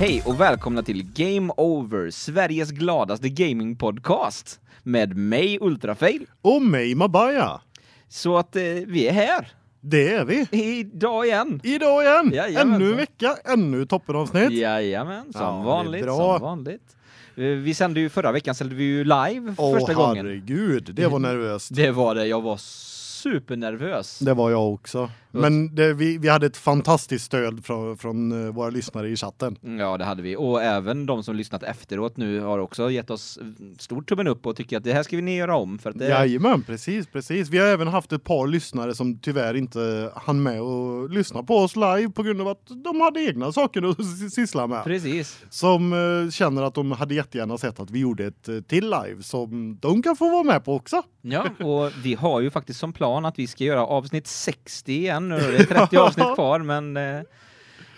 Hej och välkomna till Game Over, Sveriges gladaste gamingpodcast med mig Ultrafail. Och mig Mabaya. Så att eh, vi är här Det är vi. idag igen. Idag igen. Jajamensan. Ännu en vecka, ännu toppenavsnitt. Jajamän, som Ja, vanligt, som vanligt. Eh, Vi sände ju förra veckan sände vi ju live Åh första gången. herregud, det var nervöst. Det var det, jag var supernervös. Det var jag också. Men det, vi, vi hade ett fantastiskt stöd från, från eh, våra lyssnare i chatten. Ja, det hade vi. Och även de som lyssnat efteråt nu har också gett oss stor tummen upp och tycker att det här ska vi ni göra om för att det Jajamän, precis, precis. Vi har även haft ett par lyssnare som tyvärr inte hann med och lyssna på oss live på grund av att de hade egna saker att syssla med. Precis. Som eh, känner att de hade jättegärna sett att vi gjorde ett eh, till live som de kan få vara med på också. Ja, och vi har ju faktiskt som plan att vi ska göra avsnitt 60 igen nu. Det är 30 avsnitt kvar, men eh,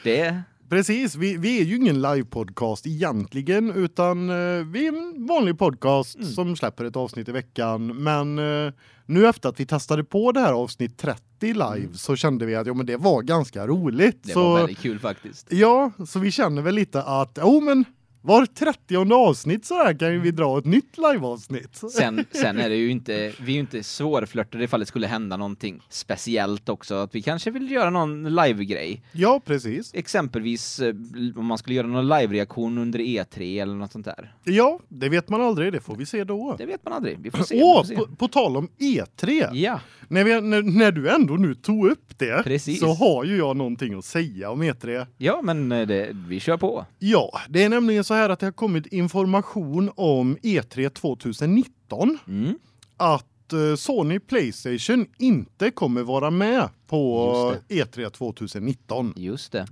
det Precis, vi, vi är ju ingen live-podcast egentligen utan eh, vi är en vanlig podcast Mm. som släpper ett avsnitt i veckan. Men eh, nu efter att vi testade på det här avsnitt 30 live så kände vi att ja, men det var ganska roligt. Mm. det så, var väldigt kul faktiskt. Ja, så vi känner väl lite att jo men var 30 avsnitt så här kan vi dra ett nytt live-avsnitt. Sen, sen är det ju inte, vi är ju inte svårflörtade ifall det skulle hända någonting speciellt också. Att vi kanske vill göra någon live-grej. Ja, precis. Exempelvis eh, om man skulle göra någon live-reaktion under E3 eller något sånt där. Ja, det vet man aldrig, det får vi se då. Det vet man aldrig. Vi får se. Åh, på, på tal om E3. Ja, När, vi, när, när du ändå nu tog upp det Precis. så har ju jag någonting att säga om E3. ja, men eh, det, vi kör på. Ja, det är nämligen så här att det har kommit information om E3 2019 Mm. att eh, Sony PlayStation inte kommer vara med på E3 2019. Just det.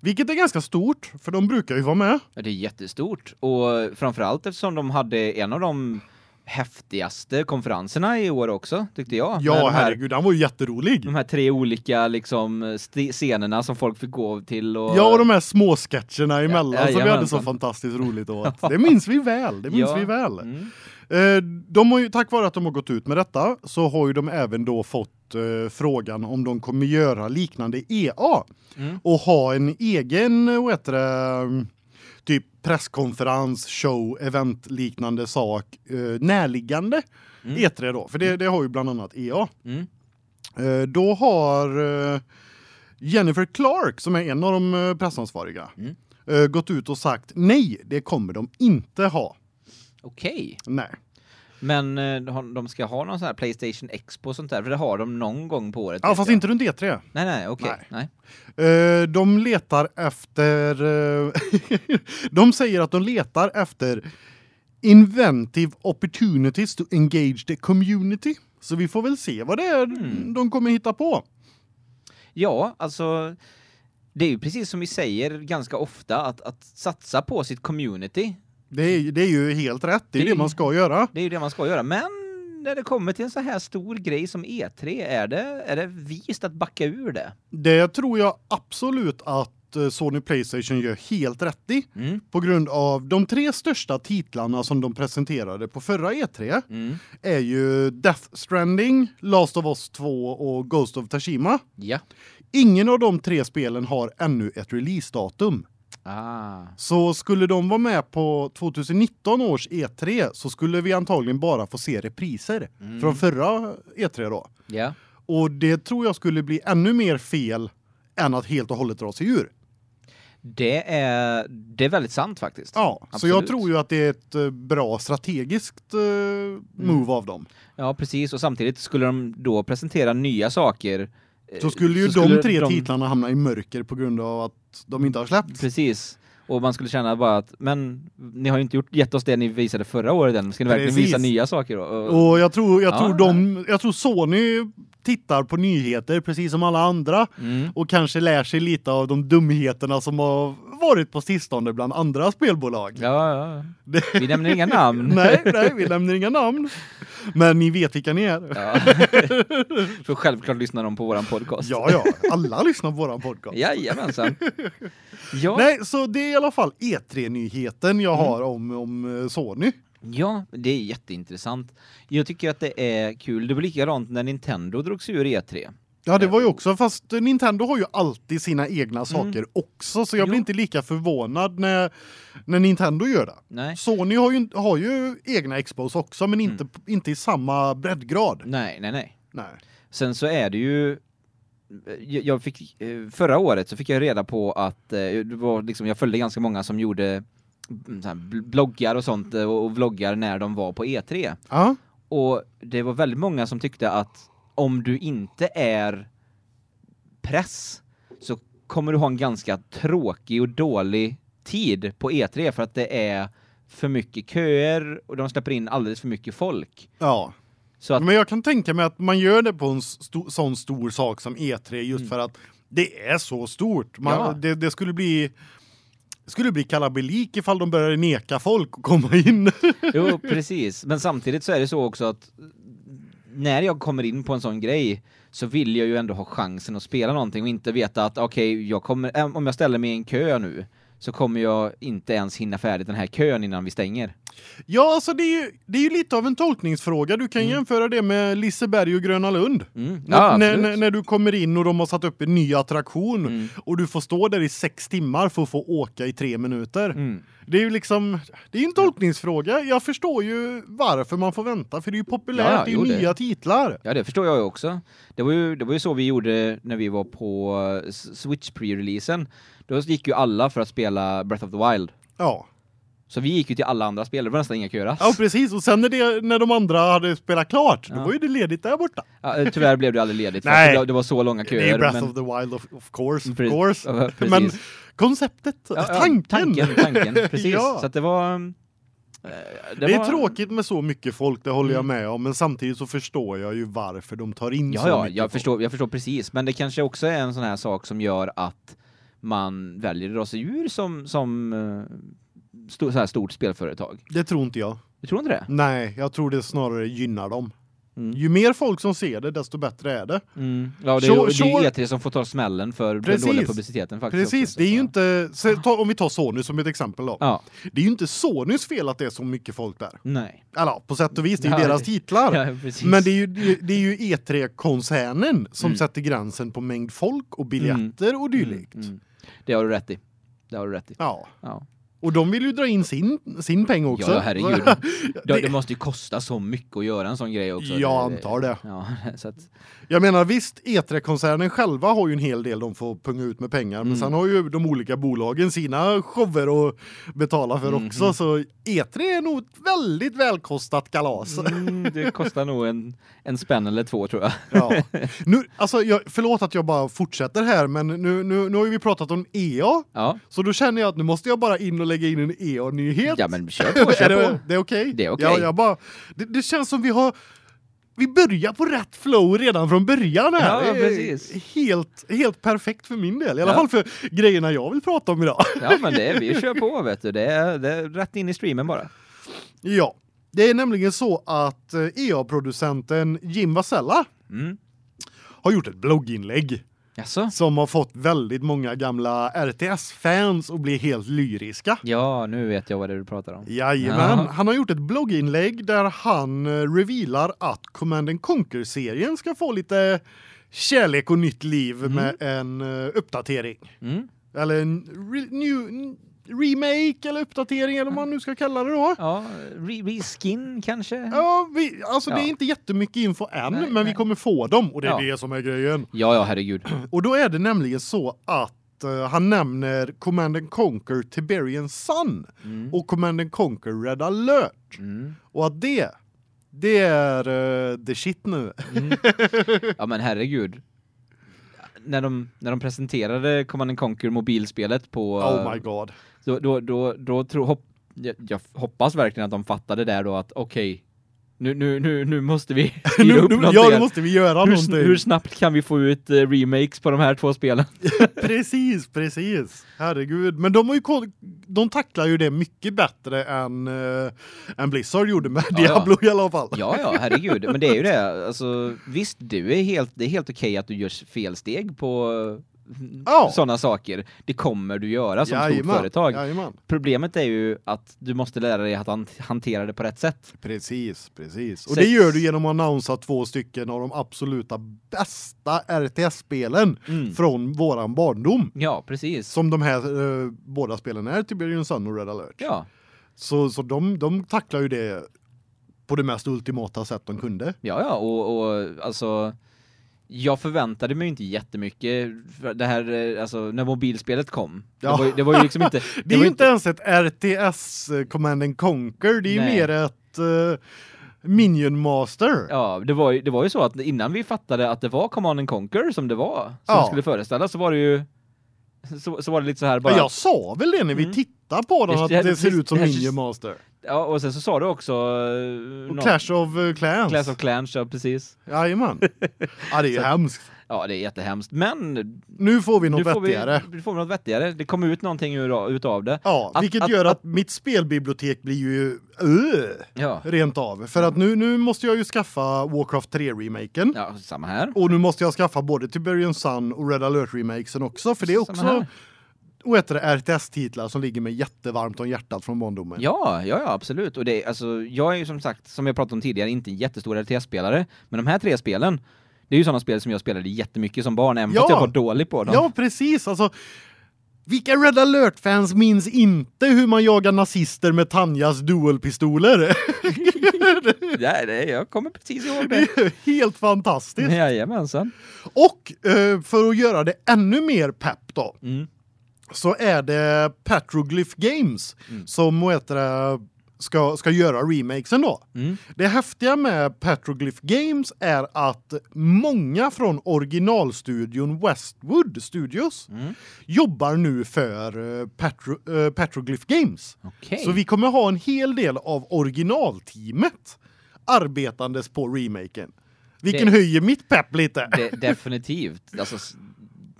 Vilket är ganska stort för de brukar ju vara med. Ja, Det är jättestort och framförallt eftersom de hade en av de häftigaste konferenserna i år också, tyckte jag. Ja, här, herregud, han var ju jätterolig. de här tre olika liksom scenerna som folk fick gå till och Ja, och de här små sketcherna emellan Ja, som vi hade så fantastiskt roligt åt. Det minns vi väl, det minns Ja. vi väl. Mm. Eh, de har ju tack vare att de har gått ut med detta så har ju de även då fått eh, frågan om de kommer göra liknande EA Mm. och ha en egen eh, vad heter det typ presskonferens, show, event liknande sak eh, närliggande Mm. E3 då för det det har ju bland annat EA. Mm. Eh, då har eh, Jennifer Clark som är en av de eh, pressansvariga Mm. eh, gått ut och sagt nej, det kommer de inte ha. Okej. Nej. Men eh, de- ska ha någon sån här PlayStation Expo och sånt där för det har de någon gång på året. Ja, fast jag. inte runt E3. Nej, nej, okej. Nej. Nej. Eh, de letar efter eh, de säger att de letar efter inventive opportunities to engage the community. Så vi får väl se vad det är Mm. de kommer hitta på. Ja, alltså det är ju precis som vi säger ganska ofta att att satsa på sitt community. Det är, det är ju helt rätt. Det är Det- det man ska göra. Det är ju det man ska göra, men när det kommer till en så här stor grej som E3 är det är det vist att backa ur det. Det tror jag absolut att eh, Sony PlayStation gör helt rätt i Mm. på grund av de tre största titlarna som de presenterade på förra E3 Mm. är ju Death Stranding, Last of Us 2 och Ghost of Tsushima. Ja. Ingen av de tre spelen har ännu ett releasedatum. Ah. Så skulle de vara med på 2019 års E3 så skulle vi antagligen bara få se repriser Mm. från förra E3 då. Ja. Och det tror jag skulle bli ännu mer fel än att helt och hållet dra sig ur. Det är det är väldigt sant faktiskt. Ja, så Absolut. jag tror ju att det är ett eh, bra strategiskt eh, move av dem. Ja, precis och samtidigt skulle de då presentera nya saker eh, Så skulle ju så de tre titlarna hamna i mörker på grund av att de inte har släppts. Precis. Och man skulle känna bara att men ni har ju inte gjort gett oss det ni visade förra året än. Ska ni verkligen Precis. visa nya saker då? Och, jag tror jag Ja, tror de jag tror Sony tittar på nyheter precis som alla andra mm. och kanske lär sig lite av de dumheterna som har varit på sistone bland andra spelbolag. Ja, ja. Vi nämner inga namn. nej, nej, vi nämner inga namn. Men ni vet vilka ni är. Ja. För självklart lyssnar de på våran podcast. Ja, ja, alla lyssnar på våran podcast. Jajamensan. Ja, Nej, så det är i alla fall E3-nyheten jag Mm. har om, om eh, Sony. ja, det är jätteintressant. Jag tycker att det är kul. Det var likadant när Nintendo drogs ur E3. Ja, det var ju också fast Nintendo har ju alltid sina egna Mm. saker också så jag blir Jo. inte lika förvånad när när Nintendo gör det. Nej. Sony har ju har ju egna Expos också men inte inte i samma breddgrad. Nej, nej, nej. Nej. Sen så är det ju jag fick eh, förra året så fick jag reda på att eh, det var liksom jag följde ganska många som gjorde mm, bloggar och sånt eh, och vloggar när de var på E3 Ja. och det var väldigt många som tyckte att om du inte är press så kommer du ha en ganska tråkig och dålig tid på E3 för att det är för mycket köer och de släpper in alldeles för mycket folk. Ja. Att Men jag kan tänka mig att man gör det på en sto sån stor sak som E3 just Mm. för att det är så stort. Man, Ja. det, det skulle bli skulle bli kalabalik ifall de började neka folk att komma in. Jo, precis. Men samtidigt så är det så också att när jag kommer in på en sån grej så vill jag ju ändå ha chansen att spela någonting och inte veta att okej, jag kommer om jag ställer mig i en kö nu så kommer jag inte ens hinna färdigt den här kön innan vi stänger. ja, alltså det är ju det är ju lite av en tolkningsfråga. Du kan jämföra det med Liseberg och Gröna Lund. Mm. Ja, när, när, när du kommer in och de har satt upp en ny attraktion Mm. och du får stå där i sex timmar för att få åka i tre minuter. Mm. Det är ju liksom det är en tolkningsfråga. Jag förstår ju varför man får vänta för det är ju populärt, Ja, ja, det är ju jo, det- nya titlar. Ja, det förstår jag också. Det var ju det var ju så vi gjorde när vi var på eh, Switch pre-releasen. Då gick ju alla för att spela Breath of the Wild. Ja. Så vi gick ju till alla andra spel, det var nästan inga köer alls. Ja, precis. Och sen när, det, när de andra hade spelat klart, då Ja. var ju det ledigt där borta. Ja, eh, tyvärr blev det aldrig ledigt Nej. det, var- det var så långa köer. det är Breath men... of the Wild of, of course, of course. ja. Men konceptet, Ja, ja, tanken. tanken, tanken, precis. Ja. Så det var... eh, Det, var... är tråkigt med så mycket folk, det håller jag Mm. med om, men samtidigt så förstår jag ju varför de tar in så Ja, ja, mycket jag folk. förstår, jag förstår precis. Men det kanske också är en sån här sak som gör att man väljer att dra sig ur som, som uh, sto, så här stort spelföretag. Det tror inte jag. Du tror inte det? Nej, jag tror det snarare gynnar dem. Mm. Ju mer folk som ser det, desto bättre är det. Mm. Ja, det är, ju- det är ju sure. E3 som får ta smällen för den Precis. dåliga publiciteten faktiskt. Precis, också, så det är ju inte så, ta, om vi tar Sony som ett exempel då. Ja, Det är ju inte Sonys fel att det är så mycket folk där. nej. Eller på sätt och vis, det är ju Ja, deras titlar. Ja. Men det är ju det är ju E3-koncernen som Mm. sätter gränsen på mängd folk och biljetter och dylikt. Det har du rätt i. Det har du rätt i. Ja. Ja. Och de vill ju dra in sin sin peng också. Ja, herregud. Det, Det- måste ju kosta så mycket att göra en sån grej också. Jag antar det. Ja, så att, Jag menar visst, E3-koncernen själva har ju en hel del de får punga ut med pengar, men Mm. sen har ju de olika bolagen sina shower att betala för Mhm. också, så E3 är nog ett väldigt välkostat kalas. mm, det kostar nog en, en spänn eller två tror jag. Ja. Nu, alltså, jag, förlåt att jag bara fortsätter här, men nu, nu, nu har ju vi pratat om EA, Ja, så då känner jag att nu måste jag bara in och lägga in en EA-nyhet. ja men kör på, kör är det, på. det är okej? Det är okej. Ja, jag bara, det, det känns som vi har vi börjar på rätt flow redan från början här. Ja, precis. Helt helt perfekt för min del. I alla Ja. fall för grejerna jag vill prata om idag. Ja, men det, vi kör på vet du. Det är, det är rätt in i streamen bara. ja. Det är nämligen så att eh, EA-producenten Jim Vasella Mm. har gjort ett blogginlägg Jaså? som har fått väldigt många gamla RTS-fans att bli helt lyriska. Ja, nu vet jag vad det är du pratar om. Jajamän, Ja. han har gjort ett blogginlägg där han eh, revealar att Command and Conquer-serien ska få lite kärlek och nytt liv Mm. med en eh, uppdatering. Mm. Eller en new remake eller uppdatering eller vad man nu ska kalla det då. Ja, re- reskin kanske? Ja, vi, alltså det Ja. är inte jättemycket info än, Nej, men vi nej. kommer få dem och det är Ja. det som är grejen. Ja, ja, herregud. Och då är det nämligen så att eh, han nämner Command and Conquer Tiberian Sun Mm. och Command and Conquer Red Alert. Mm. Och att det, det är uh, the shit nu. Mm. Ja, men herregud. När de, när de presenterade Command and Conquer mobilspelet på... Oh my god. Då, då, då, då tror, hopp, jag, jag hoppas verkligen att de fattade där då att okej, nu, nu, nu, nu måste vi nu, upp nu, ja, nu måste vi göra hur, någonting. hur snabbt kan vi få ut eh, remakes på de här två spelen? precis, precis. Herregud, men de har ju de tacklar ju det mycket bättre än uh, än Blizzard gjorde med Ja, Diablo i alla fall. Ja, ja, herregud. Men det är ju det. Alltså, visst, du är helt, det är helt okej att du gör felsteg på Ja. sådana saker. Det kommer du göra som Jajamän, stort företag. Jajamän. Problemet är ju att du måste lära dig att han- hantera det på rätt sätt. Precis, precis. Och Sex- det gör du genom att annonsera två stycken av de absoluta bästa RTS-spelen Mm. från våran barndom. Ja, precis. Som de här eh, båda spelen är, Tiberian Sun och Red Alert. Ja, Så, så de, de tacklar ju det på det mest ultimata sätt de kunde. ja, ja och, och alltså jag förväntade mig inte jättemycket det här eh, alltså när mobilspelet kom. Ja. Det var ju, det var ju liksom inte Det är var ju inte ens ett RTS eh, Command and Conquer, det är ju Nej. mer ett uh, Minion Master. Ja, det var ju det var ju så att innan vi fattade att det var Command and Conquer som det var som Ja. skulle föreställa så var det ju så, så var det lite så här bara Ja, jag sa väl det när vi Mm. tittade på den att det, ser ut som Minion Master. Ja, och sen så sa du också eh, Och Clash of eh, Clans. Clash of Clans, ja precis. Jajamän. Ja, det är ju hemskt. Ja, det är jättehemskt. Men Nu får vi något får vettigare. vi, nu får vi något vettigare. Det kom ut någonting ur, utav det. Ja, Att- vilket att- gör att, att- mitt spelbibliotek blir ju uh, Ja. rent av. För att nu, nu måste jag ju skaffa Warcraft 3-remaken. Ja, samma här. Och nu måste jag skaffa både Tiberian Sun och Red Alert-remakesen också. För det är också RTS-titlar som ligger mig jättevarmt om hjärtat från barndomen. Ja, ja, ja, absolut. Och det, alltså, jag är ju som sagt, som jag pratade om tidigare, inte en jättestor RTS-spelare. Men de här tre spelen, det är ju sådana spel som jag spelade jättemycket som barn, även Ja. fast jag var dålig på dem. Ja, precis. Alltså, vilka Red Alert-fans minns inte hur man jagar nazister med Tanjas dual-pistoler? Ja, det, jag kommer precis ihåg Det helt fantastiskt. Jajamensan. Och eh, för att göra det ännu mer pepp då, Mm. Så är det Petroglyph Games Mm. som vad heter det, ska, ska göra remakesen då. Mm. Det häftiga med Petroglyph Games är att många från originalstudion Westwood Studios Mm. jobbar nu för eh, Petro, eh, Petroglyph Games. Okej. Så vi kommer ha en hel del av originalteamet arbetandes på remaken. Vilken Det- höjer mitt pepp lite. De, definitivt. Alltså,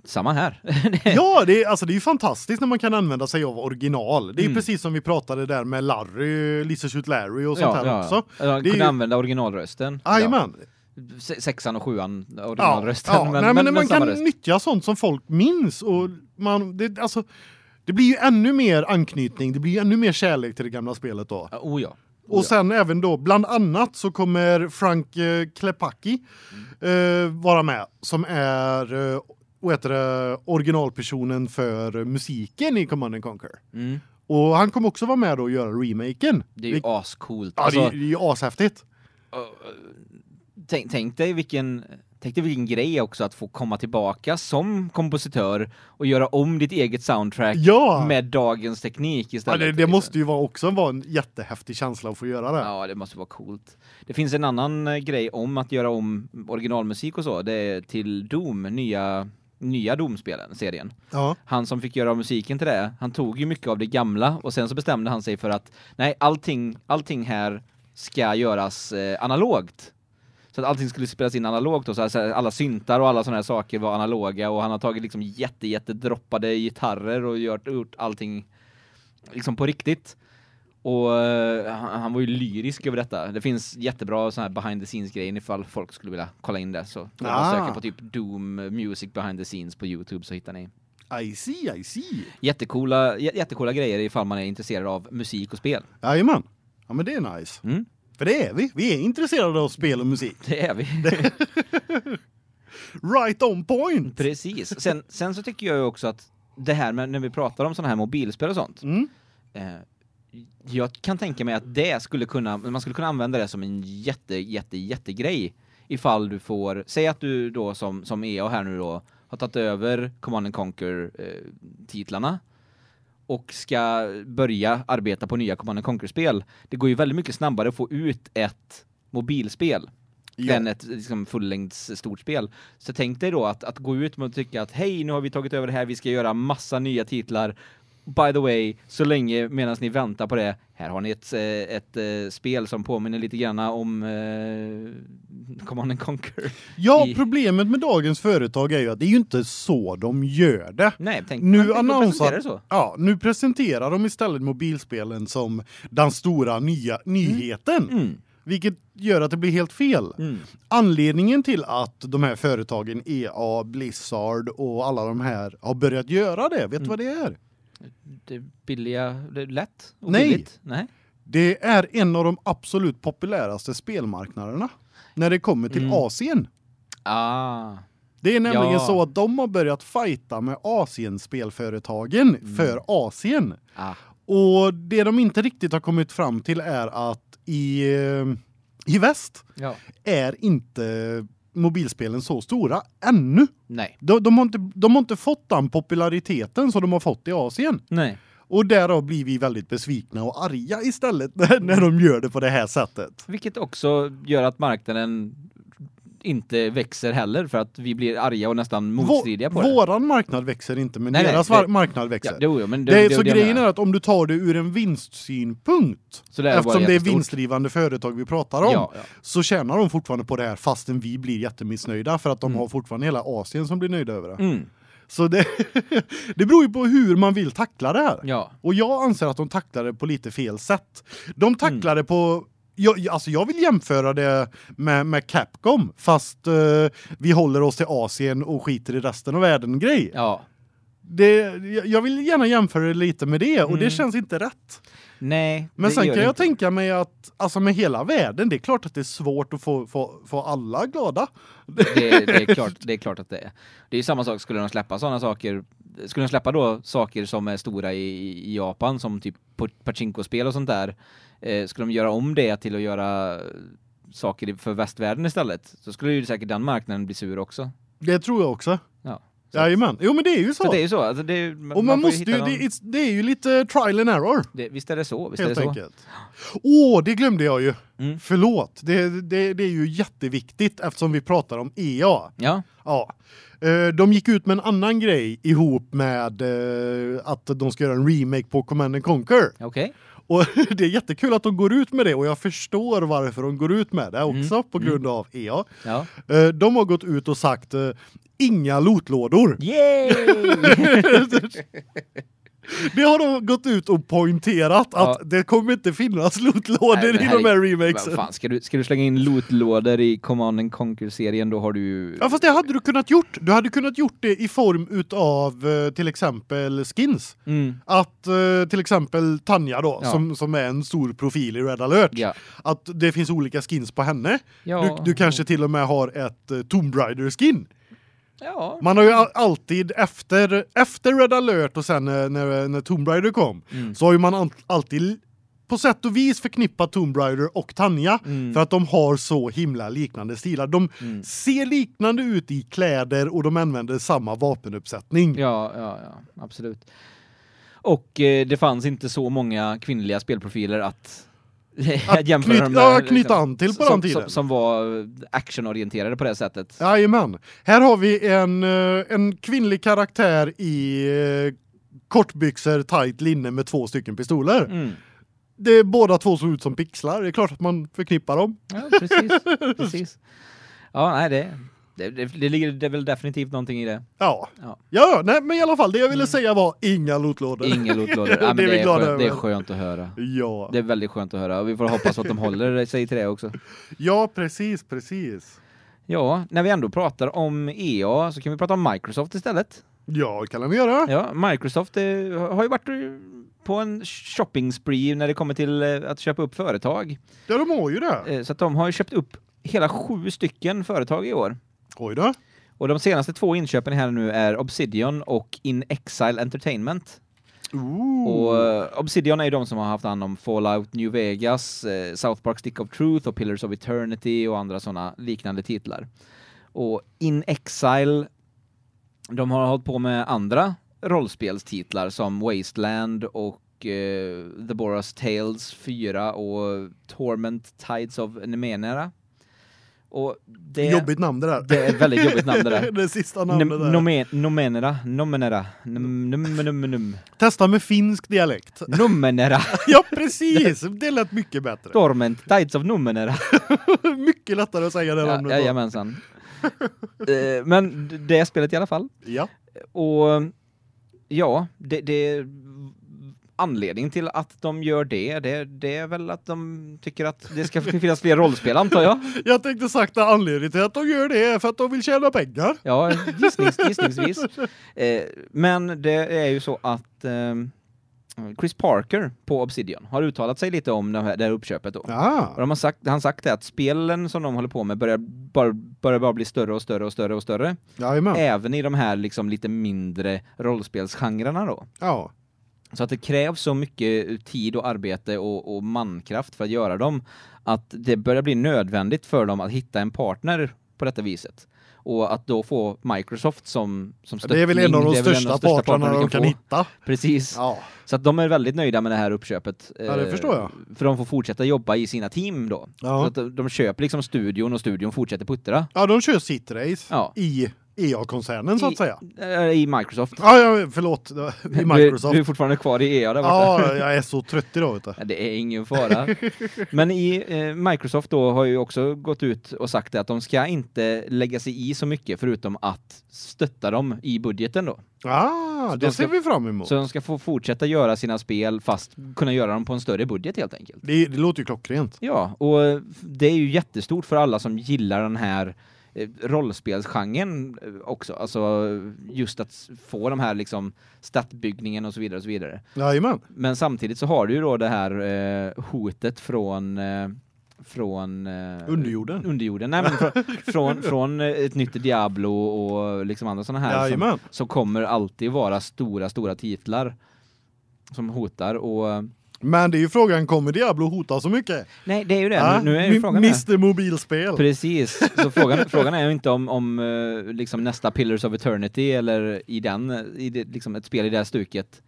samma här. Ja, det är alltså det är fantastiskt när man kan använda sig av original. Det är Mm. precis som vi pratade där med Larry, Lisa Shoot Larry och sånt här också. Jag Det är kunde ju- använda originalrösten. Jajamän. Se- Sexan och sjuan, Ja, originalrösten. ja. Nej, men, man samma kan röst. nyttja sånt som folk minns och man det alltså det blir ju ännu mer anknytning, det blir ju ännu mer kärlek till det gamla spelet då. Ja, Oh ja. Och ja. sen även då bland annat så kommer Frank eh, Klepacki Mm. eh, vara med som är eh, vad heter det, originalpersonen för musiken i Command and Conquer. Mm. Och han kommer också vara med då och göra remaken. Det är ju Vil- ascoolt. ja, Alltså, det, är, det är ju ashäftigt. tänk, tänk dig vilken Tänk dig vilken grej också att få komma tillbaka som kompositör och göra om ditt eget soundtrack Ja. med dagens teknik Ja, istället. det, det liksom. måste ju vara också vara en jättehäftig känsla att få göra det. Ja, det måste vara coolt. Det finns en annan eh, grej om att göra om originalmusik och så, det är till Doom, nya nya Doom-spelen, serien. Ja. Han som fick göra musiken till det, han tog ju mycket av det gamla och sen så bestämde han sig för att nej, allting allting här ska göras eh, analogt. Så att allting skulle spelas in analogt och så här, alla syntar och alla såna här saker var analoga och han har tagit liksom jätte jätte droppade gitarrer och gjort, gjort allting liksom på riktigt. Och eh, han, han var ju lyrisk över detta. Det finns jättebra sån här behind the scenes grejer ifall folk skulle vilja kolla in det så man Ah. söka på typ Doom Music behind the scenes på Youtube så hittar ni I see, I see. jättekola jä- jättekola grejer ifall man är intresserad av musik och spel. Jajamän. Ja men det är nice. Mm, För det är vi. Vi är intresserade av spel och musik. det är vi. Right on point. Precis. Sen sen så tycker jag ju också att det här med när vi pratar om såna här mobilspel och sånt. Mm. Eh, jag kan tänka mig att det skulle kunna man skulle kunna använda det som en jätte jätte jättegrej ifall du får säg att du då som som EA här nu då har tagit över Command and Conquer eh, titlarna och ska börja arbeta på nya Command and Conquer-spel. Det går ju väldigt mycket snabbare att få ut ett mobilspel Ja. än ett liksom fullängds stort spel. Så tänk dig då att, att gå ut med och tycka att hej, nu har vi tagit över det här, vi ska göra massa nya titlar. By the way, så länge medan ni väntar på det, här har ni ett, eh, ett, eh, spel som påminner lite grann om eh, Command and Conquer. Ja, i- problemet med dagens företag är ju att det är ju inte så de gör det. Nej, tänk Nu det så. Ja, nu presenterar de istället mobilspelen som den stora nya nyheten. Mm. vilket gör att det blir helt fel. Mm. Anledningen till att de här företagen EA, Blizzard och alla de här har börjat göra det, vet du Mm. vad det är? Det billiga, det är lätt och Nej. billigt. Nej. Det är en av de absolut populäraste spelmarknaderna när det kommer till Mm. Asien. Ah. Det är nämligen Ja. så att de har börjat fighta med Asien-spelföretagen Mm. för Asien. Ah. Och det de inte riktigt har kommit fram till är att i eh, i väst Ja. är inte mobilspelen så stora ännu. Nej. De, de har inte de har inte fått den populariteten som de har fått i Asien. Nej. Och därav blir vi väldigt besvikna och arga istället när, när de gör det på det här sättet. Vilket också gör att marknaden inte växer heller för att vi blir arga och nästan motstridiga på Vå- det. Våran marknad växer inte men Nej, nej, deras det- var- marknad växer. Ja, jo, men det, det, det, så det grejen är att om du tar det ur en vinstsynpunkt Så det eftersom det är vinstdrivande företag vi pratar om Ja, ja. så tjänar de fortfarande på det här fastän vi blir jättemissnöjda för att de Mm. har fortfarande hela Asien som blir nöjda över det. Mm. Så det det beror ju på hur man vill tackla det här. Ja. Och jag anser att de tacklar det på lite fel sätt. De tacklar Mm. det på jag, alltså jag vill jämföra det med, med Capcom fast eh, vi håller oss till Asien och skiter i resten av världen grej. Ja. Det jag- vill gärna jämföra det lite med det och det Mm. känns inte rätt. Nej. Men det sen kan det jag inte. tänka mig att alltså med hela världen det är klart att det är svårt att få få, få alla glada. det, det är klart det är klart att det är. Det är ju samma sak skulle de släppa såna saker skulle de släppa då saker som är stora i, i Japan som typ på pachinko-spel och sånt där eh, skulle de göra om det till att göra saker för västvärlden istället så skulle ju säkert den marknaden bli sur också. Det tror jag också. Ja. Så, Jajamän. Jo men det är ju så. så det är ju så alltså det, och man, får måste ju det, någon- det är ju lite trial and error. det, visst är det så, visst helt är det så. enkelt. Åh, det glömde jag ju. Mm. Förlåt. Det, det, det är ju jätteviktigt eftersom vi pratar om EA. Ja. Ja. Eh, De gick ut med en annan grej ihop med eh, att de ska göra en remake på Command and Conquer. Okej. Och det är jättekul att de går ut med det och jag förstår varför de går ut med det också Mm, på grund av EA. Ja. Eh, De har gått ut och sagt eh, inga lootlådor. Yay! Det har de gått ut och pointerat Ja. att det kommer inte finnas lootlådor i de här är- remakesen. Fan, ska du ska du slänga in lootlådor i Command and Conquer-serien då har du Ja fast det hade du kunnat gjort. Du hade kunnat gjort det i form utav eh, till exempel skins. Mm. Att eh, till exempel Tanja då Ja. som som är en stor profil i Red alert. Ja. Att det finns olika skins på henne. Du, du kanske till och med har ett uh, Tomb Raider skin. Ja. Man har ju all, alltid efter efter Red alert och sen när när, när Tomb Raider kom Mm. så har ju man all, alltid på sätt och vis förknippat Tomb Raider och Tanja Mm. för att de har så himla liknande stilar. De Mm. ser liknande ut i kläder och de använder samma vapenuppsättning. Ja, ja, ja, absolut. Och eh, det fanns inte så många kvinnliga spelprofiler att Att jämföra knyt- ja, liksom, knyta an till på som, den tiden. Som, som var actionorienterade på det sättet. Jajamän. Här har vi en, eh, en kvinnlig karaktär i eh, kortbyxor, tight linne med två stycken pistoler. Mm. Det är båda två ser ut som pixlar. Det är klart att man förknippar dem. Ja, precis. precis. Ja, nej, det, det, det, det ligger det är väl definitivt någonting i det. Ja. Ja. Ja, nej, men i alla fall det jag ville säga var inga lootlådor. Inga lootlådor. Ja, Det är är skönt, det är skönt att höra. Ja. Det är väldigt skönt att höra och vi får hoppas att de håller sig till det också. Ja, precis, precis. Ja, när vi ändå pratar om EA så kan vi prata om Microsoft istället. Ja, det kan vi göra. Ja, Microsoft eh, har ju varit eh, på en shopping spree när det kommer till eh, att köpa upp företag. Ja, de har ju det. Så de har ju köpt upp hela sju stycken företag i år. Oj då. Och de senaste två inköpen här nu är Obsidian och In Exile Entertainment. Ooh. Och eh, Obsidian är ju de som har haft hand om Fallout New Vegas, eh, South Park Stick of Truth och Pillars of Eternity och andra sådana liknande titlar. Och In Exile, de har hållit på med andra rollspelstitlar som Wasteland och eh, The Boros Tales 4 och Torment Tides of Nemenera. Och det, Jobbigt namn det där. det är ett väldigt jobbigt namn det där. det sista namnet där. Nomen- Nomenera, Nomenera, num, num, num, num, Testa med finsk dialekt. Nomenera, ja, precis. Det lät mycket bättre. Torment Tides of Nomenera. mycket lättare att säga det Ja, namnet. då. jajamensan. Eh, Men det spelet i alla fall. Ja. Och ja, det, det anledningen till att de gör det, det, det är väl att de tycker att det ska finnas fler rollspel antar jag. Jag tänkte sagt att anledningen till att de gör det är för att de vill tjäna pengar. Ja, gissnings, gissningsvis. Eh, men det är ju så att eh, Chris Parker på Obsidian har uttalat sig lite om det här, det här uppköpet då. Och Ja. de har sagt, han sagt att spelen som de håller på med börjar bara, börjar bara bli större och större och större och större. Jajamän. Även i de här liksom lite mindre rollspelsgenrerna då. Ja. Så att det krävs så mycket tid och arbete och, och mankraft för att göra dem att det börjar bli nödvändigt för dem att hitta en partner på detta viset. Och att då få Microsoft som som Det är väl en av de väl största partnerna de kan få. hitta. Precis. Ja. Så att de är väldigt nöjda med det här uppköpet. Ja, det eh, förstår jag. För de får fortsätta jobba i sina team då. Så Ja. att de, de köper liksom studion och studion fortsätter puttra. ja, de kör sitt race Ja. i EA-koncernen så att säga. Eh, I Microsoft. Ja, ja förlåt. I Du, Microsoft. du är fortfarande kvar i EA där borta. Ja, jag är så trött idag vet du. Det är ingen fara. Men i eh, Microsoft då har ju också gått ut och sagt det att de ska inte lägga sig i så mycket förutom att stötta dem i budgeten då. Ah, Så det de ser ska- vi fram emot. Så de ska få fortsätta göra sina spel fast kunna göra dem på en större budget helt enkelt. Det, det låter ju klockrent. Ja, och det är ju jättestort för alla som gillar den här rollspelsgenren eh, också. Alltså just att få de här liksom stadsbyggningen och så vidare och så vidare. Jajamän. Men samtidigt så har du ju då det här eh, hotet från eh, från eh, Underjorden. Underjorden. Nej men från från, från eh, ett nytt Diablo och liksom andra sådana här som, Jajamän. som kommer alltid vara stora stora titlar som hotar och eh, Men det är ju frågan, kommer Diablo hota så mycket? nej det är ju det. Ja, nu, nu är ju frågan. Mr Mobilspel. Precis. Så frågan, frågan är ju inte om, om eh, liksom nästa Pillars of Eternity eller i den i det, liksom ett spel i det här stuket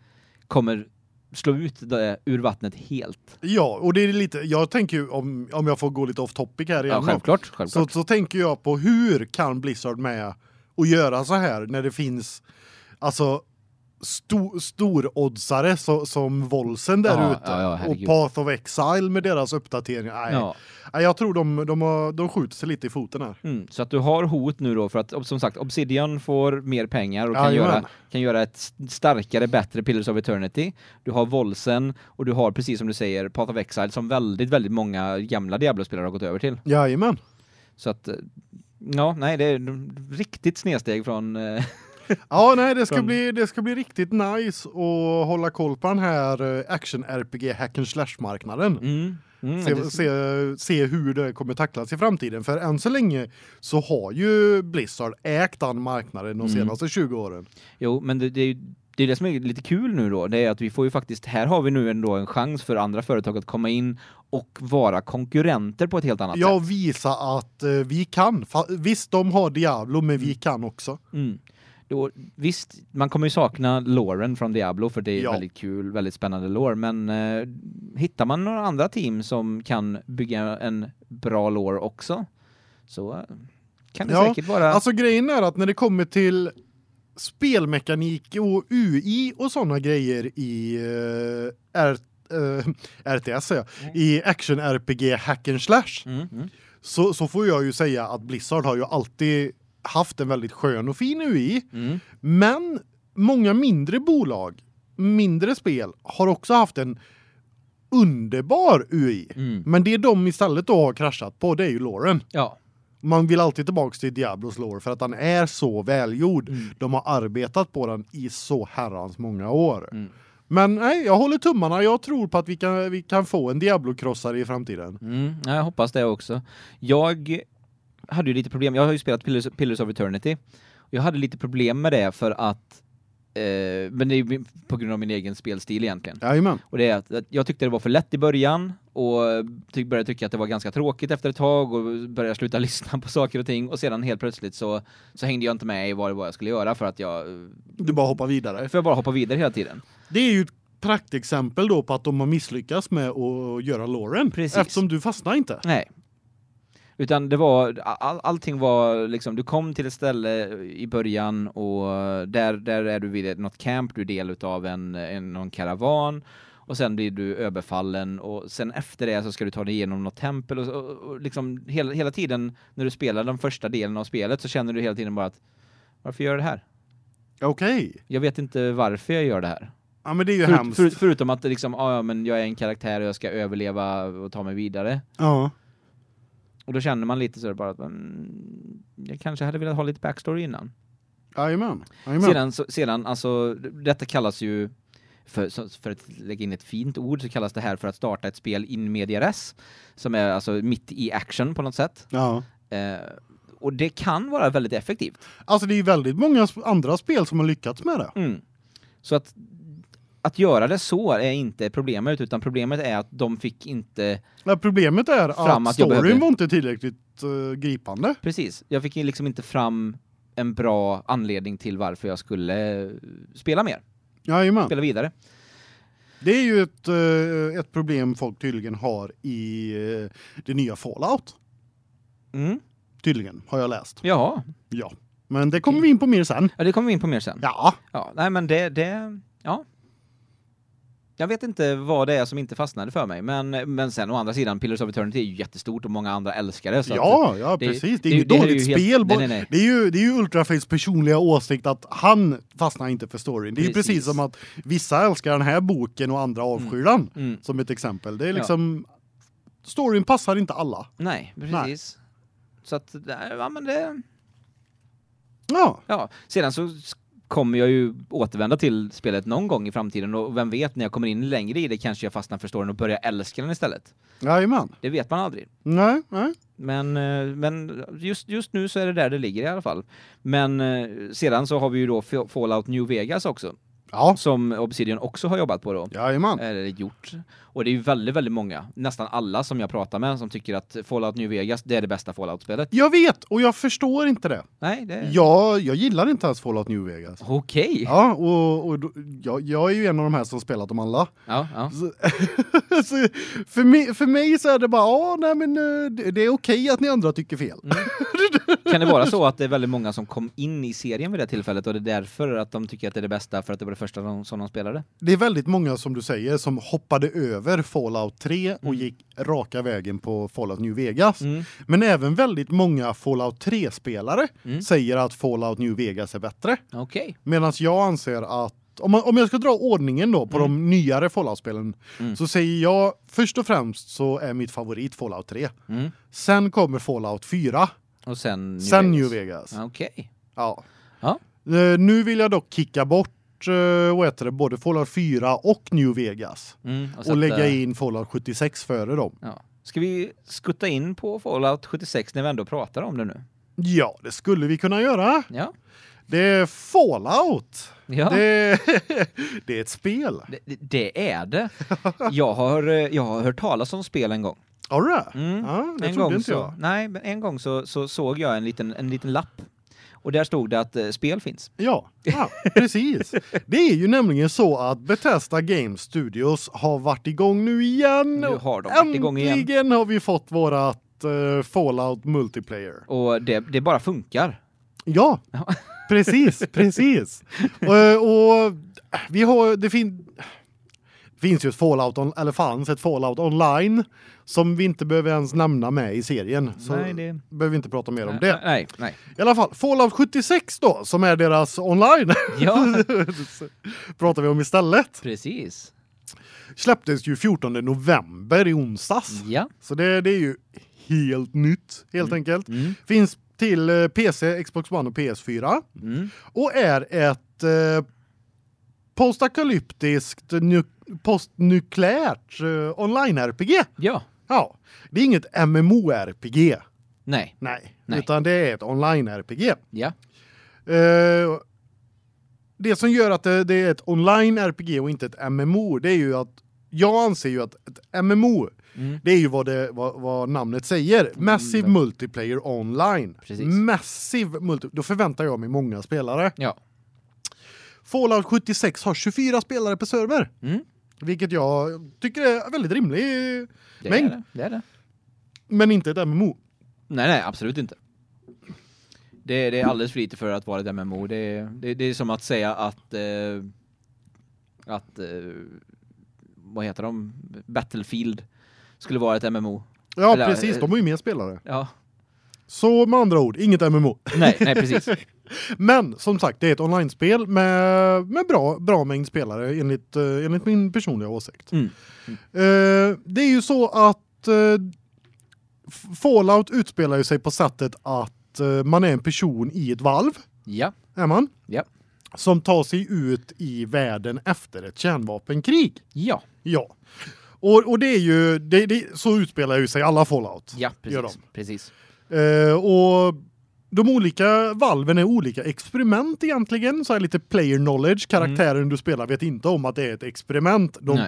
kommer slå ut det ur vattnet helt. Ja, och det är lite, jag tänker ju om, om jag får gå lite off topic här Ja, igen. då. självklart, så, självklart. så tänker jag på hur kan Blizzard med och göra så här när det finns alltså sto, storoddsare så, som Volsen där Ja, ute ja, ja, och. Path of Exile med deras uppdateringar. Nej. Ja. Nej, jag tror de de har, de skjuter sig lite i foten här. Mm, så att du har hot nu då för att som sagt Obsidian får mer pengar och kan göra kan göra ett starkare bättre Pillars of Eternity. Du har Volsen och du har precis som du säger Path of Exile som väldigt väldigt många gamla Diablo-spelare har gått över till. Jajamän. Så att eh, ja, nej det är riktigt snedsteg från eh, Ja, nej, det ska bli det ska bli riktigt nice att hålla koll på den här eh, action RPG hack and slash marknaden. mm, mm, Se, det- se, se hur det kommer tacklas i framtiden för än så länge så har ju Blizzard ägt den marknaden de Mm. senaste 20 åren. Jo, men det, det är ju det är det som är lite kul nu då, det är att vi får ju faktiskt, här har vi nu ändå en chans för andra företag att komma in och vara konkurrenter på ett helt annat Jag sätt. visa att eh, vi kan. Visst de har Diablo men vi kan också. Mm. Då, visst, man kommer ju sakna Lauren från Diablo för det är Ja. väldigt kul, väldigt spännande lore, men eh, hittar man några andra team som kan bygga en bra lore också så eh, kan det Ja, säkert vara Alltså grejen är att när det kommer till spelmekanik och UI och såna grejer i eh, R, eh, RTS säger jag, i action RPG hack and slash mm, mm. så så får jag ju säga att Blizzard har ju alltid haft en väldigt skön och fin UI, Mm. men många mindre bolag, mindre spel har också haft en underbar UI. Mm. Men det de istället då har kraschat på det är ju Lauren. Ja. Man vill alltid tillbaks till Diablos lore för att den är så välgjord. Mm. De har arbetat på den i så herrans många år. Mm. Men nej, jag håller tummarna. Jag tror på att vi kan vi kan få en Diablo-krossare i framtiden. Mm, ja, jag hoppas det också. Jag hade ju lite problem, jag har ju spelat Pillars, Pillars of Eternity. Jag hade lite problem med det för att eh, men det är ju på grund av min egen spelstil egentligen. Jajamän. Och det är att, att jag tyckte det var för lätt i början och ty började tycka att det var ganska tråkigt efter ett tag och började sluta lyssna på saker och ting och sedan helt plötsligt så så hängde jag inte med i vad det var jag skulle göra för att jag Du bara hoppar vidare. för jag bara hoppa vidare hela tiden. Det är ju ett praktexempel då på att de har misslyckats med att göra Lauren. Precis. Eftersom du fastnar inte. Nej. Utan det var all, allting var liksom du kom till ett ställe i början och där där är du vid ett- något camp, du är del utav en, en någon karavan och sen blir du överfallen och sen efter det så ska du ta dig igenom något tempel och, och, och liksom hela, hela tiden när du spelar den första delen av spelet så känner du hela tiden bara att varför gör jag det här? Okej. Jag vet inte varför jag gör det här. Ja men det är ju Förut, hemskt. förut, förutom att det liksom, ja, men jag är en karaktär och jag ska överleva och ta mig vidare. Ja. Och då känner man lite så bara att mm, jag kanske hade velat ha lite backstory innan. Jajamän. Sedan, så, sedan alltså, detta kallas ju, för, för att lägga in ett fint ord, så kallas det här för att starta ett spel in media res, som är alltså mitt i action på något sätt. Ja. Eh, och det kan vara väldigt effektivt. Alltså det är väldigt många andra spel som har lyckats med det. Mm. Så att att göra det så är inte problemet utan problemet är att de fick inte Ja, problemet är att att storyn behövde- var inte tillräckligt uh, gripande. precis. Jag fick liksom inte fram en bra anledning till varför jag skulle eh, spela mer, Jajamän. spela vidare. Det är ju ett, eh, ett problem folk tydligen har i eh, det nya Fallout. Mm. Tydligen, har jag läst. Jaha. Ja. Men det kommer vi in på mer sen. Ja, det kommer vi in på mer sen. Ja. Ja, nej men det det ja. Jag vet inte vad det är som inte fastnade för mig, men men sen å andra sidan Pillars of Eternity är ju jättestort och många andra älskar det Ja, ja det- precis. Det är det- ju det här är dåligt ju helt- spel. nej, nej, nej. Det är ju det är ju Ultraface personliga åsikt att han fastnar inte för storyn. Det är ju Precis. precis som att vissa älskar den här boken och andra avskyr den. Mm. Som ett exempel. Det är Ja. liksom storyn passar inte alla. Nej, precis. Så att ja men det Ja. Ja, sedan så kommer jag ju återvända till spelet någon gång i framtiden och vem vet när jag kommer in längre i det kanske jag fastnar för storyn och börjar älska den istället. Jajamän. Det vet man aldrig. Nej, nej. Men eh, men just just nu så är det där det ligger i alla fall. Men eh, sedan så har vi ju då Fallout New Vegas också Ja. som Obsidian också har jobbat på då. Jajamän. Eller gjort. Och det är ju väldigt väldigt många, nästan alla som jag pratar med som tycker att Fallout New Vegas det är det bästa Fallout-spelet. Jag vet och jag förstår inte det. Nej, det Jag jag gillar inte ens Fallout New Vegas. Okej. Ja, och, och jag, jag är ju en av de här som spelat dem alla. Ja, ja. Så, så för, mig, för mig så är det bara, ja, nej men eh, det, är okej att ni andra tycker fel. Kan det vara så att det är väldigt många som kom in i serien vid det tillfället och det är därför att de tycker att det är det bästa för att det var det första de, som de spelade? Det är väldigt många som du säger som hoppade över Fallout 3 och gick raka vägen på Fallout New Vegas. Mm. Men även väldigt många Fallout 3-spelare Mm. säger att Fallout New Vegas är bättre. Okej. Medan jag anser att om, man, om jag ska dra ordningen då på de nyare Fallout-spelen Mm. så säger jag först och främst så är mitt favorit Fallout 3. Mm. Sen kommer Fallout 4, Och sen New sen Vegas. New Vegas. Okej. Ja. Ja. Eh, nu vill jag dock kicka bort uh, vad heter det, både Fallout 4 och New Vegas Mm. och, sätta- lägga in Fallout 76 före dem. Ja. Ska vi skutta in på Fallout 76 när vi ändå pratar om det nu? Ja, det skulle vi kunna göra. Ja. Det är Fallout. Ja. Det, det är ett spel. Det, det- det är det. Jag har, eh, jag har hört talas om spel en gång. Har du det? Mm. Ja, det en gång inte så, jag. Nej, men en gång så, så såg jag en liten, en liten lapp. Och där stod det att eh, spel finns. Ja, ja, precis. Det är ju nämligen så att Bethesda Game Studios har varit igång nu igen. Nu har de varit igång igen. Äntligen har vi fått vårat eh, Fallout multiplayer. Och det, det bara funkar. Ja, Ja. precis, precis. Och, och vi har det fin finns ju ett Fallout on, eller fanns ett Fallout online som vi inte behöver ens nämna med i serien. Så Nej, det- behöver vi inte prata mer om det. Nej, nej. I alla fall Fallout 76 då som är deras online. Ja, pratar vi om istället. precis. Släpptes ju 14 november i onsdags. Ja. Så det, det är ju helt nytt helt enkelt. Mm. Finns till eh, PC, Xbox One och PS4 Mm. och är ett eh, postapokalyptiskt postnukleärt eh, online-RPG. Ja. Ja, det är inget MMO-RPG. Nej. Nej, Nej. utan det är ett online-RPG. Ja. Eh, det som gör att det, det är ett online-RPG och inte ett MMO, det är ju att jag anser ju att ett MMO Mm. det är ju vad, det, vad, vad namnet säger. Massive Multiplayer Online. Precis. Massive multi Då förväntar jag mig många spelare. Ja. Fallout 76 har 24 spelare per server. Mm. Vilket jag tycker är väldigt rimlig Det mängd. är det. Det är det. Men inte ett MMO. Nej, nej, absolut inte. Det, det är alldeles för lite för att vara ett MMO. Det, det, det är som att säga att eh, att eh, vad heter de? Battlefield skulle vara ett MMO. Ja, Eller, precis. De har ju mer spelare. Ja. Så med andra ord, inget MMO. Nej, nej precis. Men som sagt, det är ett online-spel med med bra bra mängd spelare enligt uh, enligt min personliga åsikt. Mm. Uh, det är ju så att uh, Fallout utspelar ju sig på sättet att man är en person i ett valv. Ja. Är man? Ja. Som tar sig ut i världen efter ett kärnvapenkrig. Ja. Ja. Och, och det är ju det, det så utspelar ju sig alla Fallout. Ja, precis. Precis. Uh, och de olika valven är olika experiment egentligen så är lite player knowledge karaktären mm. du spelar vet inte om att det är ett experiment. De,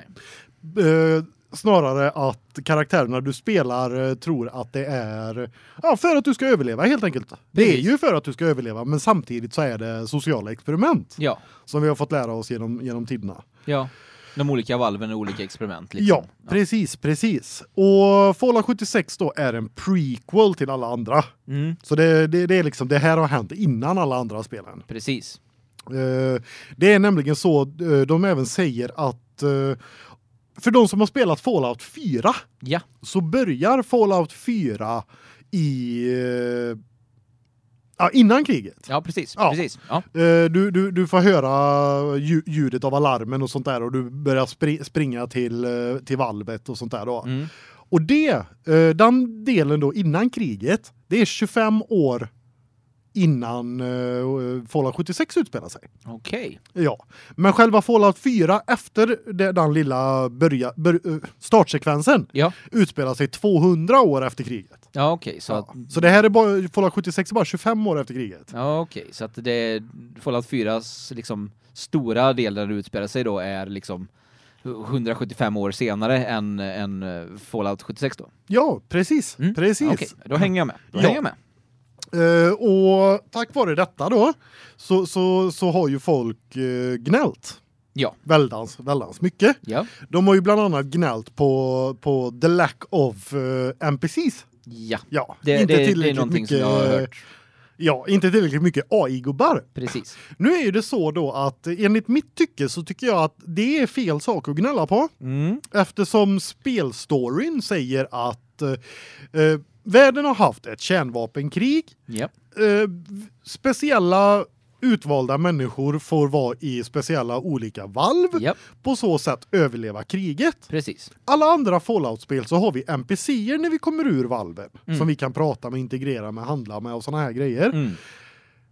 uh, snarare att karaktärerna du spelar uh, tror att det är ja för att du ska överleva helt enkelt. Det är ju för att du ska överleva men samtidigt så är det sociala experiment. Ja. Som vi har fått lära oss genom genom tiderna. Ja. De olika valven är olika experiment liksom. Ja, precis, precis. Och Fallout 76 då är en prequel till alla andra. Mm. Så det, det, det är liksom det här har hänt innan alla andra spelen. Precis. Uh, det är nämligen så uh, de även säger att uh, för de som har spelat Fallout 4 ja. så börjar Fallout 4 i Ja, innan kriget. Ja, precis, ja. precis. Ja. Du, du, du får höra ljudet av alarmen och sånt där och du börjar spri springa till till valvet och sånt där då. Mm. Och det den delen då innan kriget, det är 25 år innan uh, Fallout 76 utspelar sig. Okej. Okay. Ja. Men själva Fallout 4 efter det, den lilla börja bör, uh, startsekvensen ja. utspelar sig 200 år efter kriget. Ja okej okay, så ja. att... så det här är bara Fallout 76 är bara 25 år efter kriget. Ja okej okay, så att det Fallout 4s liksom stora delar utspelar sig då är liksom 175 år senare än än eh, Fallout 76 då. Ja, precis. Mm. Precis. Okej, då hänger jag med. Då ja. hänger jag med. Uh, och tack vare detta då så så så har ju folk uh, gnällt. Ja. Väldans väldans mycket. Ja. De har ju bland annat gnällt på på the lack of uh, NPCs. Ja. Ja, det, inte det, tillräckligt det är någonting mycket, som jag har hört. Ja, inte tillräckligt mycket AI-gubbar. Precis. Nu är ju det så då att enligt mitt tycke så tycker jag att det är fel sak att gnälla på. Mm. Eftersom spelstoryn säger att uh, världen har haft ett kärnvapenkrig. Yep. Eh, speciella utvalda människor får vara i speciella olika valv yep. på så sätt överleva kriget. Precis. Alla andra Fallout-spel så har vi NPC:er när vi kommer ur valven mm. som vi kan prata med, integrera med, handla med och såna här grejer. Mm.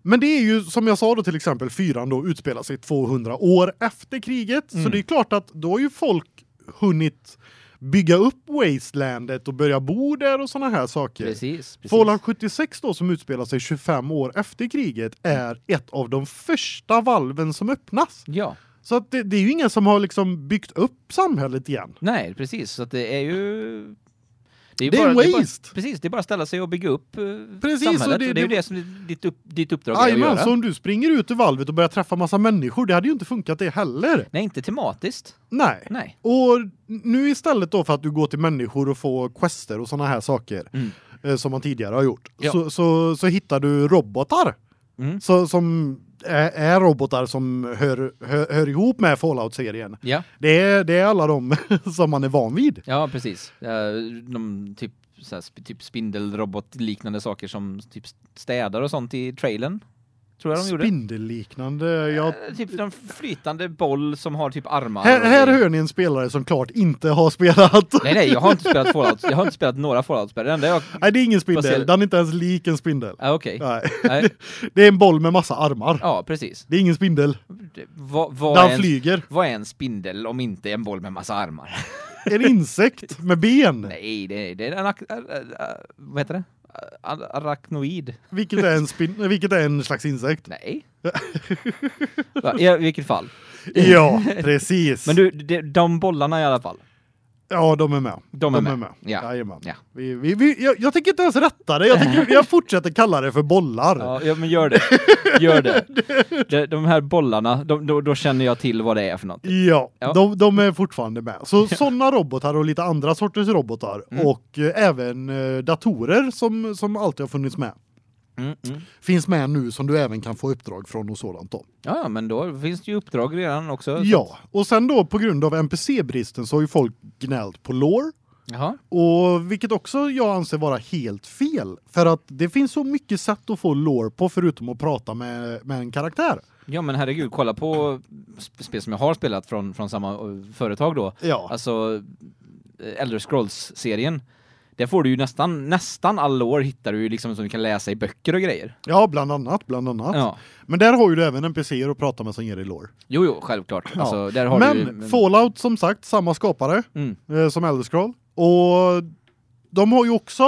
Men det är ju som jag sa då till exempel fyran då utspelar sig 200 år efter kriget mm. så det är klart att då har ju folk hunnit bygga upp Wastelandet och börja bo där och såna här saker. Precis, precis. Fallout 76 då som utspelar sig 25 år efter kriget är ett av de första valven som öppnas. Ja. Så det, det är ju ingen som har liksom byggt upp samhället igen. Nej, precis så det är ju det är, det är bara, waste. Det är bara, precis, det är bara att ställa sig och bygga upp uh, precis, samhället. Och det, och det är ju det som ditt, upp, ditt uppdrag Aj, är att man, göra. Så om du springer ut ur valvet och börjar träffa massa människor, det hade ju inte funkat det heller. Nej, inte tematiskt. Nej. Nej. Och nu istället då för att du går till människor och får quester och såna här saker mm. eh, som man tidigare har gjort, ja. så, så, så hittar du robotar. Mm. Så, som är, är, robotar som hör, hör, hör ihop med Fallout-serien. Ja. Det är, det är alla de som man är van vid. Ja, precis. De typ så här, typ spindelrobot liknande saker som typ städar och sånt i trailern. Tror jag de gjorde. Spindelliknande. Jag... Eh, typ en flytande boll som har typ armar. Här, här hör ni en spelare som klart inte har spelat. Nej nej, jag har inte spelat Fallout. Jag har inte spelat några Fallout-spel. Det jag Nej, det är ingen spindel. Den är inte ens lik en spindel. Ah, okej. Okay. Nej. Det är en boll med massa armar. Ja, precis. Det är ingen spindel. Va, va Den en, flyger. Vad är en spindel om inte en boll med massa armar? en insekt med ben. Nej, det, det är en vad heter det? Arachnoid. Vilket är en spin vilket är en slags insekt? Nej. I vilket fall. Ja, precis. Men du de, de bollarna i alla fall. Ja, de är med. De är, de med. är med. Ja. Jajamän. Ja. Vi, vi, vi, jag, jag tänker inte ens rätta det. Jag, tänker, jag fortsätter kalla det för bollar. Ja, ja men gör det. Gör det. de, de här bollarna, de, då, då, känner jag till vad det är för något. Ja, ja. De, de är fortfarande med. Så sådana robotar och lite andra sorters robotar. Mm. Och eh, även eh, datorer som, som alltid har funnits med. Mm, mm. Finns med nu som du även kan få uppdrag från och sådant då. Ja, men då finns det ju uppdrag redan också. Ja, och sen då på grund av NPC-bristen så har ju folk gnällt på lore. Jaha. Och vilket också jag anser vara helt fel för att det finns så mycket sätt att få lore på förutom att prata med med en karaktär. Ja men herregud, kolla på sp- spel som jag har spelat från från samma eh, företag då. Ja. Alltså eh, Elder Scrolls serien. Där får du ju nästan nästan all lore hittar du ju liksom som du kan läsa i böcker och grejer. Ja, bland annat, bland annat. Ja. Men där har ju du även NPC:er att prata med som ger dig lore. Jo jo, självklart. Ja. Alltså där har Men Fallout som sagt samma skapare mm. eh, som Elder Scroll och de har ju också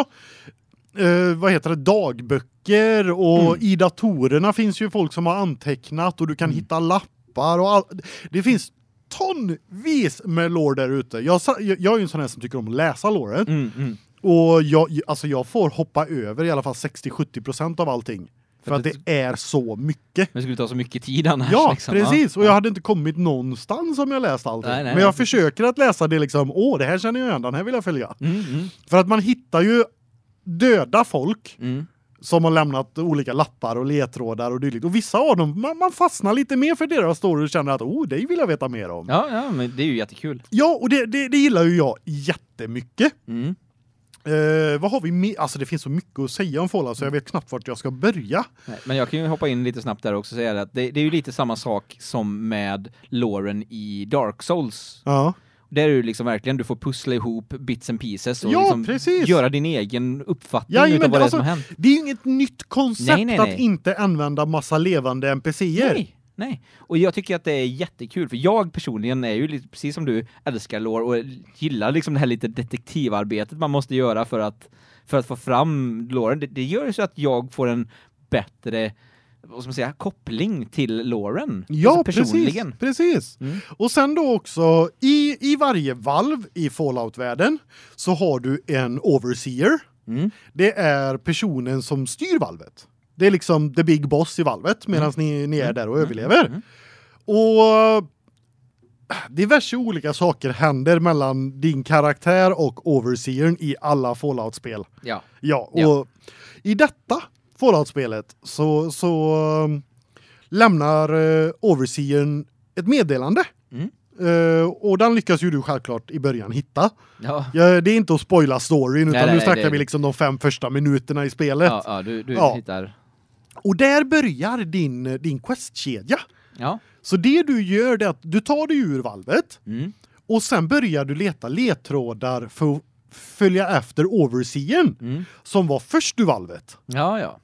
eh, vad heter det dagböcker och Mm. i datorerna finns ju folk som har antecknat och du kan Mm. hitta lappar och all, det finns tonvis med lore där ute. Jag jag är ju en sån här som tycker om att läsa lore Mm, mm. Och jag alltså jag får hoppa över i alla fall 60-70% av allting för, För att att det är så mycket. Men det skulle ta så mycket tid annars Ja, liksom. precis. Och Ja. jag hade inte kommit någonstans om jag läst allting. Nej, nej, Men jag nej, försöker att läsa det liksom, åh, det här känner jag igen, den här vill jag följa. Mm, mm, För att man hittar ju döda folk mm. som har lämnat olika lappar och ledtrådar och dylikt. Och vissa av dem, man, man fastnar lite mer för deras story och känner att, oh, det vill jag veta mer om. Ja, Ja, ja, men det är ju jättekul. och det, det, det gillar ju jag jättemycket. Mm. Eh, vad har vi mer? Alltså det finns så mycket att säga om Fallout så jag vet knappt vart jag ska börja. Nej, men jag kan ju hoppa in lite snabbt där också och säga att det, det är ju lite samma sak som med Loren i Dark Souls. Ja. Där är ju liksom verkligen du får pussla ihop bits and pieces och Ja, liksom precis. göra din egen uppfattning Ja, utav vad det alltså, som har hänt. Det är ju inget nytt koncept Nej, nej, nej. att inte använda massa levande NPCer. Nej, nej. Och jag tycker att det är jättekul för jag personligen är ju lite precis som du älskar lore och gillar liksom det här lite detektivarbetet man måste göra för att för att få fram loren. Det, det gör ju så att jag får en bättre vad ska man säga, koppling till loren. Ja, alltså precis. personligen. Precis. Mm. Och sen då också i i varje valv i Fallout-världen så har du en overseer. Mm. Det är personen som styr valvet. Det är liksom the big boss i valvet medan ni, ni är där och överlever. Mm. Och diverse olika saker händer mellan din karaktär och overseern i alla Fallout-spel. Ja. Ja, och Ja. i detta Fallout-spelet så så um, lämnar uh, overseern ett meddelande. Mm. Uh, och den lyckas ju du självklart i början hitta. Ja. Ja, det är inte att spoila storyn utan nej, nu snackar vi liksom de fem första minuterna i spelet. Ja, ja, du du hittar. Och där börjar din din questkedja. Ja. Så det du gör det är att du tar dig ur valvet Mm. och sen börjar du leta ledtrådar för att följa efter overseern Mm. som var först ur valvet. Ja, ja.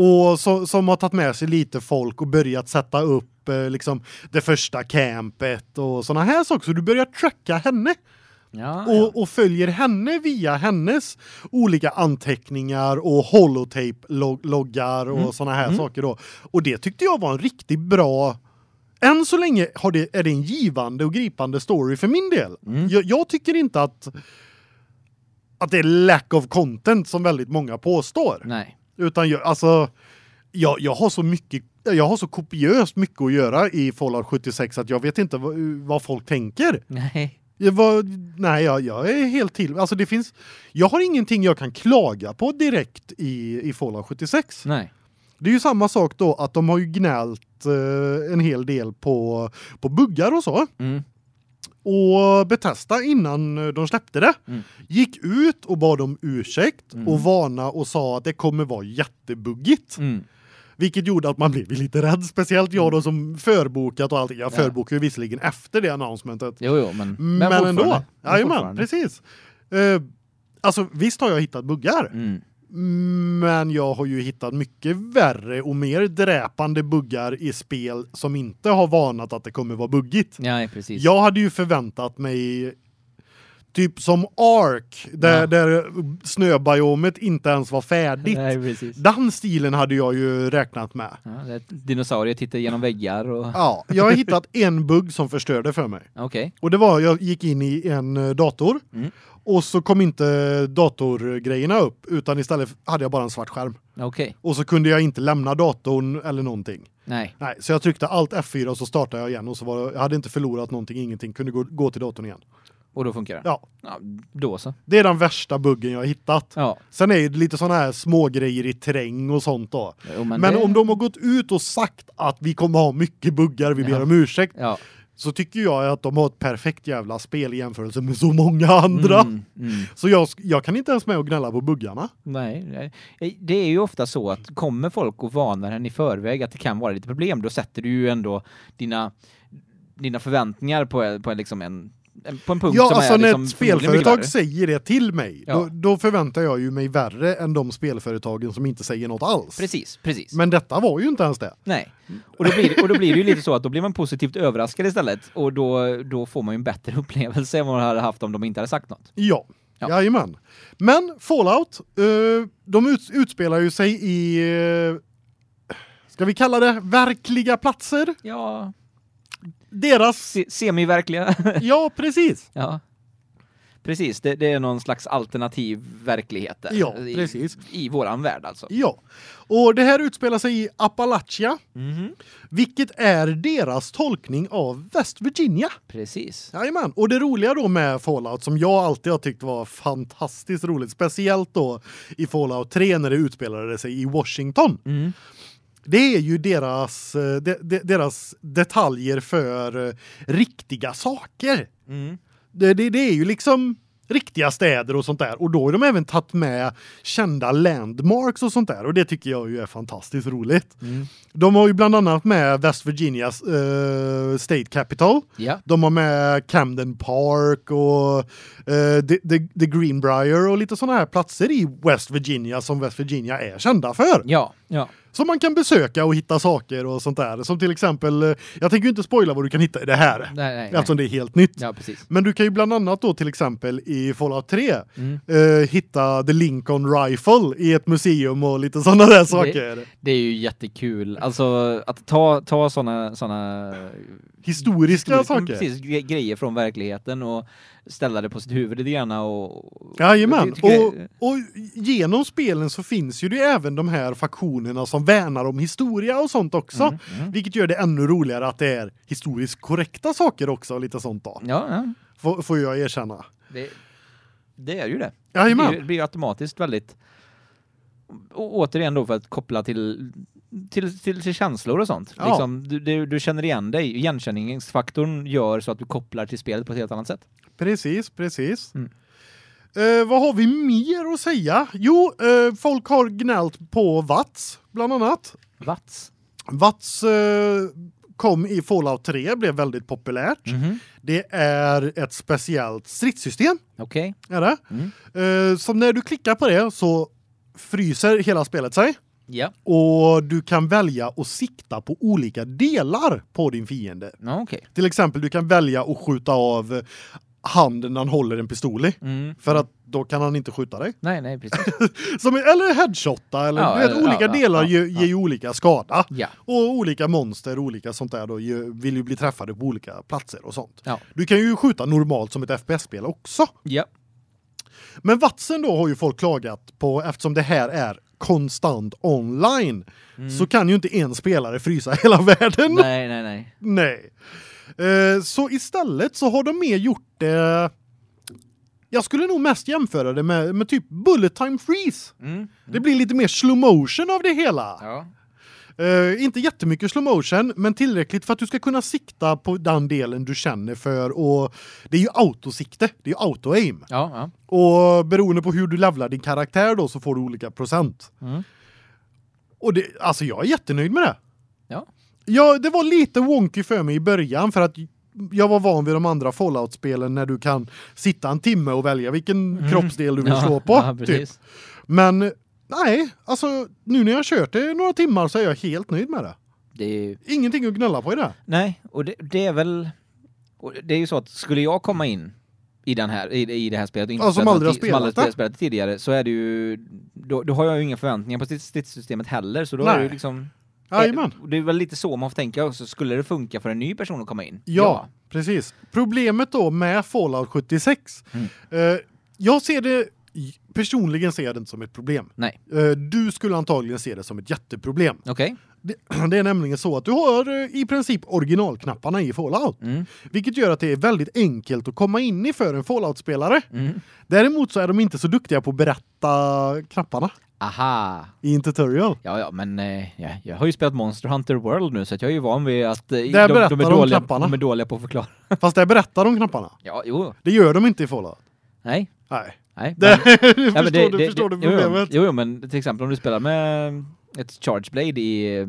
Och så, som har tagit med sig lite folk och börjat sätta upp eh, liksom det första campet och såna här saker så du börjar tracka henne Ja. och, och följer henne via hennes olika anteckningar och holotape log loggar och Mm. såna här Mm. saker då. Och det tyckte jag var en riktigt bra än så länge har det är det en givande och gripande story för min del. Mm. Jag, jag tycker inte att att det är lack of content som väldigt många påstår. Nej. Utan jag, alltså jag, jag har så mycket jag har så kopiöst mycket att göra i Fallout 76 att jag vet inte vad, vad folk tänker. Nej. Jag var, nej, jag, jag är helt till. Alltså det finns jag har ingenting jag kan klaga på direkt i i Fallout 76. Nej. Det är ju samma sak då att de har ju gnällt eh, en hel del på på buggar och så. Mm. Och Bethesda innan eh, de släppte det Mm. gick ut och bad om ursäkt Mm. och varna och sa att det kommer vara jättebuggigt. Mm. Vilket gjorde att man blev lite rädd, speciellt jag då som förbokat och allting. Jag Ja. förbokade ju visserligen efter det announcementet. Jo, jo, men Men, men ändå. Jajamän, precis. Eh, alltså visst har jag hittat buggar, Mm. men jag har ju hittat mycket värre och mer dräpande buggar i spel som inte har varnat att det kommer vara buggigt. Ja, precis. Jag hade ju förväntat mig typ som Ark där Ja. där snöbiomet inte ens var färdigt. Nej, precis. Den stilen hade jag ju räknat med. Ja, dinosaurier tittar genom väggar och Ja, jag har hittat en bugg som förstörde för mig. okej. Och det var jag gick in i en eh, dator Mm. och så kom inte datorgrejerna upp utan istället hade jag bara en svart skärm. Okej. Och så kunde jag inte lämna datorn eller någonting. Nej. Nej, så jag tryckte alt F4 och så startade jag igen och så var jag hade inte förlorat någonting, ingenting, kunde gå, gå till datorn igen. Och då funkar det. Ja, Ja, då så. det är den värsta buggen jag har hittat. Ja. Sen är det lite såna här små grejer i terräng och sånt då. Jo, Men, det... om de har gått ut och sagt att vi kommer ha mycket buggar, vi ber Ja. om ursäkt. Ja. så tycker jag att de har ett perfekt jävla spel i jämförelse med så många andra. Mm, mm. Så jag, jag kan inte ens med och gnälla på buggarna. Nej. Eh, Det är ju ofta så att kommer folk och varnar en i förväg att det kan vara lite problem, då sätter du ju ändå dina dina förväntningar på på liksom en- på en punkt Ja, som alltså är när liksom ett mycket spelföretag säger det till mig, Ja. då, då förväntar jag ju mig värre än de spelföretagen som inte säger något alls. Precis, precis. Men detta var ju inte ens det. Nej. Och då blir och då blir det ju lite så att då blir man positivt överraskad istället och då då får man ju en bättre upplevelse än vad man hade haft om de inte hade sagt något. Ja. Ja. Jajamän. Men Fallout, eh, de ut, utspelar ju sig i eh, ska vi kalla det verkliga platser? Ja, Deras se, semiverkliga. Ja, precis. ja. Precis, det, det är någon slags alternativ verklighet där. Ja, I- precis. I våran värld alltså. Ja. Och det här utspelar sig i Appalachia, Mhm. vilket är deras tolkning av West Virginia. Precis. Jajamän. Och det roliga då med Fallout som jag alltid har tyckt var fantastiskt roligt, speciellt då i Fallout 3 när det utspelade sig i Washington. Mm. Det är ju deras eh, de, de, deras detaljer för eh, riktiga saker. Mm. Det, det, det är ju liksom riktiga städer och sånt där och då har de även tagit med kända landmarks och sånt där och det tycker jag ju är fantastiskt roligt. Mm. De har ju bland annat med West Virginias eh, State Capital. Ja. De har med Camden Park och eh, the, the, the Greenbrier och lite såna här platser i West Virginia som West Virginia är kända för. Ja, ja. Som man kan besöka och hitta saker och sånt där. Som till exempel, eh, jag tänker ju inte spoila vad du kan hitta i det här. Nej, nej, nej. Eftersom det är helt nytt. Ja. Men du kan ju bland annat då till exempel i Fallout 3 Mm. eh, hitta The Lincoln Rifle i ett museum och lite sådana där saker. Det är ju jättekul. Alltså att ta ta såna såna Historiska historiska- saker. Precis, gre- grejer från verkligheten och ställa det på sitt huvud lite grann och Jajamän. jag- Och, och genom spelen så finns ju det även de här faktionerna som värnar om historia och sånt också. Mm, mm. Vilket gör det ännu roligare att det är historiskt korrekta saker också och lite sånt då. Ja, ja. Får, får jag erkänna. Det, det är ju det. Jajamän. Det blir- automatiskt väldigt och återigen då för att koppla till till, till, till känslor och sånt. Ja. Liksom, du, du, du känner igen dig. Igenkänningsfaktorn gör så att du kopplar till spelet på ett helt annat sätt. Precis, precis. Mm. Eh, vad har vi mer att säga? Jo, eh, folk har gnällt på Vats bland annat. Vats. Vats eh, kom i Fallout 3 blev väldigt populärt. Mhm. Det är ett speciellt stridssystem Okej. är det. Mm. Eh, som när du klickar på det så fryser hela spelet sig Ja. och du kan välja att sikta på olika delar på din fiende. Ja, okej. Till exempel du kan välja att skjuta av handen när han håller en pistol i Mm. för att då kan han inte skjuta dig. Nej, nej, precis. Som eller headshotta eller Ja, vet, eller- olika ja, delar ja, ger, ger ju olika skada. Och olika monster, olika sånt där då vill ju bli träffade på olika platser och sånt. Du kan ju skjuta normalt som ett FPS-spel också. Ja. Men Vatsen då har ju folk klagat på eftersom det här är konstant online så kan ju inte en spelare frysa hela världen. Mm. Nej, nej, nej. Nej. Eh, så istället så har de mer gjort det Jag skulle nog mest jämföra det med, med typ bullet time freeze. Mm. Det blir lite mer slow motion av det hela. Ja. Eh, inte jättemycket slow motion, men tillräckligt för att du ska kunna sikta på den delen du känner för och det är ju autosikte, det är ju auto aim. Ja, ja. Och beroende på hur du levlar din karaktär då så får du olika procent. Mm. Och det alltså jag är jättenöjd med det. Ja. Ja, det var lite wonky för mig i början för att jag var van vid de andra Fallout-spelen när du kan sitta en timme och välja vilken Mm. kroppsdel du vill ja, slå på. Ja, typ. Men nej, alltså nu när jag har kört det några timmar så är jag helt nöjd med det. Det är Ingenting att gnälla på i det. Nej, och det, det är väl det är ju så att skulle jag komma in i den här i, i det här spelet inte Ja, som spelat aldrig har ti- som aldrig spelat spelat tidigare så är det ju då, då har jag ju inga förväntningar på strids- stridssystemet heller så då är det Nej. ju liksom Jajamän. Det är väl lite så man får tänka också skulle det funka för en ny person att komma in? Ja, precis. Problemet då med Fallout 76. Mm. Eh, jag ser det personligen ser jag det inte som ett problem. Nej. Eh, Du skulle antagligen se det som ett jätteproblem. Okej. Det, det är nämligen så att du har eh, i princip originalknapparna i Fallout, Mm. vilket gör att det är väldigt enkelt att komma in i för en Fallout-spelare. Mm. Däremot så är de inte så duktiga på att berätta knapparna Aha. i en tutorial. Ja, ja, men eh, ja, jag har ju spelat Monster Hunter World nu så jag är ju van vid att de, de, är de dåliga, knapparna. de är dåliga på att förklara. Fast där berättar de knapparna. Ja, jo. Det gör de inte i Fallout. Nej. Nej. Nej. Det, men- förstår Ja, men du, förstår du jo, jo, problemet? Jo, jo, men till exempel om du spelar med ett Charge Blade i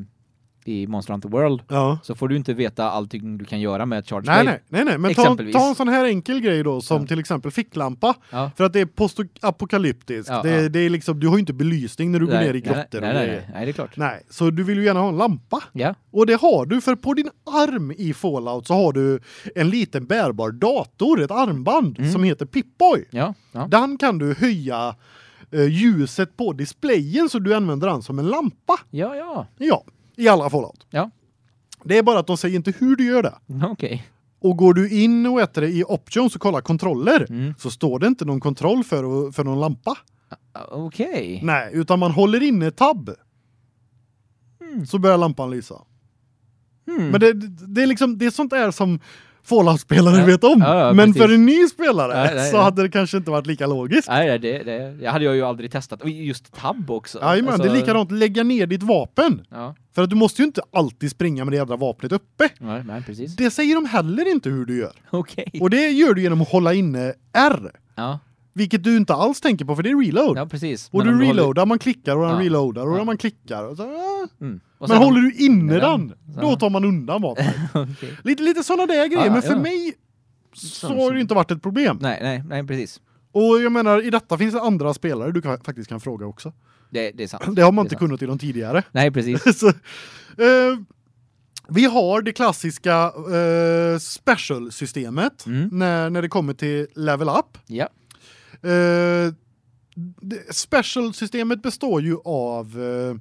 i Monster Hunter World Ja. så får du inte veta allting du kan göra med ett Charge. Nej, nej, nej, nej, men ta, ta en sån här enkel grej då som Ja. till exempel ficklampa. Ja. För att det är postapokalyptiskt. Ja, det, det är liksom, du har ju inte belysning när du går Nej, ner i grottor nej, nej, nej, nej, det är klart. Nej, så du vill ju gärna ha en lampa. Ja. Och det har du för på din arm i Fallout så har du en liten bärbar dator, ett armband Mm. som heter Pip-Boy. Ja, ja. Den kan du höja eh, ljuset på displayen så du använder den som en lampa. Ja, ja. Ja, i alla Fallout. Ja. Det är bara att de säger inte hur du gör det. Okej. Och går du in och äter i options och kollar kontroller Mm. så står det inte någon kontroll för för någon lampa. Ah, Okej. Nej, utan man håller inne tab. Mm. Så börjar lampan lysa. Hmm. Men det, det är liksom det är sånt där som Fallout-spelare Ja. vet om. Ja, ja, Men precis. för en ny spelare så hade det kanske inte varit lika logiskt. Nej, det, det, jag hade jag ju aldrig testat. Och just tab också. Jajamän, Alltså- det är likadant lägga ner ditt vapen. Ja, För att du måste ju inte alltid springa med det jädra vapnet uppe. nej, nej precis. Det säger de heller inte hur du gör. Okej. Och det gör du genom att hålla inne R. Ja, Vilket du inte alls tänker på för det är reload. ja, precis. och Men du om håller- reloadar, man klickar och den Ja. reloadar och Ja. man klickar. Och så, ah. Mm. Och Men håller du inne den, den, då tar man undan vapnet. Okej. lite lite sådana där grejer, Ja, men för mig så har det inte varit ett problem. Nej, nej, nej, precis. Och jag menar, i detta finns det andra spelare du kan, faktiskt kan fråga också. Det, det är sant. Det har man Det inte sant. kunnat i de tidigare. Nej, precis. så, eh, vi har det klassiska eh, special-systemet Mm. när, när det kommer till level up. Ja. Det- special-systemet består ju av eh,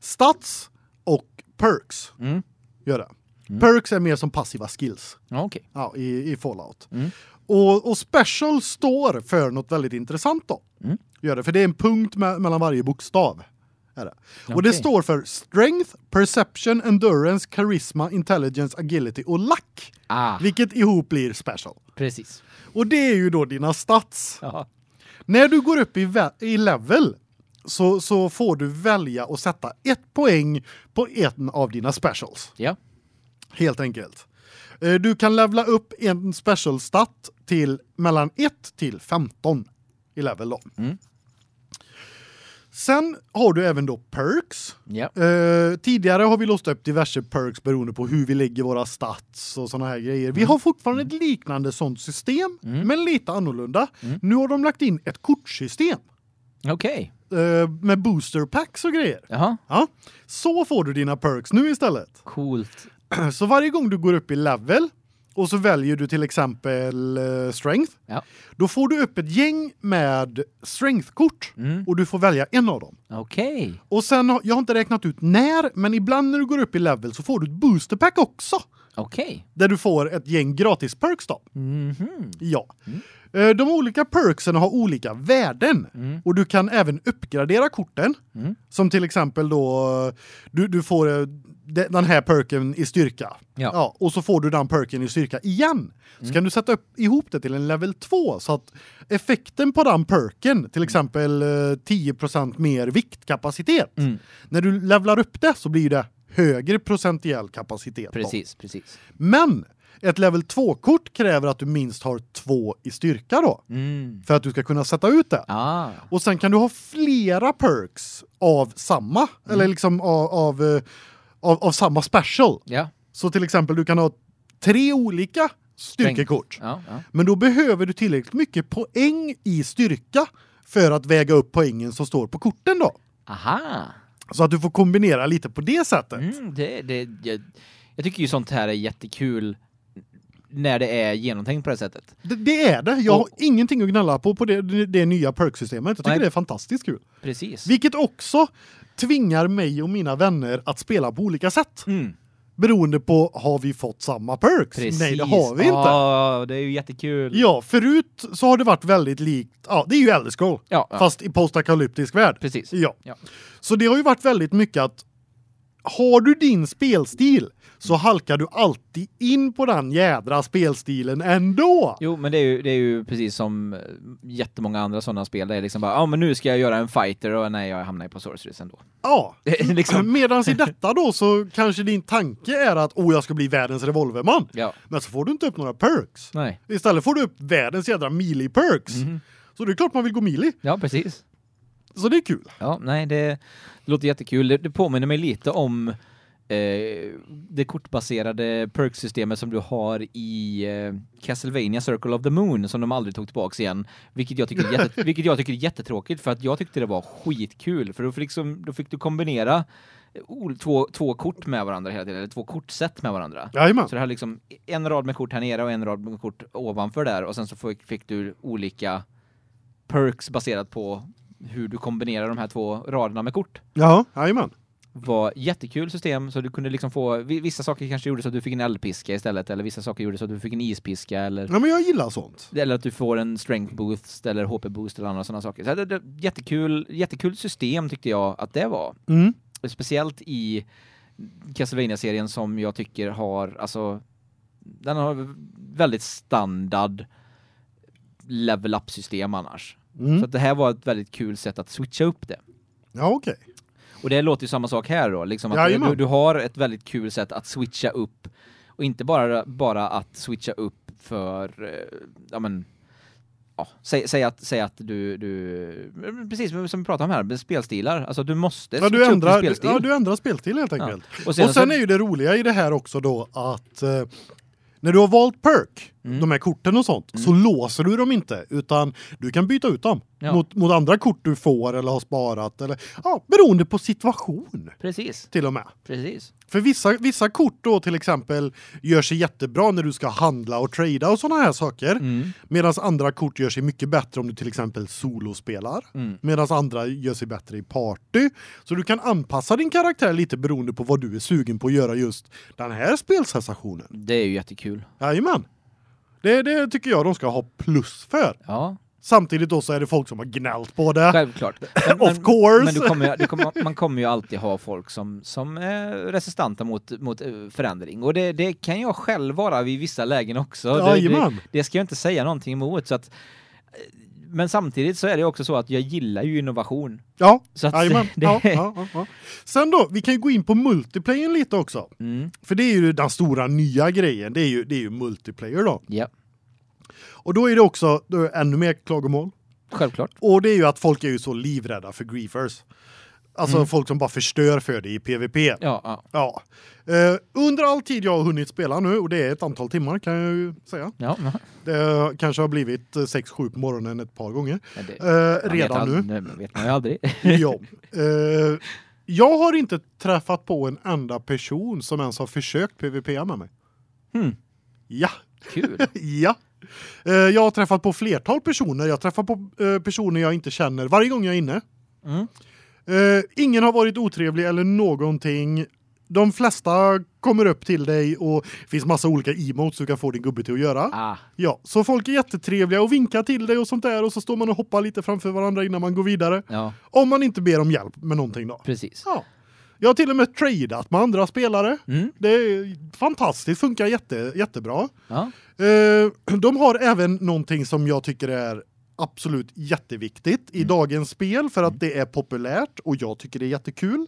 stats och perks. Mm. Gör det. Mm. Perks är mer som passiva skills Ja, Okej. ja, i, i Fallout. Mm. Och, och special står för något väldigt intressant då. Mm. Gör det, för det är en punkt me mellan varje bokstav. Är det. Och det står för strength, perception, endurance, charisma, intelligence, agility och luck. Ah, Vilket ihop blir special. precis. Och det är ju då dina stats. Ja. När du går upp i, i level så, så får du välja att sätta ett poäng på en av dina specials. Ja. Helt enkelt. Eh, Du kan levla upp en special stat till mellan 1 till 15 i level då. Mm. Sen har du även då perks. Ja. Eh, tidigare har vi låst upp diverse perks beroende på hur vi lägger våra stats och såna här grejer. Vi Mm. har fortfarande ett liknande sånt system, Mm. men lite annorlunda. Mm. Nu har de lagt in ett kortsystem Okej. eh, med booster packs och grejer. Jaha. Ja, så får du dina perks nu istället. Coolt. Så varje gång du går upp i level och så väljer du till exempel eh, strength. Ja. Då får du upp ett gäng med strength-kort Mm. och du får välja en av dem. Okej. Och sen har jag har inte räknat ut när, men ibland när du går upp i level så får du ett booster pack också Okej. där du får ett gäng gratis perks då. Mhm. Ja. Eh, De olika perksen har olika värden Mm. och du kan även uppgradera korten. Mm. Som till exempel då eh, du du får eh, de- den här perken i styrka. Ja. och så får du den perken i styrka igen. Så Mm. kan du sätta upp ihop det till en level 2 så att effekten på den perken till exempel eh, 10% mer viktkapacitet. Mm. När du levlar upp det så blir det högre procentuell kapacitet. då. Precis, precis. Men ett level 2-kort kräver att du minst har två i styrka då Mm. för att du ska kunna sätta ut det. Ah. Och sen kan du ha flera perks av samma Mm. eller liksom av av, eh, av av samma special. Ja. Så till exempel du kan ha tre olika styrkekort. Ja, ja. Men då behöver du tillräckligt mycket poäng i styrka för att väga upp poängen som står på korten då. Aha. Så att du får kombinera lite på det sättet. Mm, det, det, jag, jag tycker ju sånt här är jättekul när det är genomtänkt på det sättet. Det, det är det. Jag har Och- ingenting att gnälla på på det, det, det nya perksystemet. Jag tycker Nej. det är fantastiskt kul. Precis. Vilket också tvingar mig och mina vänner att spela på olika sätt. Mm. Beroende på har vi fått samma perks? Precis. Nej, det har vi inte. Ja, det är ju jättekul. Ja, förut så har det varit väldigt likt, ja, det är ju Elder Scroll Ja, ja. fast i postapokalyptisk värld. precis. Ja. Ja. Så det har ju varit väldigt mycket att har du din spelstil så halkar du alltid in på den jädra spelstilen ändå. Jo, men det är ju det är ju precis som eh, jättemånga andra sådana spel där det är liksom bara ja, men nu ska jag göra en fighter och nej, jag hamnar ju på sorceress ändå. Ja. Liksom Medan i detta då så kanske din tanke är att oh jag ska bli världens revolverman. ja. Men så får du inte upp några perks. Nej. Istället får du upp världens jädra melee perks. Mhm. Så det är klart man vill gå melee. Ja, precis. Så det är kul. Ja, nej, det, det låter jättekul. Det, det påminner mig lite om eh, det kortbaserade perksystemet som du har i eh, Castlevania Circle of the Moon som de aldrig tog tillbaks igen, vilket jag tycker jätte, vilket jag tycker är jättetråkigt för att jag tyckte det var skitkul för då fick, liksom, då fick du kombinera ol- två, två kort med varandra hela tiden, eller två kortset med varandra. Jajamän. Så det här liksom en rad med kort här nere och en rad med kort ovanför där och sen så fick, fick du olika perks baserat på hur du kombinerar de här två raderna med kort. Ja, jajamän. Var jättekul system så du kunde liksom få vi- vissa saker kanske gjorde så att du fick en eldpiska istället eller vissa saker gjorde så att du fick en ispiska eller Ja men jag gillar sånt. eller att du får en strength boost eller HP boost eller andra sådana saker. Så det, det jättekul jättekul system tyckte jag att det var. Mm. Speciellt i Castlevania-serien som jag tycker har, alltså, den har väldigt standard level up-system annars. Mm. Så att det här var ett väldigt kul sätt att switcha upp det. Ja okej. Och det låter ju samma sak här då, liksom att du, du har ett väldigt kul sätt att switcha upp och inte bara bara att switcha upp för eh, ja men ja, säg, säg att säg att du du precis som vi pratade om här med spelstilar, alltså du måste Ja, du ändrar, spelstil. ja, du ändrar spelstil helt Ja. enkelt. Och sen, Och sen är ju det roliga i det här också då att eh, när du har valt perk, Mm. de här korten och sånt, så låser du dem inte utan du kan byta ut dem Ja. mot, mot andra kort du får eller har sparat eller ja, beroende på situation precis, till och med. precis. För vissa vissa kort då till exempel gör sig jättebra när du ska handla och trada och såna här saker. Mm. Medan andra kort gör sig mycket bättre om du till exempel solospelar. Mm. Medan andra gör sig bättre i party. Så du kan anpassa din karaktär lite beroende på vad du är sugen på att göra just den här spelsensationen. Det är ju jättekul. Jajamän. Det, det tycker jag de ska ha plus för. Ja, Samtidigt då så är det folk som har gnällt på det. självklart. Men, Of course. Men kommer, du kommer, man kommer ju alltid ha folk som, som är resistenta mot, mot eh, förändring. Och det, det kan jag själv vara vid vissa lägen också. Det, det, Jajamän. det ska jag inte säga någonting emot. Så att, eh, men samtidigt så är det också så att jag gillar ju innovation. Ja, Så att det- Ja, ja, ja. Sen då, vi kan ju gå in på multiplayer lite också. Mm. För det är ju den stora nya grejen. Det är ju det är ju multiplayer då. Ja, Och då är det också då är det ännu mer klagomål. självklart. Och det är ju att folk är ju så livrädda för griefers. Alltså Mm. folk som bara förstör för det i PVP. Ja, ja. Ja. Eh, under all tid jag har hunnit spela nu och det är ett antal timmar kan jag ju säga. ja, ja. Det kanske har blivit 6-7 på morgonen ett par gånger. Ja, det, Eh, man redan vet nu. ald- Det vet man ju aldrig. ja. Eh, jag har inte träffat på en enda person som ens har försökt PVP med mig. Hmm, Ja. kul. Ja. Eh, jag har träffat på flertal personer. Jag träffar på eh, personer jag inte känner varje gång jag är inne. Mm. Eh, ingen har varit otrevlig eller någonting. De flesta kommer upp till dig och det finns massa olika emotes du kan få din gubbe till att göra. Ah, Ja, så folk är jättetrevliga och vinkar till dig och sånt där och så står man och hoppar lite framför varandra innan man går vidare. ja, Om man inte ber om hjälp med någonting då. precis. Ja. Jag har till och med tradat med andra spelare. Mm. Det är fantastiskt, funkar jätte jättebra. Ja. Eh, de har även någonting som jag tycker är absolut jätteviktigt i dagens spel för att det är populärt och jag tycker det är jättekul.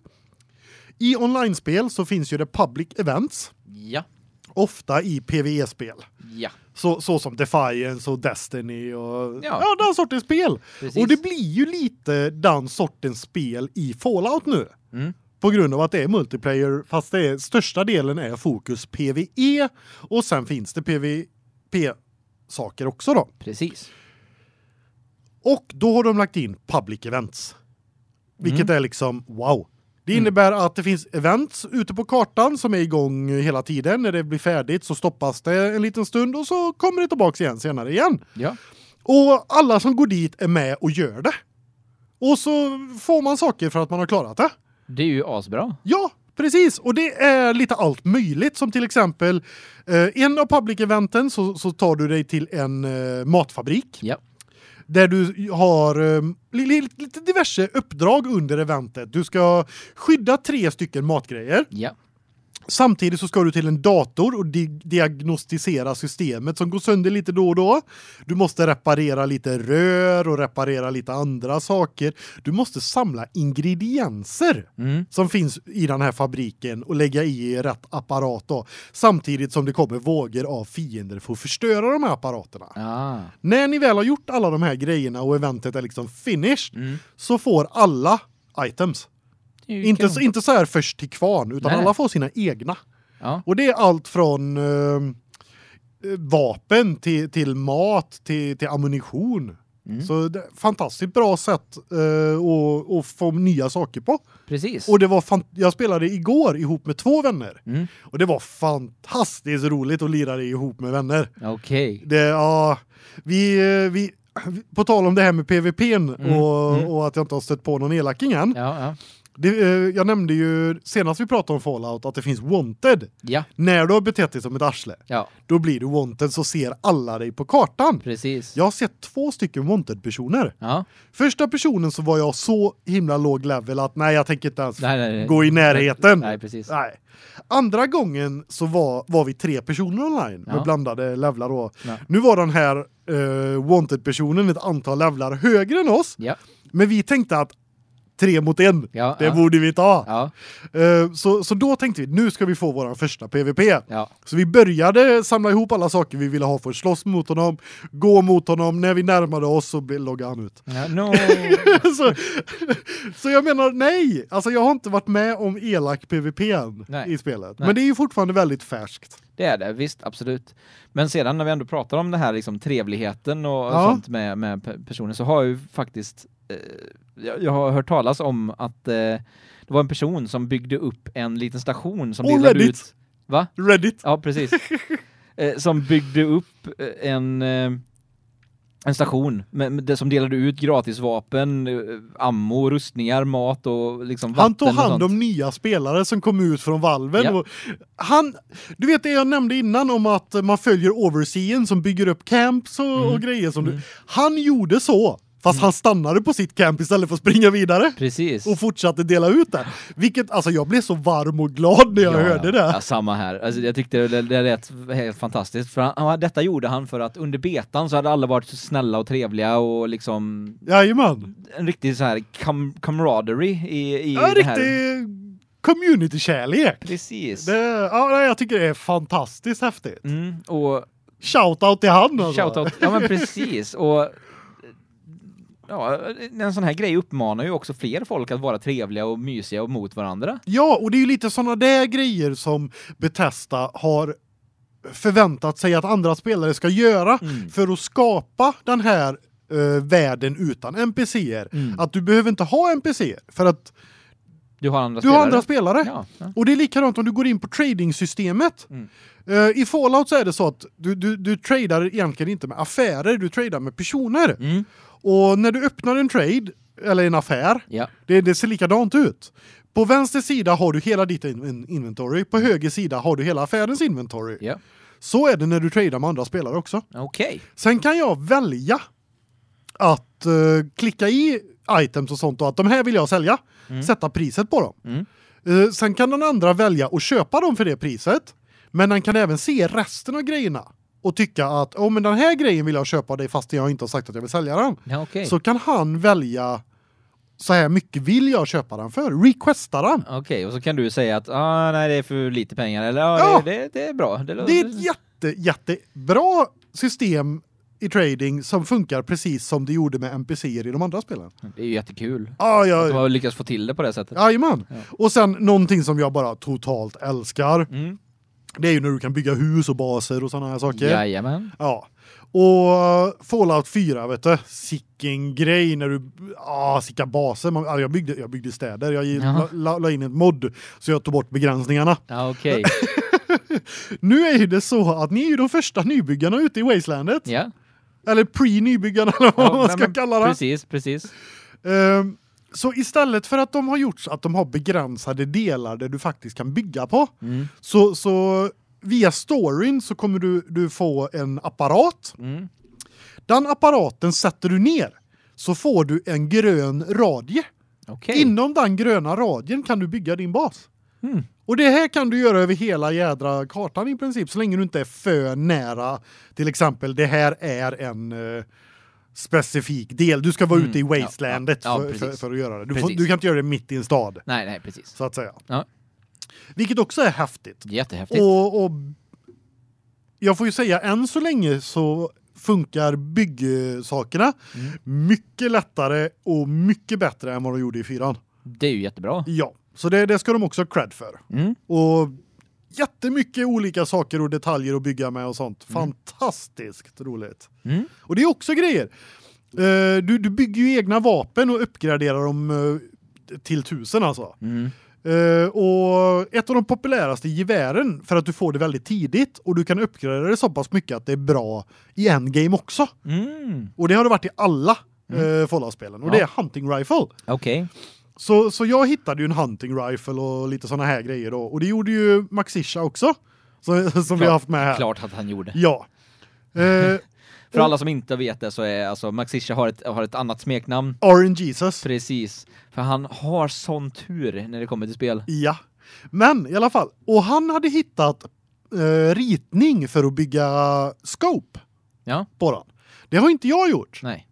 I online-spel så finns ju det public events, Ja. ofta i PvE-spel. Ja. Så, så som Defiance och Destiny och ja. Ja. den sortens spel. Precis. Och det blir ju lite den sortens spel i Fallout nu. Mm. På grund av att det är multiplayer fast det är största delen är fokus PvE och sen finns det PvP saker också då. Precis. Och då har de lagt in public events. Vilket Mm. är liksom wow. Det innebär att det finns events ute på kartan som är igång hela tiden. När det blir färdigt så stoppas det en liten stund och så kommer det tillbaks igen senare igen. Ja. Och alla som går dit är med och gör det. Och så får man saker för att man har klarat det. Det är ju asbra. Ja, Precis, och det är lite allt möjligt som till exempel eh, en av public eventen så så tar du dig till en eh, matfabrik Ja där du har eh, li, li, lite diverse uppdrag under eventet. Du ska skydda tre stycken matgrejer. Ja. Samtidigt så ska du till en dator och di diagnostisera systemet som går sönder lite då och då. Du måste reparera lite rör och reparera lite andra saker. Du måste samla ingredienser Mm. som finns i den här fabriken och lägga i rätt apparat då. Samtidigt som det kommer vågor av fiender för att förstöra de här apparaterna. Ah. När ni väl har gjort alla de här grejerna och eventet är liksom finished Mm. så får alla items. Inte så, inte så här först till kvarn utan Nej, alla får sina egna. Ja. Och det är allt från eh, eh, vapen till till mat till till ammunition. Mm. Så det fantastiskt bra sätt eh, att att få nya saker på. Precis. Och det var jag spelade igår ihop med två vänner Mm. och det var fantastiskt roligt att lira det ihop med vänner. Okej. Det ja vi eh, vi på tal om det här med PVP:n Mm, och mm. och att jag inte har stött på någon elaking än. Ja, ja. Det, eh, jag nämnde ju senast vi pratade om Fallout att det finns wanted. Ja, När du har betett dig som ett arsle, ja, då blir du wanted så ser alla dig på kartan. precis. Jag har sett två stycken wanted personer. Ja. Första personen så var jag så himla låg level att nej jag tänker inte ens Nej, nej, nej. gå i närheten. Nej, precis. Nej. Andra gången så var var vi tre personer online med blandade levlar då. Nu var den här eh, wanted personen ett antal levlar högre än oss, men vi tänkte att tre mot en, Ja, det ja. borde vi ta. Ja, Eh, så så då tänkte vi nu ska vi få våran första PVP. Så vi började samla ihop alla saker vi ville ha för att slåss mot honom, gå mot honom. När vi närmade oss så loggade han ut. no. så, så jag menar nej, alltså jag har inte varit med om elak PVP i spelet. Nej. Men det är ju fortfarande väldigt färskt. Det är det, visst, absolut. Men sedan när vi ändå pratar om det här liksom trevligheten och Ja. sånt med, med pe- personer så har jag ju faktiskt jag, jag har hört talas om att eh, det var en person som byggde upp en liten station som Och delade Reddit. ut Va? Reddit. Ja, precis. eh, som byggde upp eh, en eh, en station med, som delade ut gratisvapen, eh, ammo, rustningar, mat och liksom Han tog hand om nya spelare som kom ut från valven Ja. han du vet det jag nämnde innan om att man följer overseeing som bygger upp camps och, Mm. och grejer som du han gjorde så fast han stannade på sitt camp istället för att springa vidare. Precis. och fortsatte dela ut det. Vilket alltså jag blev så varm och glad när jag Ja, hörde ja. det. Ja, samma här. Alltså, jag tyckte det, det lät helt fantastiskt. För han, detta gjorde han för att under betan så hade alla varit så snälla och trevliga och liksom Jajamän. en riktig så här com camaraderie i, i Ja, det här. riktig community-kärlek. Precis. Det, ja, jag tycker det är fantastiskt häftigt. Mm, och Shoutout till han alltså. shoutout. Ja men precis. Och ja, en sån här grej uppmanar ju också fler folk att vara trevliga och mysiga och mot varandra. Ja, och det är ju lite såna där grejer som Bethesda har förväntat sig att andra spelare ska göra Mm. för att skapa den här eh, världen utan NPCer. Mm. Att du behöver inte ha NPCer för att Du har andra du spelare. har andra spelare. Ja, ja. Och det är likadant om du går in på trading-systemet. Mm. Eh, I Fallout så är det så att du, du, du tradar egentligen inte med affärer, du tradar med personer. Mm. Och när du öppnar en trade, eller en affär, Ja. det, det ser likadant ut. På vänster sida har du hela ditt in in- inventory, på höger sida har du hela affärens inventory. Ja. Så är det när du tradar med andra spelare också. Okej. Sen kan jag välja att eh, klicka i items och sånt och att de här vill jag sälja, Mm. sätta priset på dem. Mm. Eh, sen kan den andra välja att köpa dem för det priset, men den kan även se resten av grejerna och tycka att oh, men den här grejen vill jag köpa dig fast jag inte har sagt att jag vill sälja den. Ja, okej. Så kan han välja så här mycket vill jag köpa den för. Requesta den. Okej, och så kan du säga att ah, nej det är för lite pengar eller ah, Ja. det, det, det är bra. Det, Det är ett jätte jättebra system i trading som funkar precis som det gjorde med NPCer i de andra spelen. det är ju jättekul. Ja, Du ja. har lyckats få till det på det sättet. Jajamän. Ja. Och sen någonting som jag bara totalt älskar. Mm. Det är ju när du kan bygga hus och baser och såna här saker. Jajamän. Ja. Och Fallout 4 vet du, sicken grej när du ah sicka baser. Man, ja, jag byggde jag byggde städer. Jag la, la, la in ett mod så jag tog bort begränsningarna. Ja, okej. Nu är det så att ni är de första nybyggarna ute i Wastelandet. Ja. Eller pre-nybyggarna eller vad ja man ska men kalla det. Precis, precis. Ehm, så istället för att de har gjort att de har begränsade delar där du faktiskt kan bygga på Mm. så så via storyn så kommer du du få en apparat. Mm. Den apparaten sätter du ner så får du en grön radie. Okej. Inom den gröna radien kan du bygga din bas. Mm. Och det här kan du göra över hela jädra kartan i princip så länge du inte är för nära till exempel det här är en eh, specifik del. Du ska vara Mm, ute i wastelandet ja, ja, för, för, för att göra det. Du, får, du kan inte göra det mitt i en stad Nej, nej, precis. så att säga. Ja. Vilket också är häftigt. Jättehäftigt. Och, och jag får ju säga än så länge så funkar byggsakerna Mm. mycket lättare och mycket bättre än vad de gjorde i fyran. Det är ju jättebra. Ja, så det, det ska de också ha cred för. Mm. Och jättemycket olika saker och detaljer att bygga med och sånt. Mm. Fantastiskt roligt. Mm. Och det är också grejer. Eh, du, du bygger ju egna vapen och uppgraderar dem eh, till tusen alltså. Mm. Eh, och ett av de populäraste gevären för att du får det väldigt tidigt och du kan uppgradera det så pass mycket att det är bra i endgame också. Mm. Och det har det varit i alla mm. Fallout-spelen och Ja. det är hunting rifle. Okej. Så så jag hittade ju en hunting rifle och lite såna här grejer då och det gjorde ju Maxisha också. Så, som vi har haft med här. Klart att han gjorde. Ja. Eh, För alla som inte vet det så är alltså Maxisha har ett har ett annat smeknamn. Orange Jesus. Precis. För han har sån tur när det kommer till spel. Ja. Men i alla fall och han hade hittat eh, ritning för att bygga scope Ja. på den. Det har inte jag gjort. Nej.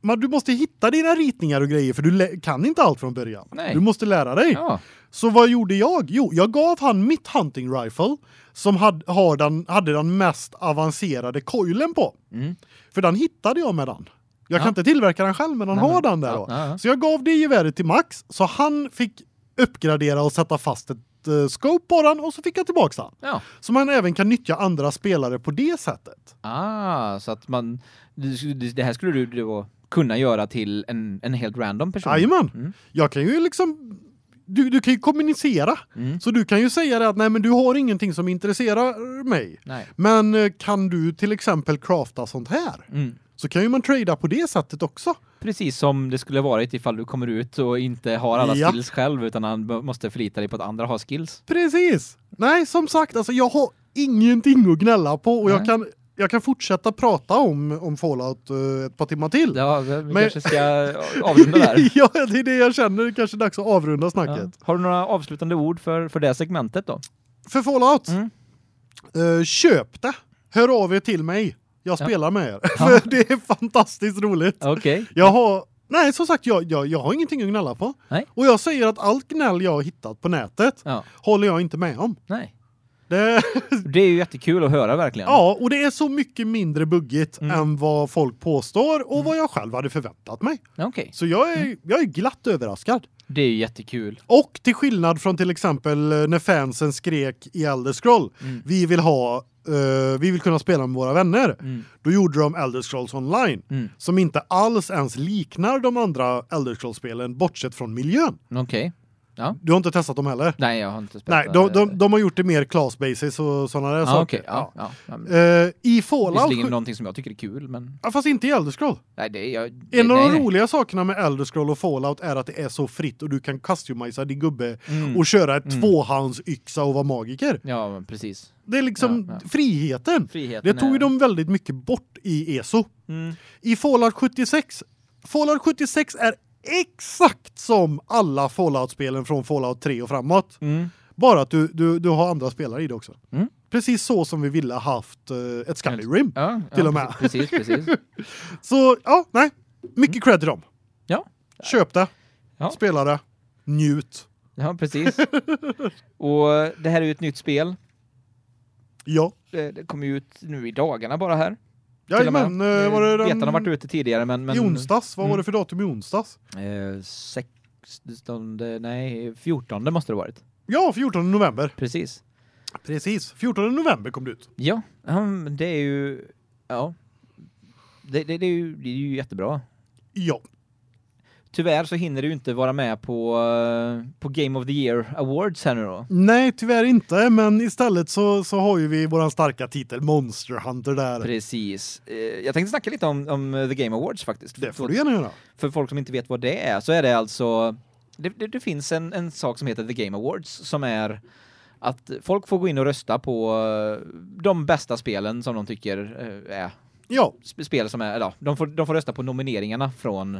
Men du måste hitta dina ritningar och grejer för du kan inte allt från början. Nej. Du måste lära dig. Ja. Så vad gjorde jag? Jo, jag gav han mitt hunting rifle som hade har den hade den mest avancerade coilen på. Mm. För den hittade jag med den. Jag kan Ja. inte tillverka den själv men han har den där då. Så jag gav det geväret till Max så han fick uppgradera och sätta fast ett uh, scope på den och så fick jag tillbaka den. Ja. Så man även kan nyttja andra spelare på det sättet. Ah, så att man det här skulle du då kunna göra till en en helt random person. Jajamän. Mm. Jag kan ju liksom du, du kan ju kommunicera. Mm. Så du kan ju säga det att nej men du har ingenting som intresserar mig. Nej. Men eh, kan du till exempel crafta sånt här? Mm. Så kan ju man trada på det sättet också. Precis som det skulle varit ifall du kommer ut och inte har alla Ja. skills själv utan han måste förlita dig på att andra har skills. Precis. Nej, som sagt alltså jag har ingenting att gnälla på och jag Nej. kan jag kan fortsätta prata om om Fallout uh, ett par timmar till. Ja, vi Men- kanske ska avrunda där. ja, det är det jag känner. Det kanske dags att avrunda Ja. snacket. Har du några avslutande ord för för det segmentet då? För Fallout. Mm. eh, köp det. Hör av er till mig. Jag Ja. spelar med er. Ja. För det är fantastiskt roligt. Okej. Jag har Nej, som sagt jag, jag jag har ingenting att gnälla på. Nej. Och jag säger att allt gnäll jag har hittat på nätet Ja. håller jag inte med om. Nej. Det Det är ju jättekul att höra verkligen. Ja, och det är så mycket mindre buggigt Mm. än vad folk påstår och vad jag själv hade förväntat mig. Okej. Så jag är Mm. jag är glatt överraskad. Det är ju jättekul. Och till skillnad från till exempel eh, när fansen skrek i Elder Scroll, Mm. vi vill ha eh, vi vill kunna spela med våra vänner. Mm. Då gjorde de Elder Scrolls online Mm. som inte alls ens liknar de andra Elder Scrolls-spelen bortsett från miljön. Okej. Ja. Du har inte testat dem heller? Nej, jag har inte Nej, spelat. de, de, de har gjort det mer class basis och sådana där Ja, saker. okej. Ja, ja. ja. Eh, I Fallout Visserligen någonting som jag tycker är kul, men Ja, fast inte i Elder Scroll. nej, det är jag det, En av nej, de nej. roliga sakerna med Elder Scroll och Fallout är att det är så fritt och du kan customisa din gubbe Mm. och köra ett Mm. tvåhandsyxa och vara magiker. Ja, precis. Det är liksom Ja, ja. friheten. Friheten Det tog ju de väldigt mycket bort i ESO. Mm. I Fallout 76 Fallout 76 är exakt som alla Fallout-spelen från Fallout 3 och framåt. Mm. Bara att du du du har andra spelare i det också. Mm. Precis så som vi ville ha haft uh, ett Skyrim. Ja, Till ja, och med. Precis, precis. Så ja, nej. Mycket cred till dem. Ja. Köp det. Ja. Spela det. Njut. Ja, precis. Och det här är ju ett nytt spel. Ja. Det, det kommer ju ut nu i dagarna bara här. Jajamän, eh, var det Betan har den varit ute tidigare, men... men i onsdags? Vad var Mm. det för datum i onsdags? Eh, 16, nej, 14 måste det varit. Ja, 14 november. Precis. Precis. 14 november kom det ut. Ja, det är ju... Ja. Det, det, det, är ju, det är ju jättebra. Ja. Tyvärr så hinner du inte vara med på eh, på Game of the Year Awards här nu då. Nej, tyvärr inte, men istället så så har ju vi våran starka titel Monster Hunter där. Precis. Eh, Jag tänkte snacka lite om, om The Game Awards faktiskt. Det får du gärna göra. För folk som inte vet vad det är så är det alltså det, det, det finns en, en sak som heter The Game Awards som är att folk får gå in och rösta på eh, de bästa spelen som de tycker är Ja, sp- spel som är ja, de får de får rösta på nomineringarna från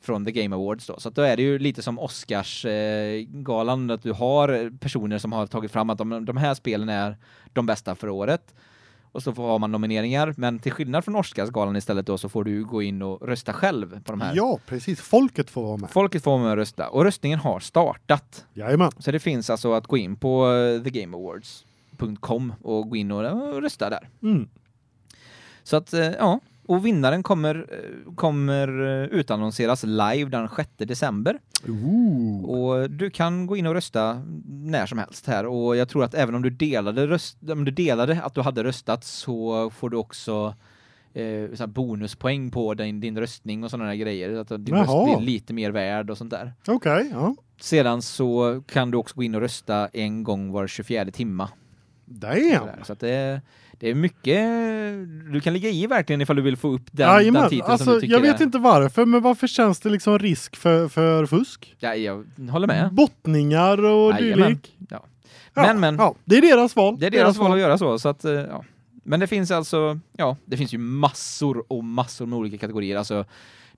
från The Game Awards då. Så att då är det ju lite som Oscars eh, galan att du har personer som har tagit fram att de, de här spelen är de bästa för året. Och så får man nomineringar, men till skillnad från Oscarsgalan istället då så får du gå in och rösta själv på de här. ja, precis. Folket får vara med. Folket får vara med och rösta och röstningen har startat. Jajamän. Så det finns alltså att gå in på eh, thegameawards.com och gå in och, och rösta där. Mm. Så att eh, ja, och vinnaren kommer eh, kommer eh, utannonseras live den 6 december Ooh. och du kan gå in och rösta när som helst här och jag tror att även om du delade röst om du delade att du hade röstat så får du också eh bonuspoäng på din din röstning och sådana där grejer att din Jaha. röst blir lite mer värd och sånt där. Okej, ja. Sedan så kan du också gå in och rösta en gång var 24 timma. Damn. Så att det, det är mycket du kan ligga i verkligen ifall du vill få upp den, Jajamän. den titeln som Alltså, du tycker jag vet är. inte varför, men varför känns det liksom risk för, för fusk? Ja, jag håller med. Bottningar och dylikt. Ja. Ja, Men men Ja, det är deras val. det är deras val att göra så så att eh, ja. Men det finns alltså ja, det finns ju massor och massor med olika kategorier alltså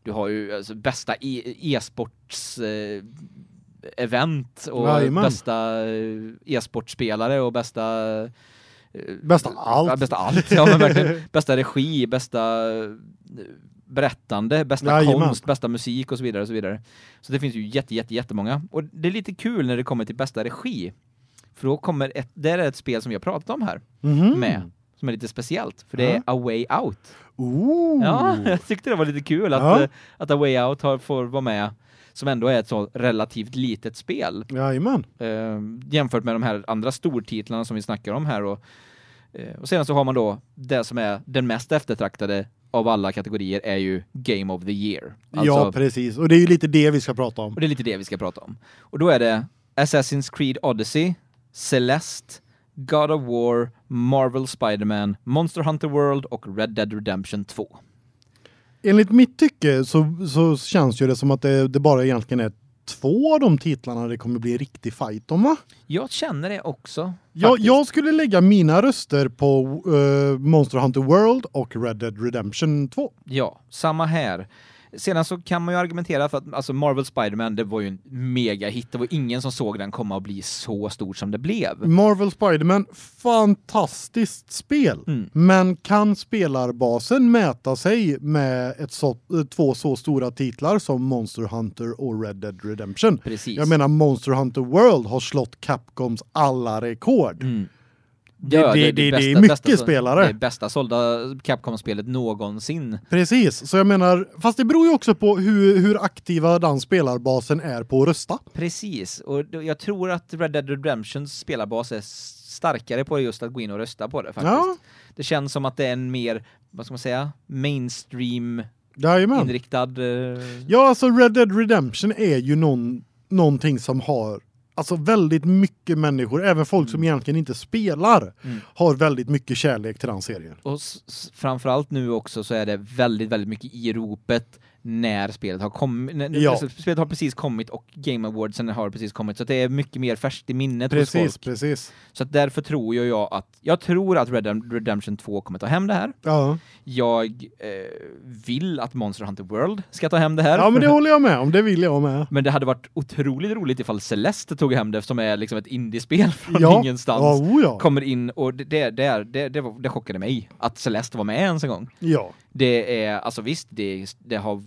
du har ju alltså, bästa e- e-sports eh, event och Jajamän. bästa eh, e-sportspelare och bästa Bästa allt. Bästa allt. Ja, men verkligen. Bästa regi, bästa eh, berättande, bästa Jajamän. konst, bästa musik och så vidare och så vidare. Så det finns ju jätte jätte jättemånga och det är lite kul när det kommer till bästa regi. För då kommer ett det är ett spel som vi har pratat om här Mhm. med som är lite speciellt för det är A Way Out. Ooh. Ja, jag tyckte det var lite kul att Ja. eh, att A Way Out har, får vara med som ändå är ett så relativt litet spel Jajamän. eh, jämfört med de här andra stortitlarna som vi snackar om här och eh, och sedan så har man då det som är den mest eftertraktade av alla kategorier är ju Game of the Year. ja, Alltså, precis. Och det är ju lite det vi ska prata om. och det är lite det vi ska prata om. Och då är det Assassin's Creed Odyssey, Celeste, God of War, Marvel Spider-Man, Monster Hunter World och Red Dead Redemption 2. Enligt mitt tycke så, så känns ju det som att det, det bara egentligen är två av de titlarna det kommer bli riktig fight om va? Jag känner det också. Jag, jag skulle lägga mina röster på eh, Monster Hunter World och Red Dead Redemption 2. Ja, samma här. Sedan så kan man ju argumentera för att alltså Marvel Spider-Man det var ju en mega hit. Det var ingen som såg den komma att bli så stor som det blev. Marvel Spider-Man, fantastiskt spel. Mm. Men kan spelarbasen mäta sig med ett så, två så stora titlar som Monster Hunter och Red Dead Redemption? Precis. Jag menar Monster Hunter World har slått Capcoms alla rekord. Mm. Det- det- det- det är mycket spelare. Det är bästa sålda Capcom-spelet någonsin. Precis, så jag menar, fast det beror ju också på hur, hur aktiva den spelarbasen är på att rösta. Precis, och jag tror att Red Dead Redemptions spelarbas är starkare på just att gå in och rösta på det faktiskt. Ja. Det känns som att det är en mer, vad ska man säga, mainstream Jajamän. inriktad eh, Ja, alltså Red Dead Redemption är ju någon, någonting som har alltså väldigt mycket människor, även folk som egentligen inte spelar, Mm. har väldigt mycket kärlek till den serien. Och framförallt nu också så är det väldigt, väldigt mycket i ropet när spelet har kommit. Ja. spelet har precis kommit och Game Awardsen har precis kommit så det är mycket mer färskt i minnet hos Precis, folk. precis. Så därför tror ju jag att jag tror att Red Dead Redemption 2 kommer ta hem det här. Ja. Jag eh, vill att Monster Hunter World ska ta hem det här. ja, men det håller jag med om. Det vill jag med. Men det hade varit otroligt roligt ifall Celeste tog hem det som är liksom ett indiespel från Ja. ingenstans. Ja, oh. Kommer in och det, det, det, det, det, det chockade mig att Celeste var med ens en gång. Ja. Det är, alltså visst, det, det har,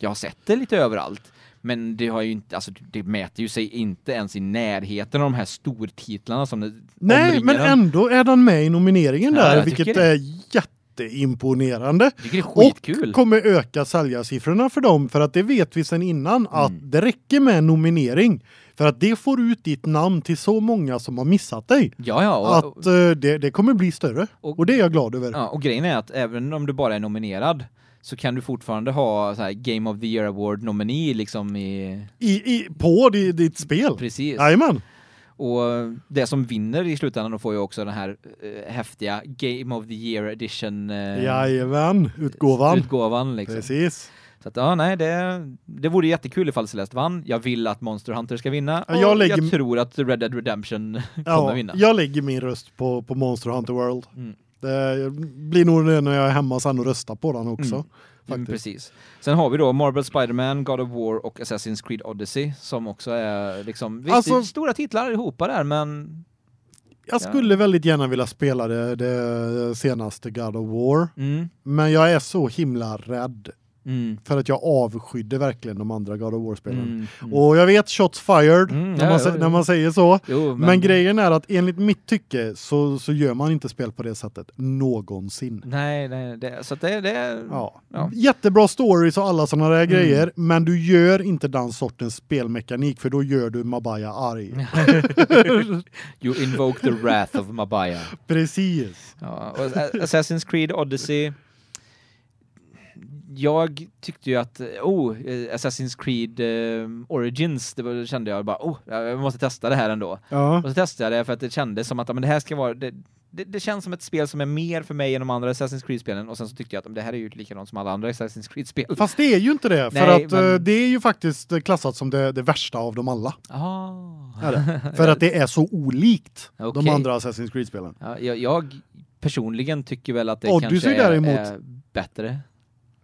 jag har sett det lite överallt. Men det har ju inte, alltså det mäter ju sig inte ens i närheten av de här stortitlarna som det Nej, men ändå är den med i nomineringen Ja, där, vilket det. är jätteimponerande. Det är skitkul. Och kommer öka säljarsiffrorna för dem för att det vet vi sedan innan att Mm. det räcker med nominering för att det får ut ditt namn till så många som har missat dig. ja, ja, och, Att eh, det, det kommer bli större. och- Och, det är jag glad över. ja, och grejen är att även om du bara är nominerad så kan du fortfarande ha Game of the Year Award nominee liksom i I, i på di- ditt spel. precis. Jajamän. Och det som vinner i slutändan får ju också den här eh, häftiga Game of the Year edition eh, Jajamän, utgåvan. utgåvan liksom. Precis. Så att ja, nej, det det vore jättekul ifall Celeste vann. Jag vill att Monster Hunter ska vinna Ja, och jag jag, lägger- tror att Red Dead Redemption kommer Ja, vinna. jag lägger min röst på, på Monster Hunter World. Mm. Det blir nog det när jag är hemma sen och röstar på den också. Mm. Mm, precis. Sen har vi då Marvel Spider-Man, God of War och Assassin's Creed Odyssey som också är liksom visst, Alltså- är stora titlar allihopa där men Jag skulle väldigt gärna vilja spela det, det senaste God of War. mm, Men jag är så himla rädd. Mm, För att jag avskydde verkligen de andra God of War-spelen. mm, mm. Och jag vet shots fired Mm, när, ja, man, ja, när man säger så. Jo, Men, grejen är att enligt mitt tycke så, så gör man inte spel på det sättet någonsin. Nej, nej, det, så det, det Ja. Ja. Jättebra stories och alla sådana där Mm. grejer, men du gör inte den sortens spelmekanik för då gör du Mabaya arg. you invoke the wrath of Mabaya. Precis. Ja, Assassin's Creed Odyssey jag tyckte ju att oh eh, Assassin's Creed eh, Origins det var, kände jag bara oh jag måste testa det här ändå. Ja. Och så testade jag det för att det kändes som att men det här ska vara det, det, det känns som ett spel som är mer för mig än de andra Assassin's Creed-spelen och sen så tyckte jag att det här är ju likadant som alla andra Assassin's Creed-spel. Fast det är ju inte det, för Nej, att men- eh, det är ju faktiskt klassat som det, det värsta av dem alla. Ah. För att det är så olikt de Okej. andra Assassin's Creed-spelen. Ja, jag, jag personligen tycker väl att det Odyssey kanske är, däremot- är bättre.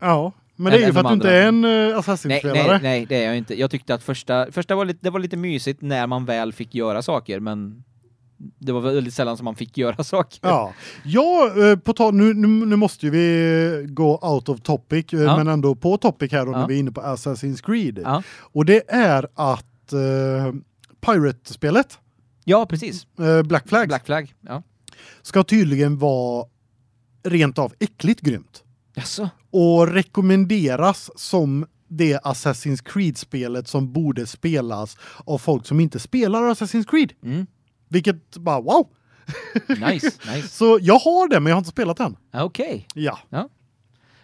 Ja, men det är ju för att du inte är en uh, Nej, Assassin-spelare. nej, nej, det är jag inte. Jag tyckte att första, första var lite, det var lite mysigt när man väl fick göra saker, men det var väldigt sällan som man fick göra saker. Ja, ja eh, på ta nu, nu, nu måste vi gå out of topic, eh, Ja. men ändå på topic här då Ja. när vi är inne på Assassin's Creed. Ja, Och det är att uh, Pirate-spelet, ja precis. eh, Black Flag, Black Flag. Ja. ska tydligen vara rent av äckligt grymt. Jaså? Och rekommenderas som det Assassin's Creed-spelet som borde spelas av folk som inte spelar Assassin's Creed. Mm. Vilket bara wow! Nice, nice. Så jag har det men jag har inte spelat än. Ja, Okej. Ja. Ja,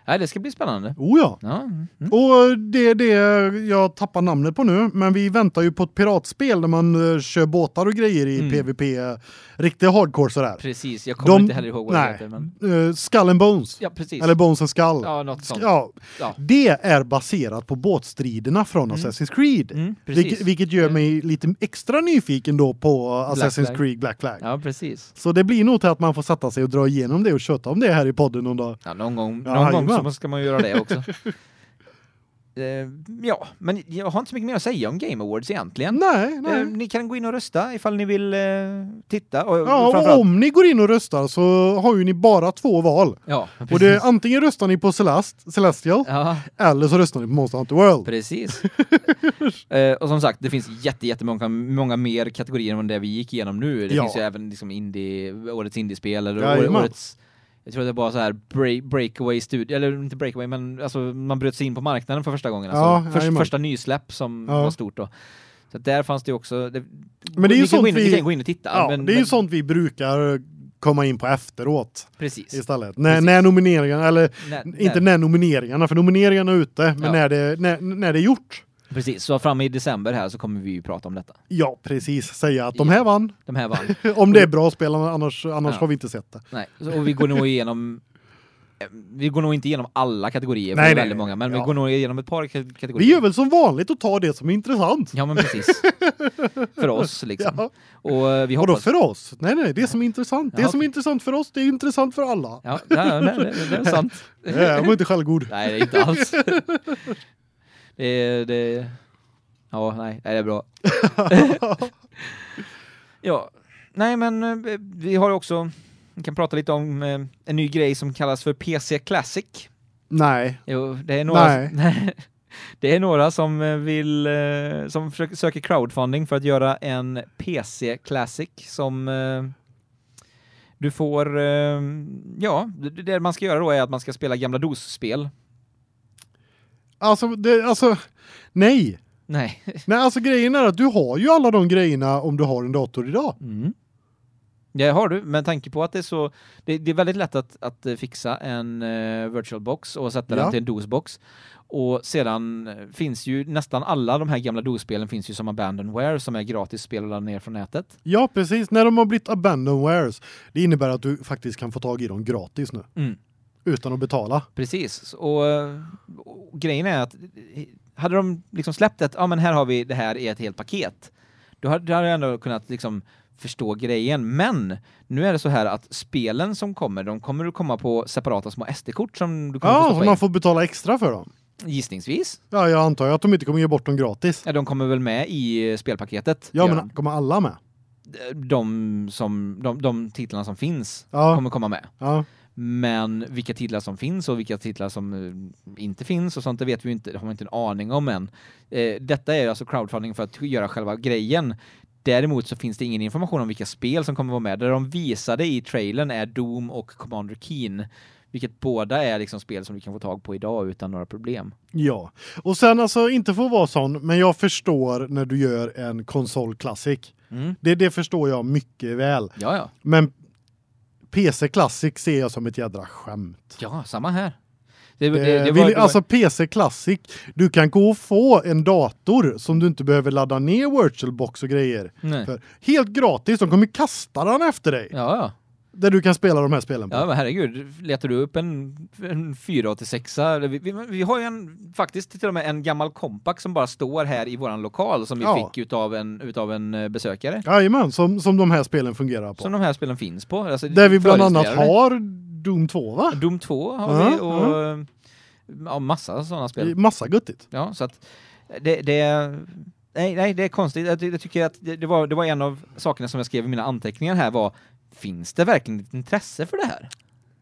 det ska bli spännande. Oh ja. Ja. mm. Och det är det jag tappar namnet på nu, men vi väntar ju på ett piratspel där man eh, kör båtar och grejer i Mm. PVP, eh, riktigt hardcore sådär. Precis, jag kommer inte heller ihåg vad det nej, heter, men... eh, Skull and Bones. Ja, precis. Eller Bones and Skull. Ja, något sånt. Ja, Ja. det är baserat på båtstriderna från Assassin's Creed. Mm, precis. Vilket, vilket gör mig lite extra nyfiken då på Black Assassin's Flag. Creed Black Flag. Ja, precis. Så det blir nog till att man får sätta sig och dra igenom det och köta om det här i podden någon dag. Ja, någon gång, någon gång. Så ska man göra det också. Eh, ja, men jag har inte så mycket mer att säga om Game Awards egentligen. Nej, nej. Eh, ni kan gå in och rösta ifall ni vill eh, titta. Och, Ja, och om ni går in och röstar så har ju ni bara två val. Ja, Och det antingen röstar ni på Celest, Celestial Ja, eller så röstar ni på Monster Hunter World. precis. och som sagt, det finns jätte, jättemånga många mer kategorier än det vi gick igenom nu. Det Ja. finns ju även liksom indie, årets indiespel eller Jajamän. årets jag tror det var så här break, breakaway studio eller inte breakaway men alltså man bröt sig in på marknaden för första gången Ja, alltså först, jajamän. första nysläpp som Ja. var stort då. Så där fanns det ju också det, Men det är ju sånt in, vi- kan gå in och titta Ja, men, det är ju men, sånt vi brukar komma in på efteråt precis. istället. När, Precis. när nomineringarna, eller När- inte när- när nomineringarna, för nomineringarna är ute, men Ja. när, det, när, när det är gjort. Precis, så fram i december här så kommer vi ju prata om detta. Ja, precis. Säga att de här vann. De här vann. Om det är bra spel, annars, annars Ja. har vi inte sett det. Nej, och vi går nog igenom vi går nog inte igenom alla kategorier, för Nej, det är nej, väldigt många, men ja. vi går nog igenom ett par ka- kategorier. Vi gör väl som vanligt och tar det som är intressant. Ja, men precis. för oss liksom. Ja. Och eh, vi hoppas... för oss? Nej, nej, det som är intressant. Det Ja, som är intressant för oss, det är intressant för alla. Ja, ja nej, det, det är sant. Nej, jag var inte självgod. Nej, det är inte alls. Det, är- det... Ja, nej, nej, det är bra. ja, nej men eh, vi har också, vi kan prata lite om eh, en ny grej som kallas för PC Classic. Nej. Jo, det är några, Nej. det är några som eh, vill, som försöker, söker crowdfunding för att göra en PC Classic som du får, ja, det, det man ska göra då är att man ska spela gamla DOS-spel. Alltså, det, alltså, nej. Nej. Nej, alltså grejen är att du har ju alla de grejerna om du har en dator idag. Mm. Det har du, med tanke på att det är så det, det är väldigt lätt att, att eh, fixa en uh, virtual box och sätta Ja. den till en DOS-box. Och sedan eh, finns ju nästan alla de här gamla DOS-spelen finns ju som abandonware som är gratis spel att ladda ner från nätet. Ja, precis. När de har blivit abandonwares, det innebär att du faktiskt kan få tag i dem gratis nu. Mm. Utan att betala. Precis. Och, och grejen är att hade de liksom släppt ett, ja men här har vi det här i ett helt paket. Då hade, då hade jag ändå kunnat liksom förstå grejen. Men nu är det så här att spelen som kommer, de kommer att komma på separata små SD-kort som du kommer Ja, så man får betala extra för dem. Gissningsvis. Ja, jag antar att de inte kommer ge bort dem gratis. Ja, de kommer väl med i eh, spelpaketet. Ja, men kommer alla med? de. de som de, de titlarna som finns Ja. kommer komma med. Ja. Men vilka titlar som finns och vilka titlar som eh, inte finns och sånt det vet vi inte, det har man inte en aning om än. Eh, detta är alltså crowdfunding för att göra själva grejen. Däremot så finns det ingen information om vilka spel som kommer vara med. Det de visade i trailern är Doom och Commander Keen, vilket båda är liksom spel som du kan få tag på idag utan några problem. Ja. Och sen alltså inte att vara sån, men jag förstår när du gör en konsol classic. Mm. Det det förstår jag mycket väl. Ja, ja. Men PC Classic ser jag som ett jädra skämt. Ja, samma här. Det, det, Det, det, var, vill, alltså PC Classic, du kan gå och få en dator som du inte behöver ladda ner VirtualBox och grejer. För. Helt gratis, de kommer kasta den efter dig. Ja, ja. Där du kan spela de här spelen på. Ja, men herregud, letar du upp en, en 486 eller vi, vi, vi har ju en faktiskt till och med en gammal compact som bara står här i våran lokal som vi Ja. fick utav en utav en eh, besökare. Jajamän, som, som de här spelen fungerar på. Som de här spelen finns på. Alltså, Där vi bland annat har Doom 2 va? Doom 2 har Ja, vi och ja, massa sådana spel. Massa guttigt. Ja, så att det, det nej, nej, det är konstigt. Jag, ty- jag tycker att det, det var det var en av sakerna som jag skrev i mina anteckningar här var finns det verkligen ett intresse för det här?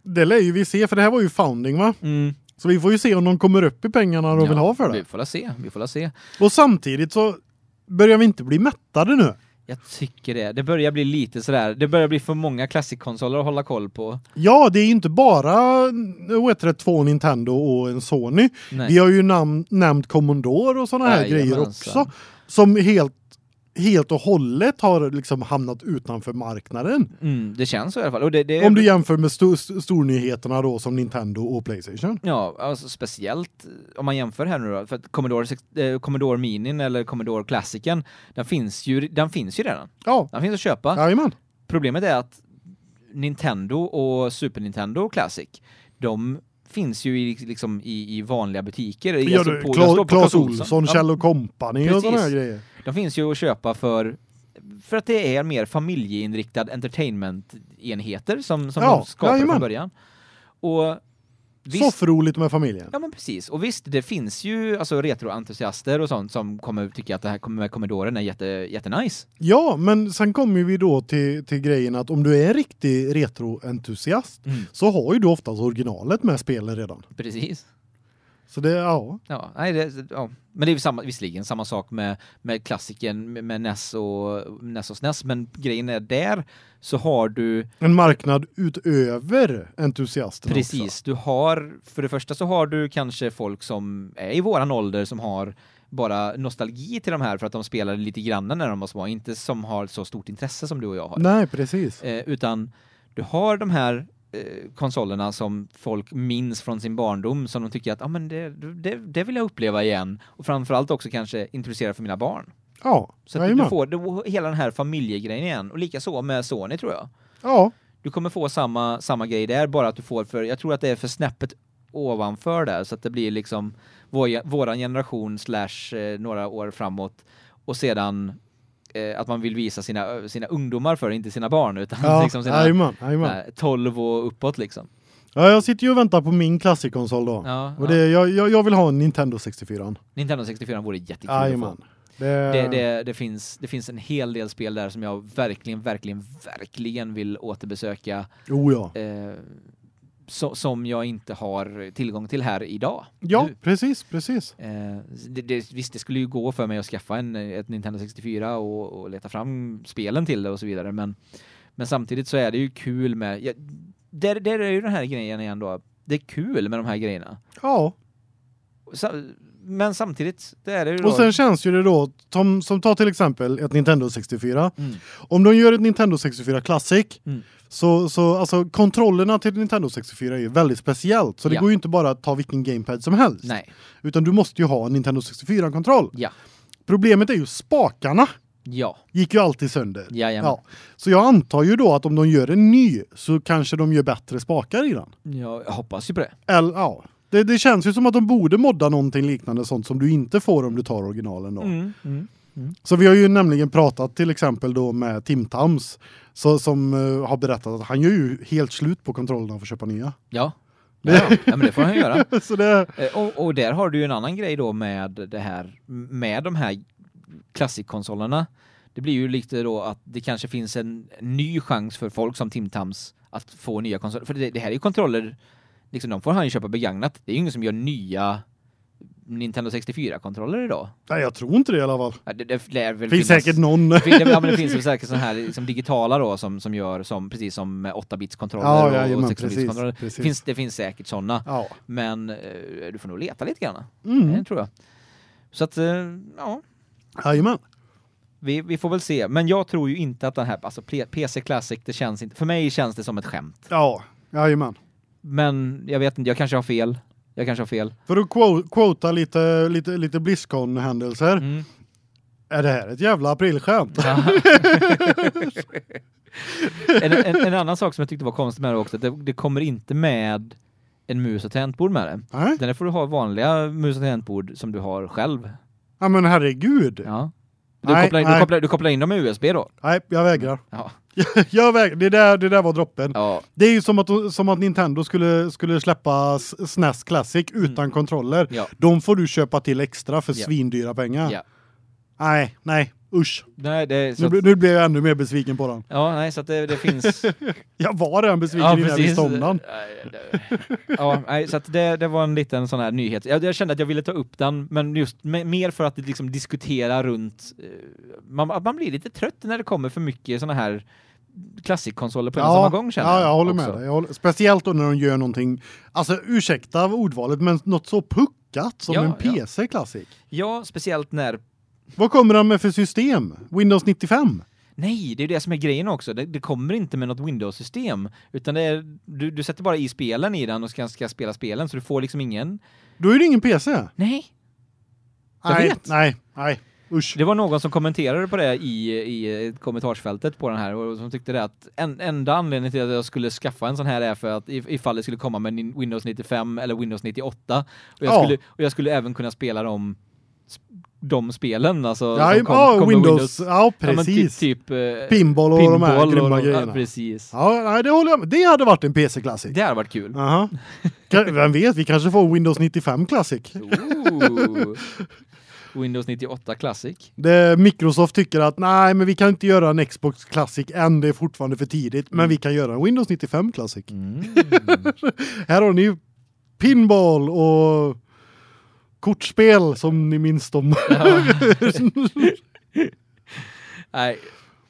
Det lär ju vi se för det här var ju founding va? Mm. Så vi får ju se om de kommer upp i pengarna de vill ha för Vi det. får la se, vi får la se. Och samtidigt så börjar vi inte bli mättade nu. Jag tycker det. Det börjar bli lite sådär, det börjar bli för många klassikkonsoler att hålla koll på. Ja, det är inte bara det, två Nintendo och en Sony. Nej. Vi har ju nämnt Commodore och såna här grejer också som helt helt och hållet har liksom hamnat utanför marknaden. Mm, det känns så i alla fall. Det, det, Om du jämför med st- stornyheterna då som Nintendo och PlayStation. Ja, alltså speciellt om man jämför här nu då, för att Commodore, eh, Commodore Minin eller Commodore Classicen, den finns ju, den finns ju redan. Ja, Den finns att köpa. jajamän. Problemet är att Nintendo och Super Nintendo Classic, de finns ju i, liksom i, i vanliga butiker. Ja, Alltså på- står på Ohlson, Ja, Kjell och Company och Precis. grejer. De finns ju att köpa för för att det är mer familjeinriktad entertainment-enheter som, som Ja, de skapade jajamän. från början. Och Soffroligt med familjen. Ja men precis. Och visst, det finns ju alltså retroentusiaster och sånt som kommer tycka att det här med Commodoren är jätte jättenice. Ja, men sen kommer vi då till, till grejen att om du är en riktig retroentusiast Mm. så har ju du oftast originalet med spelet redan. Precis. Så det, ja. Ja, nej det, ja. men det är samma visserligen samma sak med med klassiken med, med NES och NES och SNES, men grejen är där så har du En marknad utöver entusiasterna precis, också. du har för det första så har du kanske folk som är i våran ålder som har bara nostalgi till de här för att de spelade lite grann när de var små, inte som har så stort intresse som du och jag har. Nej, precis. eh, utan du har de här konsolerna som folk minns från sin barndom som de tycker att ah, men det, det, det vill jag uppleva igen. Och framförallt också kanske introducera för mina barn. Ja, Så att du får du, hela den här familjegrejen igen. Och lika så med Sony tror jag. Ja, Du kommer få samma samma grej där bara att du får för jag tror att det är för snäppet ovanför där så att det blir liksom vår, våran generation slash eh, några år framåt. Och sedan eh, att man vill visa sina sina ungdomar för inte sina barn utan ja liksom sina jajamän, jajamän. Nej, 12 och uppåt liksom. Ja, jag sitter ju och väntar på min klassikkonsol då. Ja, Och ja. det, jag, jag, jag vill ha en Nintendo 64. Nintendo 64 vore jättekul att få. Jajamän. Det, Det, det, det, finns, det finns en hel del spel där som jag verkligen, verkligen, verkligen vill återbesöka Oh ja. eh, so, som jag inte har tillgång till här idag. Ja, Nu. precis, precis. Eh, det, det, visst, det skulle ju gå för mig att skaffa en, ett Nintendo 64 och, och leta fram spelen till det och så vidare, men, men samtidigt så är det ju kul med... Ja, där, där är ju den här grejen igen då. Det är kul med de här grejerna. Ja, Så, men samtidigt det är det ju då. Och sen känns ju det då som som tar till exempel ett Nintendo 64. Mm. Om de gör ett Nintendo 64 Classic Mm. så så alltså kontrollerna till Nintendo 64 är ju väldigt speciellt så det Ja. går ju inte bara att ta vilken gamepad som helst. Nej. Utan du måste ju ha en Nintendo 64 kontroll. Ja. Problemet är ju spakarna Ja. gick ju alltid sönder. Jajamän. Ja. Så jag antar ju då att om de gör en ny så kanske de gör bättre spakar i den. Ja, jag hoppas ju på det. Eller ja, det, det känns ju som att de borde modda någonting liknande sånt som du inte får om du tar originalen då. Mm. Mm. Så vi har ju nämligen pratat till exempel då med Tim Tams så, som eh, har berättat att han gör ju helt slut på kontrollerna för att köpa nya. Ja. Ja, ja. men det får han göra. så det Eh, Och, och där har du ju en annan grej då med det här med de här klassikkonsolerna. Det blir ju lite då att det kanske finns en ny chans för folk som Tim Tams att få nya konsoler. För det, det här är ju kontroller, liksom de får han ju köpa begagnat. Det är ju ingen som gör nya Nintendo 64-kontroller idag. nej, jag tror inte det i alla fall. Ja, Det, det lär väl finns finnas- säkert någon. det ja, men det finns väl säkert sådana här liksom digitala då som, som gör som precis som med 8-bits kontroller Ja, och, jajamän, och 16-bits precis, kontroller. precis. Det finns, det finns säkert sådana. Ja. Men eh, du får nog leta lite grann. Mm. Det tror jag. Så att, eh, ja, Jajamän. vi, vi får väl se. Men jag tror ju inte att den här, alltså PC Classic, det känns inte, för mig känns det som ett skämt. Ja, jajamän. Men jag vet inte, jag kanske har fel. Jag kanske har fel. För att quo- quota lite lite lite Blizzcon händelser. Mm. Är det här ett jävla aprilskämt? Ja. en, en, en annan sak som jag tyckte var konstigt med det också, det, det kommer inte med en mus och tangentbord med det. Nej. Den får du ha vanliga mus och tangentbord som du har själv. Ja men herregud. Ja. Du, Nej, kopplar in, du, kopplar, du kopplar in dem med USB då? Nej, jag vägrar. Ja. jag vägrar. Det där det där var droppen. Ja. Det är ju som att som att Nintendo skulle skulle släppa SNES Classic utan kontroller. Ja. De får du köpa till extra för Ja. svindyra pengar. ja. Nej, nej. Usch. Nej, det Nu, att, nu blir jag ännu mer besviken på den. Ja, nej, så att det, det finns... Jag var redan besviken ja, innan jag visste om den. Ja, nej, så att det, det var en liten sån här nyhet. Jag, jag kände att jag ville ta upp den, men just me- mer för att liksom diskutera runt... eh, Man, man blir lite trött när det kommer för mycket såna här klassikkonsoler på en och samma gång känner ja, jag håller också. med dig. Jag håller, speciellt när de gör någonting, alltså ursäkta ordvalet, men något så puckat som Ja, en ja. PC Classic. Ja, speciellt när... Vad kommer han med för system? Windows 95? Nej, det är ju det som är grejen också. Det, det kommer inte med något Windows-system, utan är, du, du sätter bara i spelen i den och ska, ska spela spelen, så du får liksom ingen... Då är det ingen PC. Nej, Jag nej, vet. nej, nej. Usch. Det var någon som kommenterade på det i, i kommentarsfältet på den här och som tyckte det att en, enda anledningen till att jag skulle skaffa en sån här är för att if- ifall det skulle komma med Windows 95 eller Windows 98 och jag, Ja. skulle, och jag skulle även kunna spela de, de spelen alltså Ja, som kom, ja, kom med Windows, ja Ja, precis. typ, typ eh, Pinball och de här pinball grymma och, grejerna. Ja, precis. Ja, nej, det håller jag med. Det hade varit en PC Classic. Det hade varit kul. Aha. Vem vet, vi kanske får Windows 95 Classic. Ooh. Windows 98 Classic. Det, Microsoft tycker att nej, men vi kan inte göra en Xbox Classic än, det är fortfarande för tidigt, men vi kan göra en Windows 95 Classic. Mm. Här har ni pinball och kortspel som ni minns dem. Nej,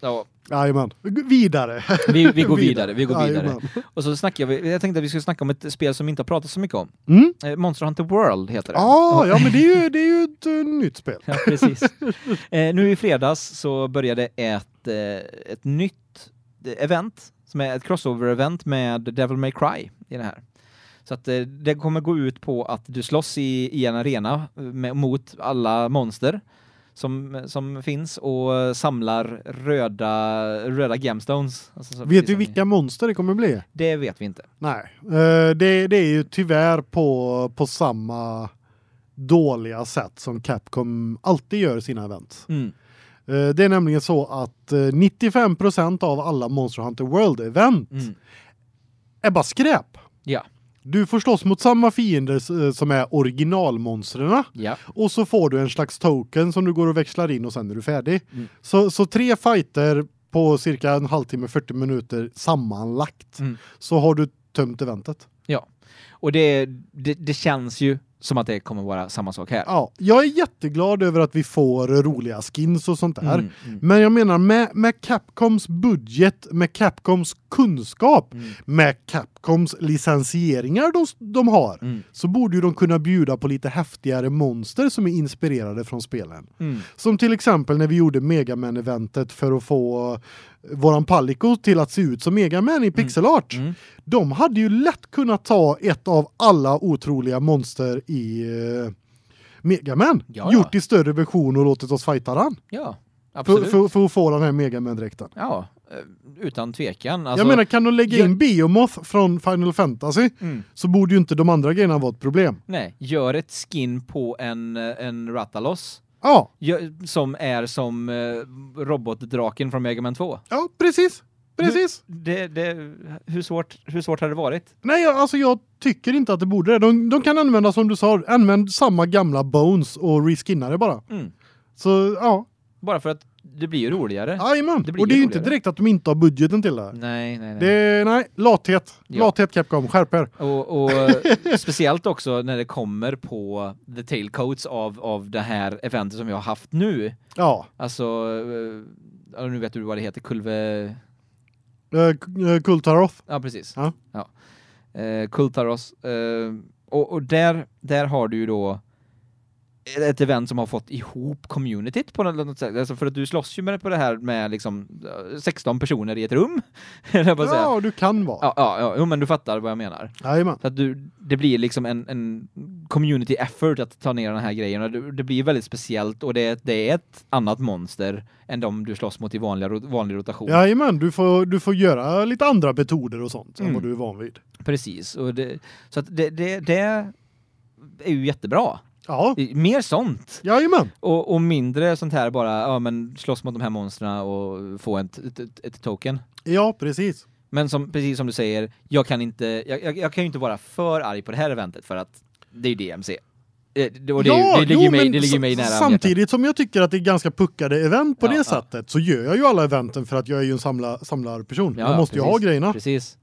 ja, Jajamän. Vidare. vi, vi går vidare, vi går vidare. Jajamän. Och så snackar vi, jag tänkte att vi skulle snacka om ett spel som vi inte har pratat så mycket om. Mm. Eh, Monster Hunter World heter det. Ah, ja, men det är ju, det är ju ett eh, nytt spel. Ja, precis. eh, nu i fredags så började ett, eh, ett nytt event, som är ett crossover-event med Devil May Cry i det här. Så att eh, det kommer gå ut på att du slåss i, i en arena eh, med, mot alla monster som, som finns och samlar röda, röda gemstones. Alltså, så Vet du vilka monster det kommer bli? Det vet vi inte. Nej, eh, det, det är ju tyvärr på, på samma dåliga sätt som Capcom alltid gör sina event. Mm. Det är nämligen så att eh, 95% av alla Monster Hunter World-event Mm. är bara skräp. Ja. Du får slåss mot samma fiender eh, som är originalmonstren Ja. och så får du en slags token som du går och växlar in och sen är du färdig. Mm. Så, så tre fighter på cirka en halvtimme 40 minuter sammanlagt Mm. så har du tömt eventet. Ja. Och det, det, det känns ju som att det kommer vara samma sak här. Ja, jag är jätteglad över att vi får roliga skins och sånt där. Mm, mm, Men jag menar med med Capcoms budget, med Capcoms kunskap, mm, med Capcoms licensieringar de, de har mm, så borde ju de kunna bjuda på lite häftigare monster som är inspirerade från spelen. mm. Som till exempel när vi gjorde Mega Man eventet för att få våran Palico till att se ut som Mega Man i pixel art. Mm. De hade ju lätt kunnat ta ett av alla otroliga monster i uh, Mega Man, Ja, gjort i större version och låtit oss fighta den. Ja, För, absolut. för, för att få den här Mega Man dräkten. Ja, eh, utan tvekan. Alltså, jag menar kan de lägga jag- in Biomoth från Final Fantasy mm, så borde ju inte de andra grejerna vara ett problem. nej, gör ett skin på en, eh, en Rattalos Ja, som är som eh, robotdraken från Mega Man 2. ja precis. Precis. Det, det, hur, svårt, hur svårt hade det varit? Nej, jag- alltså jag tycker inte att det borde det. De, de kan använda som du sa, använd samma gamla bones och reskinna det bara. Mm. Så ja, Bara för att det blir ju roligare. jajamän. Och det är ju inte roligare. direkt att de inte har budgeten till det. Nej, nej, nej. Det nej, lathet. Ja. Lathet Capcom, skärp er. Och, och speciellt också när det kommer på the tailcoats av, av det här eventet som vi har haft nu. Ja. Alltså, eh, nu vet du vad det heter, Kulve... Uh, Kultaroth. Ja, precis. Ja. ja. Eh, Kultaros. Eh, och, och där, där har du ju då ett event som har fått ihop communityt på något sätt. Alltså för att du slåss ju med på det här med liksom eh, 16 personer i ett rum. Ja, du kan vara. Ja, ja, ja, men du fattar vad jag menar. Jajamän. Så att du, det blir liksom en, en community effort att ta ner den här grejen och det, det blir väldigt speciellt och det, det är ett annat monster än de du slåss mot i vanliga, vanlig rotation. Jajamän, du får, du får göra lite andra metoder och sånt än Mm. vad du är van vid. Precis, och det, så att det, det, det är ju jättebra. Ja, Mer sånt. jajamän. Och, och mindre sånt här bara, ja men slåss mot de här monstren och få ett, ett, ett, ett token. Ja, precis. Men som, precis som du säger, jag kan inte, jag, jag, kan ju inte vara för arg på det här eventet för att det är ju DMC. Eh, det- det, ja, det, ligger jo, mig, det ligger mig nära. Samtidigt som jag tycker att det är ganska puckade event på Ja, det ja. sättet så gör jag ju alla eventen för att jag är ju en samla, samlarperson. Ja, jag måste ju precis. ha grejerna. Precis.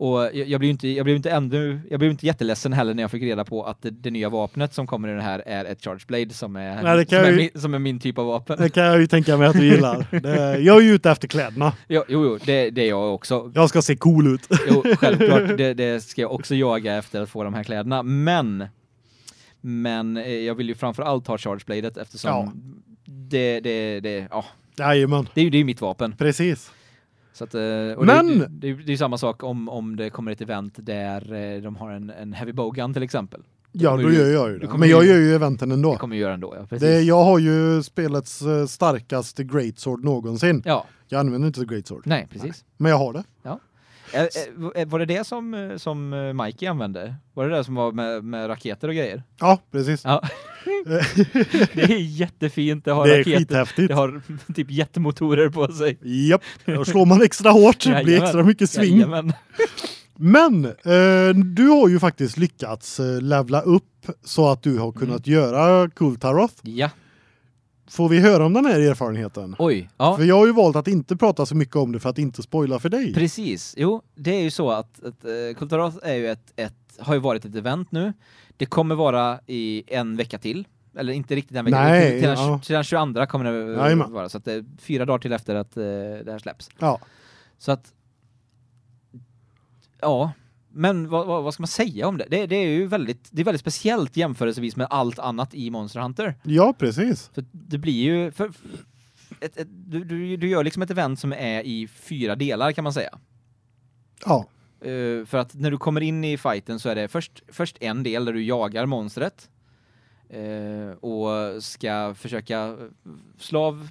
Och jag, jag ju inte jag ju inte ännu jag ju inte jätteledsen heller när jag fick reda på att det, det nya vapnet som kommer i det här är ett Charge Blade som är Nej, som, är ju- min, som är min typ av vapen. Det kan jag ju tänka mig att du gillar. Det, jag är ju ute efter kläderna. Jo, jo, jo det, det är jag också. Jag ska se cool ut. Jo, självklart, det, det ska jag också jaga efter att få de här kläderna, men men eh, jag vill ju framför allt ha Charge Bladet eftersom Ja. det, det, det, ja, Jajamän, det är ju det är mitt vapen. precis. Att, eh, Men- det, det, det, är- samma sak om, om det kommer ett event där eh, de har en, en heavy bowgun till exempel. Ja, då gör jag ju det. Men jag gör ju eventen ändå. Det kommer göra ändå, ja. Precis. Det, jag har ju spelets eh, starkaste greatsword någonsin. Ja, Jag använder inte greatsword, nej, precis. men jag har det. Eh, var det det som, som Mikey använde? Var det det som var med, med raketer och grejer? Ja, precis. Ja. det är jättefint, det har det är raketer. skithäftigt. Det har typ jättemotorer på sig. Japp, då slår man extra hårt så det blir extra mycket sving. Jajamän. Men eh, du har ju faktiskt lyckats eh, levla upp så att du har kunnat Mm. göra Kultaroth. Ja, Får vi höra om den här erfarenheten? oj. Ja, För jag har ju valt att inte prata så mycket om det för att inte spoila för dig. precis. Jo, det är ju så att, att uh, Kultaroth är ju ett, ett, har ju varit ett event nu. Det kommer vara i en vecka till. Eller inte riktigt en vecka, Nej, till, till, den, ja. till den 22 kommer det Jajamän. vara. Så att det är fyra dagar till efter att eh, det här släpps. Ja. Så att ja, men vad, vad, vad ska man säga om det? det? Det är ju väldigt det är väldigt speciellt jämförelsevis med allt annat i Monster Hunter. ja, precis. För det blir ju för, ett, ett, du, du, du gör liksom ett event som är i fyra delar kan man säga. Ja, Eh, för att när du kommer in i fighten så är det först först en del där du jagar monstret. eh, och ska försöka slav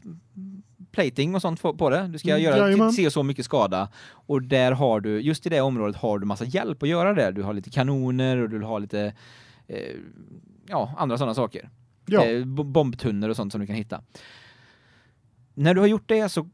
plating och sånt på, det. Du ska Mm, göra jajamän. se så mycket skada och där har du just i det området har du massa hjälp att göra det. Du har lite kanoner och du har lite eh, ja, andra sådana saker. ja. Bo- bombtunnor och sånt som du kan hitta. När du har gjort det så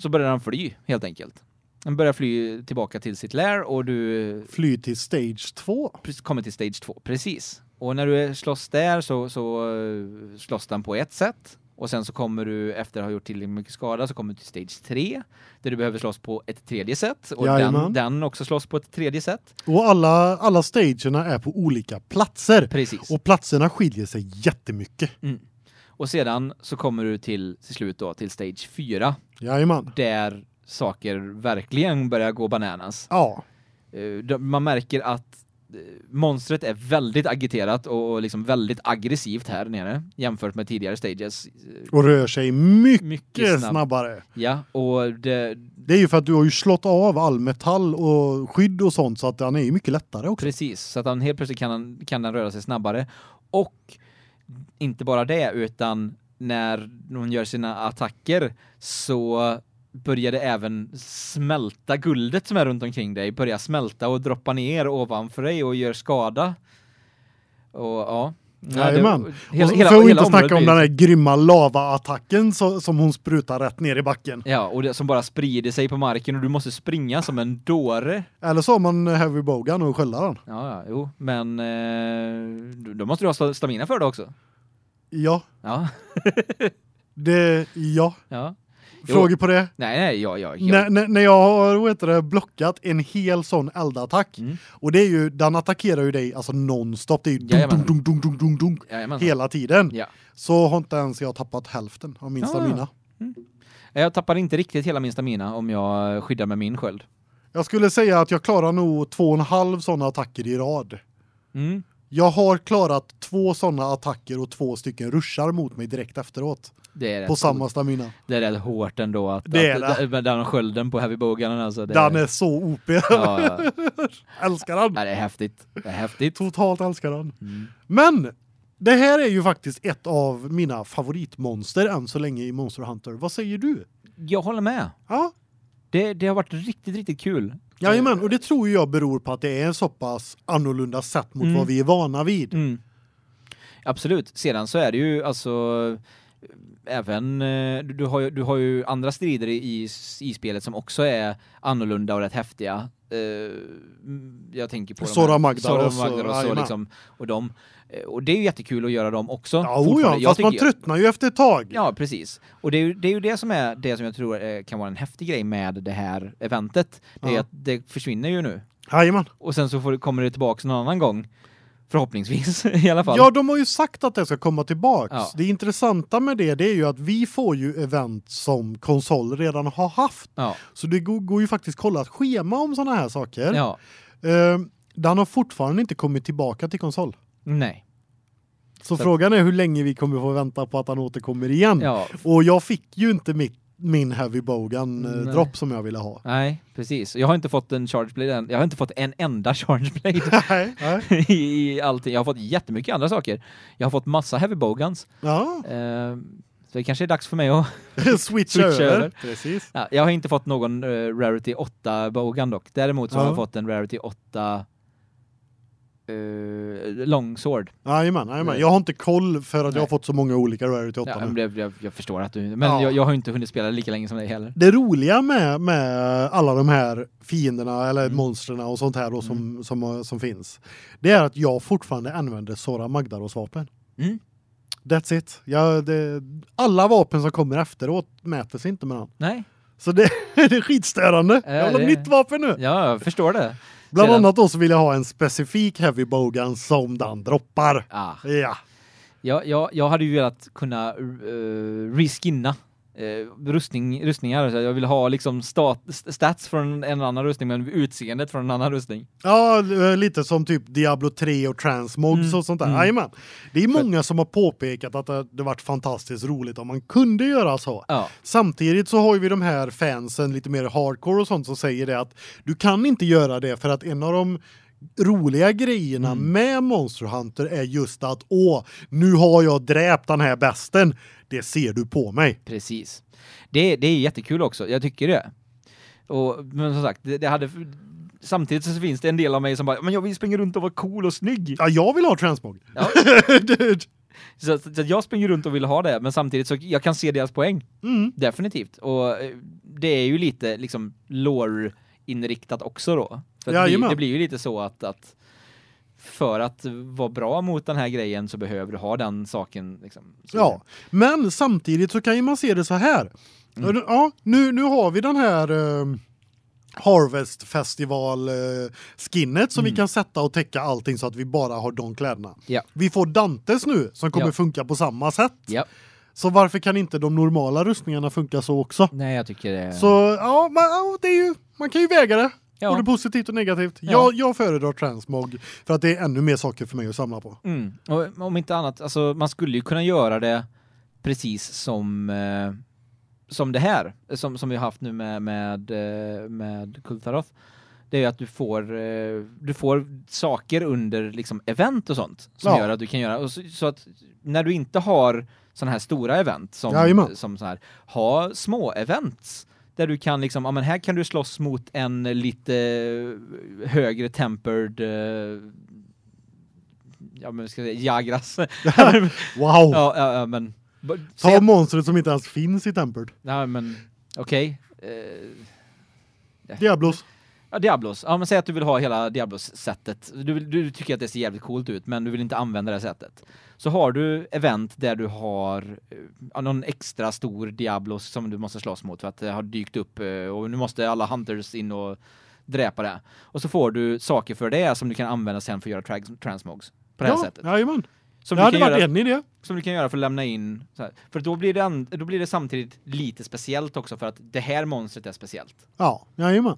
så börjar den fly helt enkelt. Den börjar fly tillbaka till sitt lair och du Fly till stage 2. pre- kommer till stage 2, precis. Och när du är- slåss där så, så eh, slåss den på ett sätt Och sen så kommer du efter att ha gjort tillräckligt mycket skada så kommer du till stage 3 där du behöver slåss på ett tredje sätt och den, den också slåss på ett tredje sätt. Och alla alla stagerna är på olika platser. Precis. Och platserna skiljer sig jättemycket. Mm. Och sedan så kommer du till till slut då till stage 4 Jajamän. där saker verkligen börjar gå bananas. Ja. Eh, Man märker att eh, monstret är väldigt agiterat och liksom väldigt aggressivt här nere jämfört med tidigare stages. Eh, Och rör sig mycket, Mycket snabb. snabbare. Ja, och det Det är ju för att du har ju slått av all metall och skydd och sånt så att den är ju mycket lättare också. precis så att han helt plötsligt kan han, kan den röra sig snabbare och inte bara det utan när hon gör sina attacker så börjar det även smälta guldet som är runt omkring dig börjar smälta och droppa ner ovanför dig och gör skada. Och ja, Jajamän. hela, och hela, för att inte snacka om den här grymma lavaattacken som hon sprutar rätt ner i backen. Ja, och det som bara sprider sig på marken och du måste springa som en dåre. Eller så har man Heavy Bogan och sköldar den. Ja, ja, jo, men eh, då- måste du ha sta- stamina för det också. Ja, Ja, det, ja. ja. Frågor på det? Nej, nej, ja, ja. När, ja. när, när jag har heter det, blockat en hel sån eldattack Mm. och det är ju den attackerar ju dig alltså nonstop det är ju dunk, Jajamän. dunk, dunk, dunk, dunk, dunk, hela tiden. Ja. Så har inte ens jag tappat hälften av min Ah. stamina. Jag tappar inte riktigt hela min stamina om jag skyddar med min sköld. Jag skulle säga att jag klarar nog två och en halv såna attacker i rad. Mm. Jag har klarat två såna attacker och två stycken ruschar mot mig direkt efteråt Det är på samma stamina. Det är rätt hårt ändå att, Det är att det. med den skölden på Heavy Bogan alltså. Det, Den är så OP. ja, ja. älskar den. Ja, det är häftigt. Det är häftigt. Totalt älskar den. Mm. Men det här är ju faktiskt ett av mina favoritmonster än så länge i Monster Hunter. Vad säger du? Jag håller med. Ja, Det, det har varit riktigt, riktigt kul. jajamän. Och det tror jag beror på att det är en så pass annorlunda sätt mot Mm. vad vi är vana vid. Mm. Absolut. Sedan så är det ju alltså även eh, du, har ju du har ju andra strider i, i, spelet som också är annorlunda och rätt häftiga. Eh, jag tänker på Sora Magdaros Sora och- Magdaros och, jajamän. liksom och de Eh, och det är ju jättekul att göra dem också. Ja, oh fortfarande. ja, Jag fast man tröttnar ju efter ett tag. Ja, precis. Och det är ju det, är ju det som är det som jag tror kan vara en häftig grej med det här eventet. Det är Ja. att det försvinner ju nu. Jajamän. Och sen så får, kommer det tillbaka någon annan gång. Förhoppningsvis i alla fall. Ja, de har ju sagt att det ska komma tillbaks. Ja. Det intressanta med det, det är ju att vi får ju event som konsol redan har haft. Ja. Så det går, ju faktiskt kolla ett schema om såna här saker. ja. Eh, den har fortfarande inte kommit tillbaka till konsol. Nej. Så, Så- frågan är hur länge vi kommer få vänta på att han återkommer igen. Ja. Och jag fick ju inte mitt, min Heavy Bogan eh, som jag ville ha. Nej, precis. Jag har inte fått en charge blade än. Jag har inte fått en enda charge blade Nej, nej. i, i allting. Jag har fått jättemycket andra saker. Jag har fått massa heavy bogans. Ja, Eh, så det kanske är dags för mig att switch, Switch över. över. Precis. Ja, jag har inte fått någon eh, Rarity 8 Bogan dock. Däremot så har Ja. jag fått en Rarity 8 uh, Longsword. Jajamän, jajamän. Nej. Jag har inte koll för att jag Nej. har fått så många olika Rarity 8 Ja, nu. jag, jag förstår att du... Men Ja. jag, jag har inte hunnit spela lika länge som dig heller. Det roliga med, med alla de här fienderna eller Mm. monstren och sånt här då som, som, som finns. Det är att jag fortfarande använder Sora Magdaros vapen. Mm. That's it. Jag, det, alla vapen som kommer efteråt mäter sig inte med den. Nej, Så det, det är skitstörande. Ja, jag vill ha det- mitt vapen nu. ja, jag förstår det. Bland sedan- annat då så vill jag ha en specifik heavy bogan som den droppar. Ah. Ja. Jag, jag, jag hade ju velat kunna uh, reskinna uh, rustning, rustningar. Så jag vill ha liksom stat, stats från en annan rustning men utseendet från en annan rustning. Ja, eh, lite som typ Diablo 3 och Transmogs Mm, och sånt där. mm. Jajamän. Det är många som har påpekat att det, varit fantastiskt roligt om man kunde göra så. Ja, Samtidigt så har vi de här fansen lite mer hardcore och sånt som säger det att du kan inte göra det för att en av de roliga grejerna Mm. med Monster Hunter är just att åh, nu har jag dräpt den här besten. Det ser du på mig. precis. Det, det är jättekul också, jag tycker det. Och, men som sagt, det, det hade... Samtidigt så finns det en del av mig som bara, men jag vill springa runt och vara cool och snygg. Ja, jag vill ha transmog. Ja. Så, så jag springer runt och vill ha det, men samtidigt så jag kan se deras poäng. Mm. Definitivt. Och eh, det är ju lite liksom lore inriktat också då. För att det, blir, det blir ju lite så att att för att vara bra mot den här grejen så behöver du ha den saken liksom. Ja, men samtidigt så kan ju man se det så här. Mm. Ja, nu nu har vi den här eh, Harvest Festival eh, skinnet som vi Mm. kan sätta och täcka allting så att vi bara har de kläderna. Ja. Vi får Dantes nu som kommer Ja. funka på samma sätt. Ja. Så varför kan inte de normala rustningarna funka så också? Nej, jag tycker det. Så ja, man, det är ju man kan ju väga det. Ja. Både positivt och negativt. Ja. Jag jag föredrar transmog för att det är ännu mer saker för mig att samla på. Mm. Och om inte annat, alltså man skulle ju kunna göra det precis som eh, som det här som som vi har haft nu med med eh, med Kultaroth. Det är ju att du får eh, du får saker under liksom event och sånt som Ja. gör att du kan göra så, så att när du inte har såna här stora event som Jajamän. som så här ha små events där du kan liksom ja men här kan du slåss mot en lite högre tempered eh, ja men ska jag säga Jagras. Wow. ja, ja, ja men Ta säg- monstret som inte ens finns i Tempered. Ja men okej. Eh, Diablos. Ja Diablos. Ja men säg att du vill ha hela Diablos sättet. Du du tycker att det ser jävligt coolt ut men du vill inte använda det sättet. Så har du event där du har eh, ja, någon extra stor Diablos som du måste slåss mot för att det har dykt upp eh, och nu måste alla hunters in och dräpa det. Och så får du saker för det som du kan använda sen för att göra trans transmogs på det här ja, sättet. Jajamän. Som Det hade varit göra en idé. som du kan göra för att lämna in för då blir det då blir det samtidigt lite speciellt också för att det här monstret är speciellt. Ja, jajamän.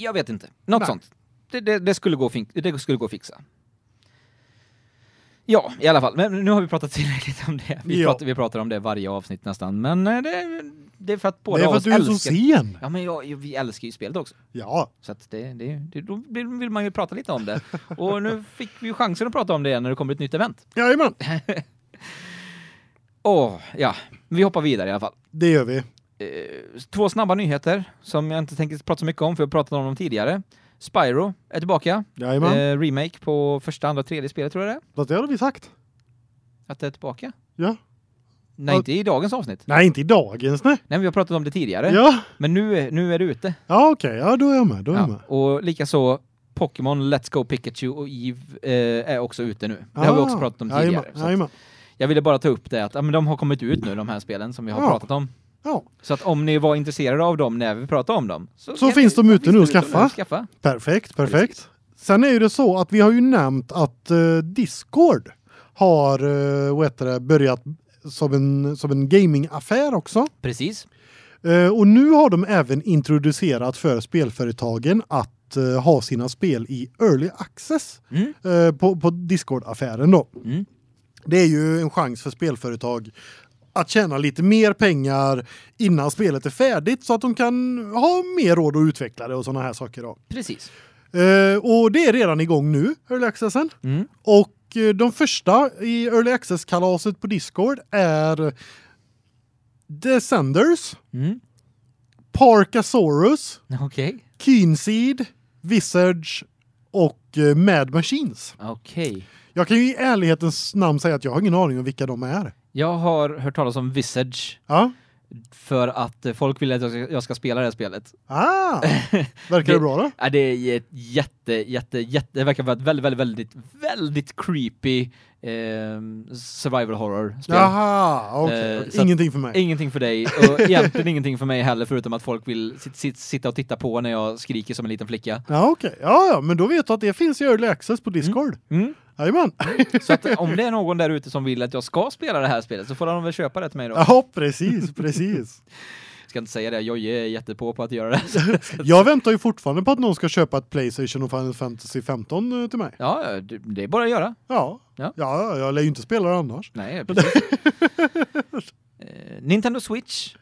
Jag vet inte. Något Nej. sånt. Det, det, det skulle gå det skulle gå att fixa. Ja, i alla fall. Men nu har vi pratat tillräckligt om det. Vi, Ja. pratar, vi pratar om det varje avsnitt nästan. Men eh, det, det är för att båda det är av för att oss du är så älskar... sen. Ja, men jag, vi älskar ju spelet också. Ja, Så att det, det, det, då vill man ju prata lite om det. Och nu fick vi ju chansen att prata om det när det kommer ett nytt event. jajamän. Åh, ja. Vi hoppar vidare i alla fall. Det gör vi. Eh, två snabba nyheter som jag inte tänker prata så mycket om för jag har pratat om dem tidigare. Spyro är tillbaka. Eh, remake på första, andra, tredje spelet tror jag det. Fast det hade vi sagt. Att det är tillbaka. Ja. Nej, Ja. inte i dagens avsnitt. Nej, inte i dagens nej. Nej, vi har pratat om det tidigare. Ja, Men nu är, nu är det ute. ja okej. Ja, då är jag med. Då är jag Ja. med. Och likaså Pokémon Let's Go Pikachu och Eve eh, är också ute nu. Det har vi Ah, också pratat om tidigare. Att Jajamän. jag ville bara ta upp det att ja, men de har kommit ut nu, de här spelen som vi har Ja. pratat om. Ja, Så att om ni var intresserade av dem när vi pratade om dem Så kan finns de ute nu att skaffa. skaffa. perfekt, perfekt. Sen är ju det så att vi har ju nämnt att eh, Discord har uh, vad heter det, börjat som en som en gamingaffär också. Precis. Eh, och nu har de även introducerat för spelföretagen att ha sina spel i early access Mm. på på Discord-affären då. Mm. Det är ju en chans för spelföretag att tjäna lite mer pengar innan spelet är färdigt så att de kan ha mer råd att utveckla det och såna här saker då. Precis. Eh, och det är redan igång nu, early accessen. Mm. Och eh, de första i early access kalaset på Discord är Descenders, Mm. Parkasaurus, Okej. Keenseed, Visage och eh, Mad Machines. Okej. Jag kan ju i ärlighetens namn säga att jag har ingen aning om vilka de är. Jag har hört talas om Visage Ja. för att eh, folk vill att jag ska, jag ska spela det här spelet. Ah. Verkar det Det- bra då? Ja, det är jätte jätte jätte det verkar vara ett väldigt väldigt väldigt väldigt creepy ehm, survival horror spel. Jaha, okej. Eh, Ingenting för mig. Ingenting för dig och egentligen ingenting för mig heller förutom att folk vill sit, sit, sitta och titta på när jag skriker som en liten flicka. Ja, okej. Ja, ja, men då vet du att det finns i early access på Discord. Mm. Jajamän. Så att om det är någon där ute som vill att jag ska spela det här spelet så får de väl köpa det till mig då. Ja, precis, precis. ska inte säga det, Jojje är jättepå på att göra det. Jag väntar ju fortfarande på att någon ska köpa ett Playstation och Final Fantasy 15 eh, till mig. Ja, det, är bara att göra. Ja. Ja. Ja, jag lär ju inte spela det annars. Nej, precis. eh, Nintendo Switch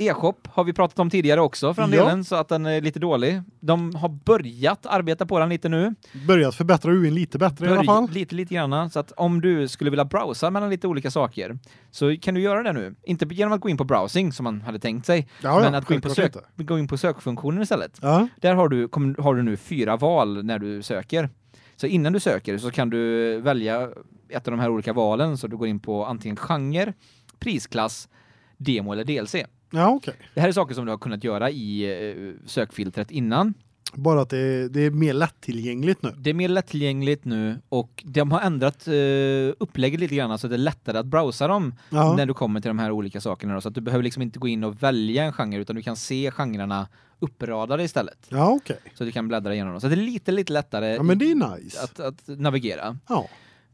e-shop har vi pratat om tidigare också för den Ja. delen så att den är lite dålig. De har börjat arbeta på den lite nu. Börjat förbättra UIn lite bättre i alla Börj- fall. Lite lite grann så att om du skulle vilja browsa mellan lite olika saker så kan du göra det nu. Inte genom att gå in på browsing som man hade tänkt sig, Ja, men ja, att gå in, på sök, gå in på sökfunktionen istället. Där har du, kom, har du nu fyra val när du söker. Så innan du söker så kan du välja ett av de här olika valen så du går in på antingen genre, prisklass, demo eller DLC. Ja, okej. Det här är saker som du har kunnat göra i eh, sökfiltret innan. Bara att det är, det är mer lättillgängligt nu. Det är mer lättillgängligt nu och de har ändrat uh, upplägget lite grann så att det är lättare att browsa dem Ja. när du kommer till de här olika sakerna då, så att du behöver liksom inte gå in och välja en genre utan du kan se genrerna uppradade istället. Ja, okej. Så du kan bläddra igenom dem. Så det är lite lite lättare Ja, men det är nice. att, att navigera. Ja.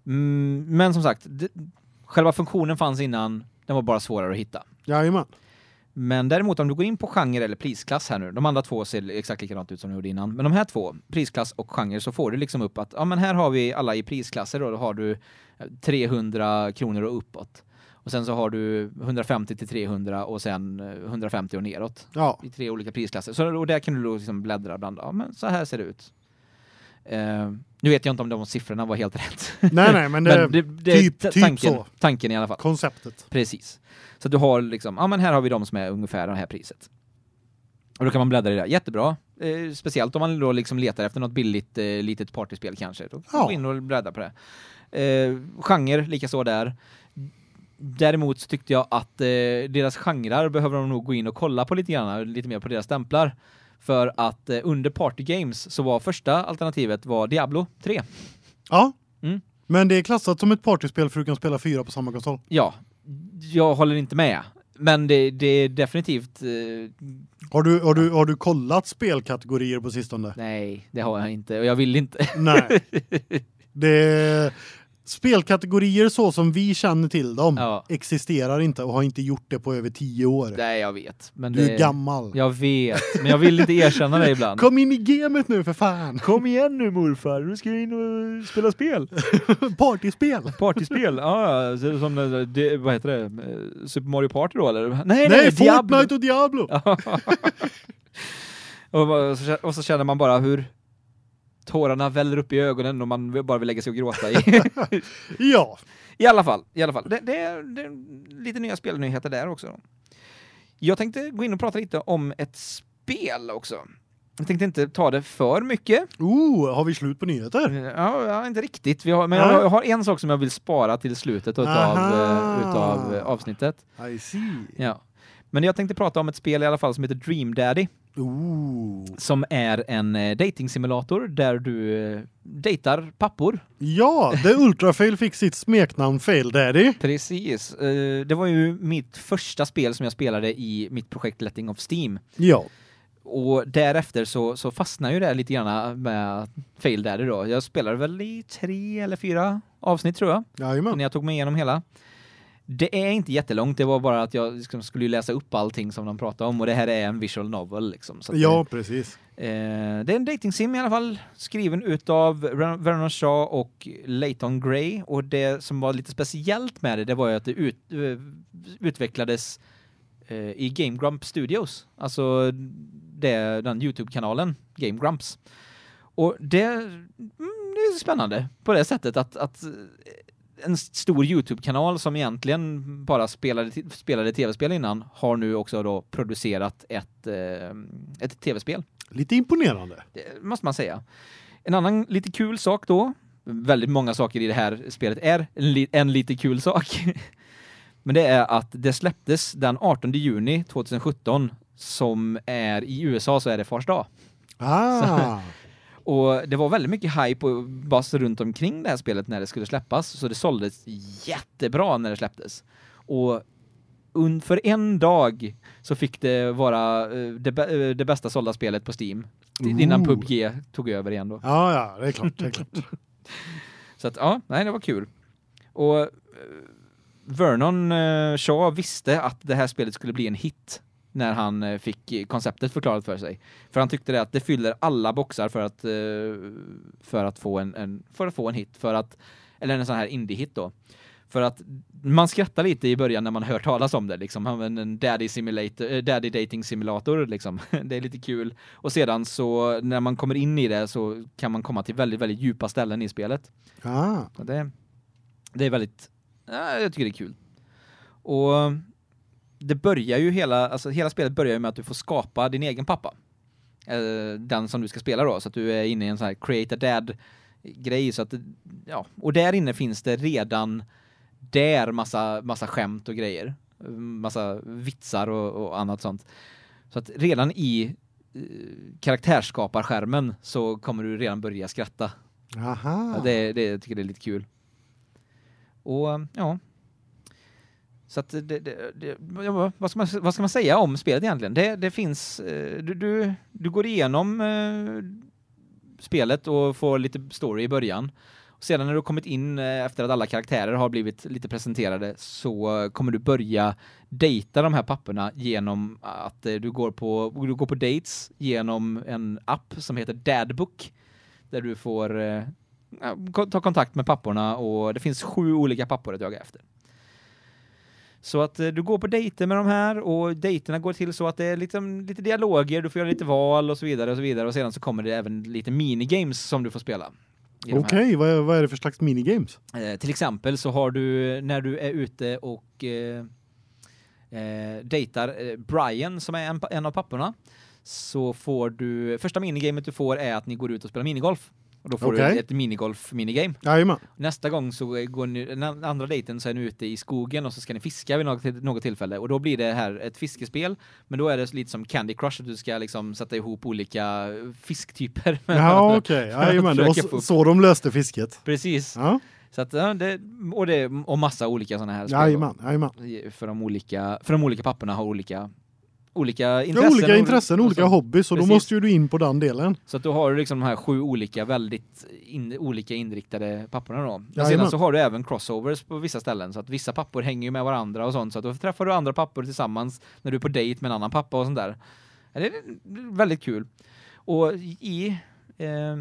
Mm, men som sagt, det, själva funktionen fanns innan, den var bara svårare att hitta. Jajamän. Men däremot om du går in på genre eller prisklass här nu, de andra två ser exakt likadant ut som de gjorde innan, men de här två, prisklass och genre, så får du liksom upp att ja men här har vi alla i prisklasser då, då har du 300 kronor och uppåt. Och sen så har du 150 till 300 och sen eh, 150 och neråt Ja. i tre olika prisklasser. Så och där kan du liksom bläddra bland, ja men så här ser det ut. Eh, nu vet jag inte om de siffrorna var helt rätt. Nej, nej, men det, Men det, det typ- typ tanken, så. tanken i alla fall. konceptet. Precis. Så du har liksom, ja men här har vi de som är ungefär det här priset. Och då kan man bläddra i det. Jättebra. Eh, speciellt om man då liksom letar efter något billigt eh, litet partyspel kanske. Då Ja. gå in och bläddra på det. Eh, genre, lika så där. Däremot så tyckte jag att eh, deras genrer behöver de nog gå in och kolla på lite grann, lite mer på deras stämplar. För att eh, under Party Games så var första alternativet var Diablo 3. Ja. Mm. Men det är klassat som ett partyspel för du kan spela fyra på samma konsol. Ja, jag håller inte med. Men det, det är definitivt eh, Har du, har, du, har du kollat spelkategorier på sistone? Nej, det har jag inte och jag vill inte. Nej. Det är, spelkategorier så som vi känner till dem Ja. existerar inte och har inte gjort det på över tio år. Nej, jag vet. Men Du det, är gammal. Jag vet, men jag vill inte erkänna det ibland. Kom in i gamet nu för fan. Kom igen nu morfar, nu ska jag in och spela spel. Partyspel. Partyspel, ja, så- som det, det, vad heter det? Eh, Super Mario Party då eller? Nej, Nej, nej, Diablo. Fortnite och Diablo. och så känner man bara hur tårarna väller upp i ögonen och man bara vill lägga sig och gråta i. Ja. I alla fall, i alla fall. Det, det, är, det är lite nya spelnyheter där också. Då. Jag tänkte gå in och prata lite om ett spel också. Jag tänkte inte ta det för mycket. Oh, har vi slut på nyheter? Ja, ja inte riktigt. Vi har, men Ja. jag har en sak som jag vill spara till slutet utav, eh, utav eh, avsnittet. I see. Ja. Men jag tänkte prata om ett spel i alla fall som heter Dream Daddy. Oh. Som är en eh, dating-simulator där du eh, dejtar pappor. Ja, The Ultrafail fick sitt smeknamn Fail Daddy. Precis. Eh, Det var ju mitt första spel som jag spelade i mitt projekt Letting of Steam. Ja. Och därefter så, så fastnade ju det lite grann med Fail Daddy då. Jag spelade väl i tre eller fyra avsnitt tror jag, Jajamän. när jag tog mig igenom hela. Det är inte jättelångt, det var bara att jag liksom skulle läsa upp allting som de pratade om och det här är en visual novel liksom. Ja, precis. det, eh, det är en dating sim i alla fall, skriven utav Ver- Vernon Shaw och Leighton Gray och det som var lite speciellt med det, det var ju att det ut, eh, utvecklades eh, i Game Grump Studios, alltså det, den Youtube-kanalen Game Grumps. Och det, mm, det är spännande på det sättet att, att en stor Youtube-kanal som egentligen bara spelade, spelade tv-spel innan har nu också då producerat ett, eh, ett tv-spel. Lite imponerande. Det måste man säga. En annan lite kul sak då, väldigt många saker i det här spelet är en, li en lite kul sak. Men det är att det släpptes den 18 juni 2017 som är i USA så är det Fars dag. Ah. Och det var väldigt mycket hype och buzz runt omkring det här spelet när det skulle släppas så det såldes jättebra när det släpptes. Och för en dag så fick det vara eh, det, eh, det bästa sålda spelet på Steam innan Ooh. PubG tog över igen då. Ja, ja, det är klart, det är klart. Så att ja, nej det var kul. Och eh, Vernon Shaw visste att det här spelet skulle bli en hit när han eh, fick konceptet förklarat för sig. För han tyckte det att det fyller alla boxar för att eh, för att få en, en för att få en hit för att eller en sån här indie hit då. För att man skrattar lite i början när man hör talas om det liksom en daddy simulator eh, daddy dating simulator liksom. det är lite kul och sedan så när man kommer in i det så kan man komma till väldigt väldigt djupa ställen i spelet. Ah. Så det, det är väldigt, ja, jag tycker det är kul. Och det börjar ju hela, alltså hela spelet börjar ju med att du får skapa din egen pappa. Eh, Den som du ska spela då, så att du är inne i en sån här create a dad grej så att ja, och där inne finns det redan där massa massa skämt och grejer, massa vitsar och, och annat sånt. Så att redan i eh, karaktärsskaparskärmen så kommer du redan börja skratta. Aha. Ja, det, det jag tycker det är lite kul. Och ja. Så att det, det, det vad ska man vad ska man säga om spelet egentligen? Det det finns eh, du du du går igenom eh, spelet och får lite story i början. Och sedan när du kommit in eh, efter att alla karaktärer har blivit lite presenterade så kommer du börja dejta de här papporna genom att du går på du går på dates genom en app som heter Dadbook där du får ja, ta kontakt med papporna och det finns sju olika pappor att jaga efter. Så att eh, du går på dejter med de här och dejterna går till så att det är liksom lite dialoger, du får göra lite val och så vidare och så vidare och sedan så kommer det även lite minigames som du får spela. Okej, vad, är- vad är det för slags minigames? Eh, till exempel så har du när du är ute och eh, eh, dejtar eh, Brian som är en, en av papporna så får du första minigamet du får är att ni går ut och spelar minigolf. Och då får Okej. du ett minigolf minigame. Jajamän. Nästa gång så går ni den andra dejten så är ni ute i skogen och så ska ni fiska vid något, något tillfälle och då blir det här ett fiskespel men då är det lite som Candy Crush att du ska liksom sätta ihop olika fisktyper. Ja, okej. Jajamän, det var så, de löste fisket. Precis. Ja, Så att det och det och massa olika såna här spel. jajamän, jajamän. För de olika för de olika papporna har olika olika Ja, intressen. olika intressen, och olika så. hobbys och då Precis. måste ju du in på den delen. Så att då har du liksom de här sju olika väldigt in, olika inriktade papporna då. Men sedan Jajamän. så har du även crossovers på vissa ställen så att vissa pappor hänger ju med varandra och sånt så att då träffar du andra pappor tillsammans när du är på dejt med en annan pappa och sånt där. Ja, Det är väldigt kul. Och i eh,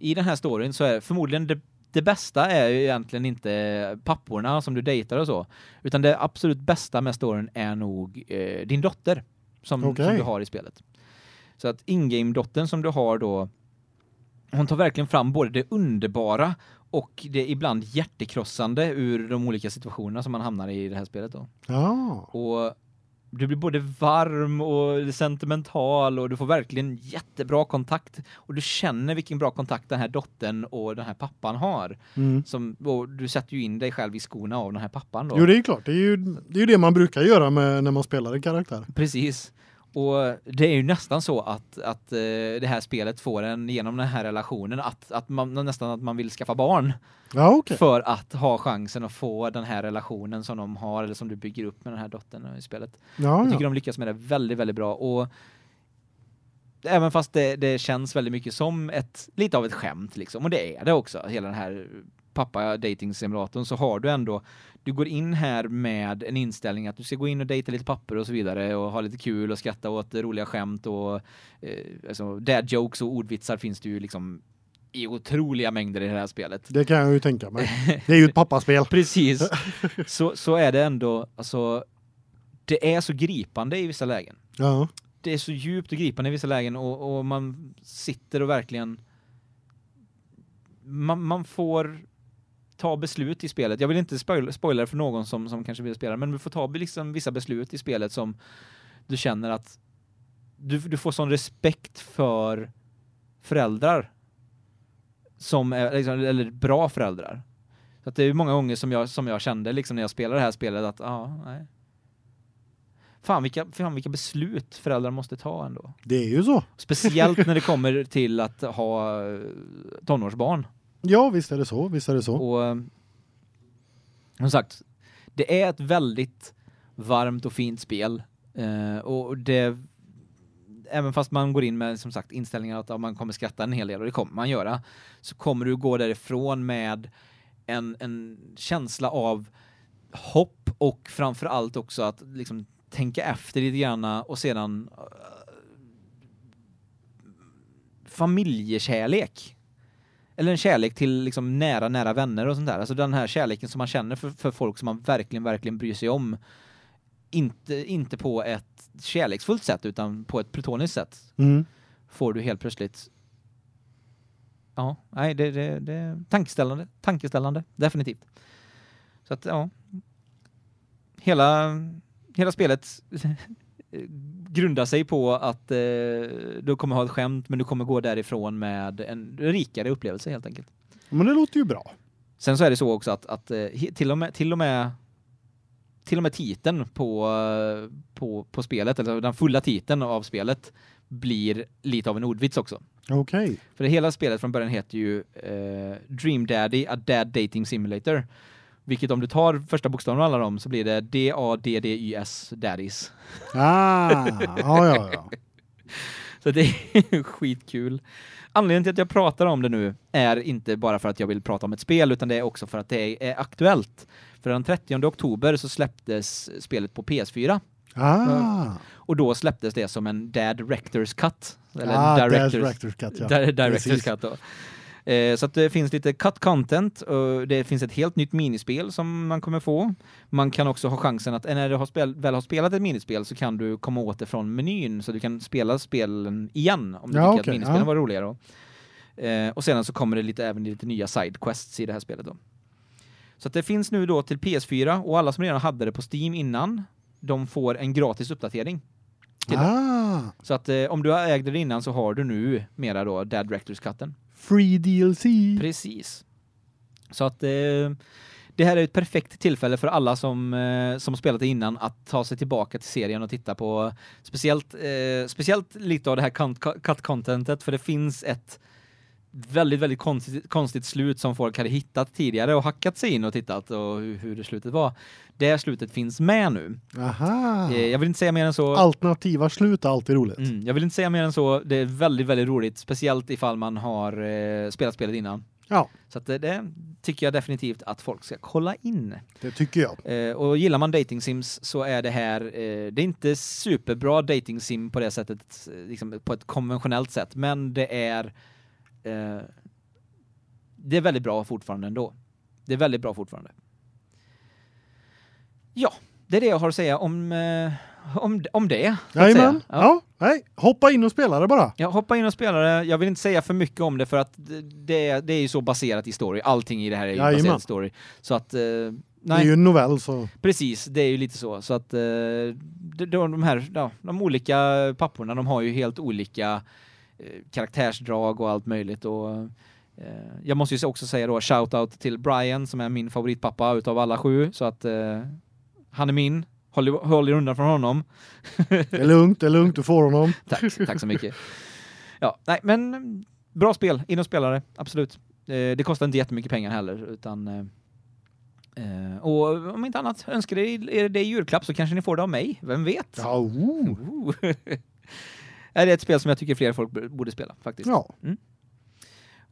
i den här storyn så är förmodligen det det bästa är ju egentligen inte papporna som du dejtar och så, utan det absolut bästa med storyn är nog eh, din dotter som, Okej. som du har i spelet. Så att in-game-dottern som du har då hon tar verkligen fram både det underbara och det ibland hjärtekrossande ur de olika situationerna som man hamnar i i det här spelet då. Ja. Och du blir både varm och sentimental och du får verkligen jättebra kontakt och du känner vilken bra kontakt den här dottern och den här pappan har. Mm. Som du sätter ju in dig själv i skorna av den här pappan då. Jo, det är klart. Det är ju det, är ju det man brukar göra med, när man spelar en karaktär. Precis. Och det är ju nästan så att att eh, det här spelet får en genom den här relationen att att man nästan att man vill skaffa barn Ja, okej. för att ha chansen att få den här relationen som de har eller som du bygger upp med den här dottern i spelet. Ja, Jag tycker de lyckas med det väldigt väldigt bra och även fast det, det känns väldigt mycket som ett lite av ett skämt liksom och det är det också hela den här pappa dating simulatorn så har du ändå du går in här med en inställning att du ska gå in och dejta lite papper och så vidare och ha lite kul och skratta åt roliga skämt och eh, alltså dad jokes och ordvitsar finns det ju liksom i otroliga mängder i det här spelet. Det kan jag ju tänka mig. Det är ju ett pappaspel. Precis. Så så är det ändå alltså det är så gripande i vissa lägen Ja. det är så djupt och gripande i vissa lägen och, och man sitter och verkligen man, man får ta beslut i spelet. Jag vill inte spoil, spoila för någon som som kanske vill spela men du får ta liksom vissa beslut i spelet som du känner att du du får sån respekt för föräldrar som är liksom, eller bra föräldrar. Så att det är ju många gånger som jag som jag kände liksom när jag spelade det här spelet att ja, nej. Fan vilka fan vilka beslut föräldrar måste ta ändå. Det är ju så. Speciellt när det kommer till att ha eh, tonårsbarn. Ja, visst är det så. Visst är det så. Och eh, som sagt, det är ett väldigt varmt och fint spel. Eh, och det även fast man går in med som sagt inställningar att ja, man kommer skratta en hel del och det kommer man göra så kommer du gå därifrån med en en känsla av hopp och framför allt också att liksom tänka efter lite grann och sedan eh, familjekärlek eller en kärlek till liksom nära nära vänner och sånt där. Alltså den här kärleken som man känner för, för folk som man verkligen verkligen bryr sig om. Inte inte på ett kärleksfullt sätt utan på ett platoniskt sätt. Mm. Får du helt plötsligt Ja, nej det det det är tankeställande, tankeställande definitivt. Så att ja. Hela hela spelet grundar sig på att eh, du kommer ha ett skämt men du kommer gå därifrån med en rikare upplevelse helt enkelt. Men det låter ju bra. Sen så är det så också att att eh, till och med till och med till och med titeln på eh, på på spelet eller den fulla titeln av spelet blir lite av en ordvits också. Okej. För det hela spelet från början heter ju eh, Dream Daddy, a Dad Dating Simulator. Vilket om du tar första bokstaven av alla dem så blir det D-A-D-D-Y-S, Daddies. Ah, ja, ja, ja. Så det är skitkul. Anledningen till att jag pratar om det nu är inte bara för att jag vill prata om ett spel utan det är också för att det är aktuellt. För den 30 oktober så släpptes spelet på PS4 Ah, och då släpptes det som en Dad Director's Cut. Eller ah Director's, Director's Cut, ja. Di- Director's Precis. Cut då. Eh, så att det finns lite cut content och det finns ett helt nytt minispel som man kommer få. Man kan också ha chansen att när du har spel, väl har spelat ett minispel så kan du komma åt det från menyn så du kan spela spelen igen om du Ja, tycker att okej, minispelen ja. var roligare. Då. Eh, och sedan så kommer det lite även lite nya sidequests i det här spelet då. Så att det finns nu då till PS4 och alla som redan hade det på Steam innan de får en gratis uppdatering. Ah, Så att eh, om du ägde det innan så har du nu mera då Dad Directors Cutten free DLC. Precis. Så att eh, det här är ett perfekt tillfälle för alla som eh, som spelat det innan att ta sig tillbaka till serien och titta på speciellt eh, speciellt lite av det här cut contentet för det finns ett väldigt väldigt konstigt, konstigt slut som folk hade hittat tidigare och hackat sig in och tittat och hur, hur det slutet var. Det slutet finns med nu. Aha. Eh, jag vill inte säga mer än så. Alternativa slut är alltid roligt. Mm, jag vill inte säga mer än så. Det är väldigt, väldigt roligt. Speciellt ifall man har eh, spelat spelet innan. Ja, Så det, det tycker jag definitivt att folk ska kolla in. det tycker jag. Eh, och gillar man dating sims så är det här, eh, det är inte superbra dating sim på det sättet, eh, liksom på ett konventionellt sätt, men det är eh, det är väldigt bra fortfarande ändå. Det är väldigt bra fortfarande. Ja, det är det jag har att säga om, eh, om, om det. att Jajamän. säga. Ja. nej, hoppa in och spela det bara. Ja, hoppa in och spela det. Jag vill inte säga för mycket om det för att det, det är ju så baserat i story. Allting i det här är ju Jajamän. baserat i story. Så att eh, Det nej, är ju en novell så. precis, det är ju lite så. Så att eh, de, de här ja, de olika papporna, de har ju helt olika karaktärsdrag och allt möjligt och eh, jag måste ju också säga då shout out till Brian som är min favoritpappa utav alla sju så att eh, han är min. Håll, håll er undan från honom. Det är lugnt, det är lugnt, du får honom. Tack, tack så mycket. Ja, nej, men mm, bra spel, in och spela det, absolut. Eh, det kostar inte jättemycket pengar heller, utan eh, eh, och om inte annat, önskar er det i julklapp så kanske ni får det av mig, vem vet? Ja, oh. Är det ett spel som jag tycker fler folk borde spela, faktiskt. ja.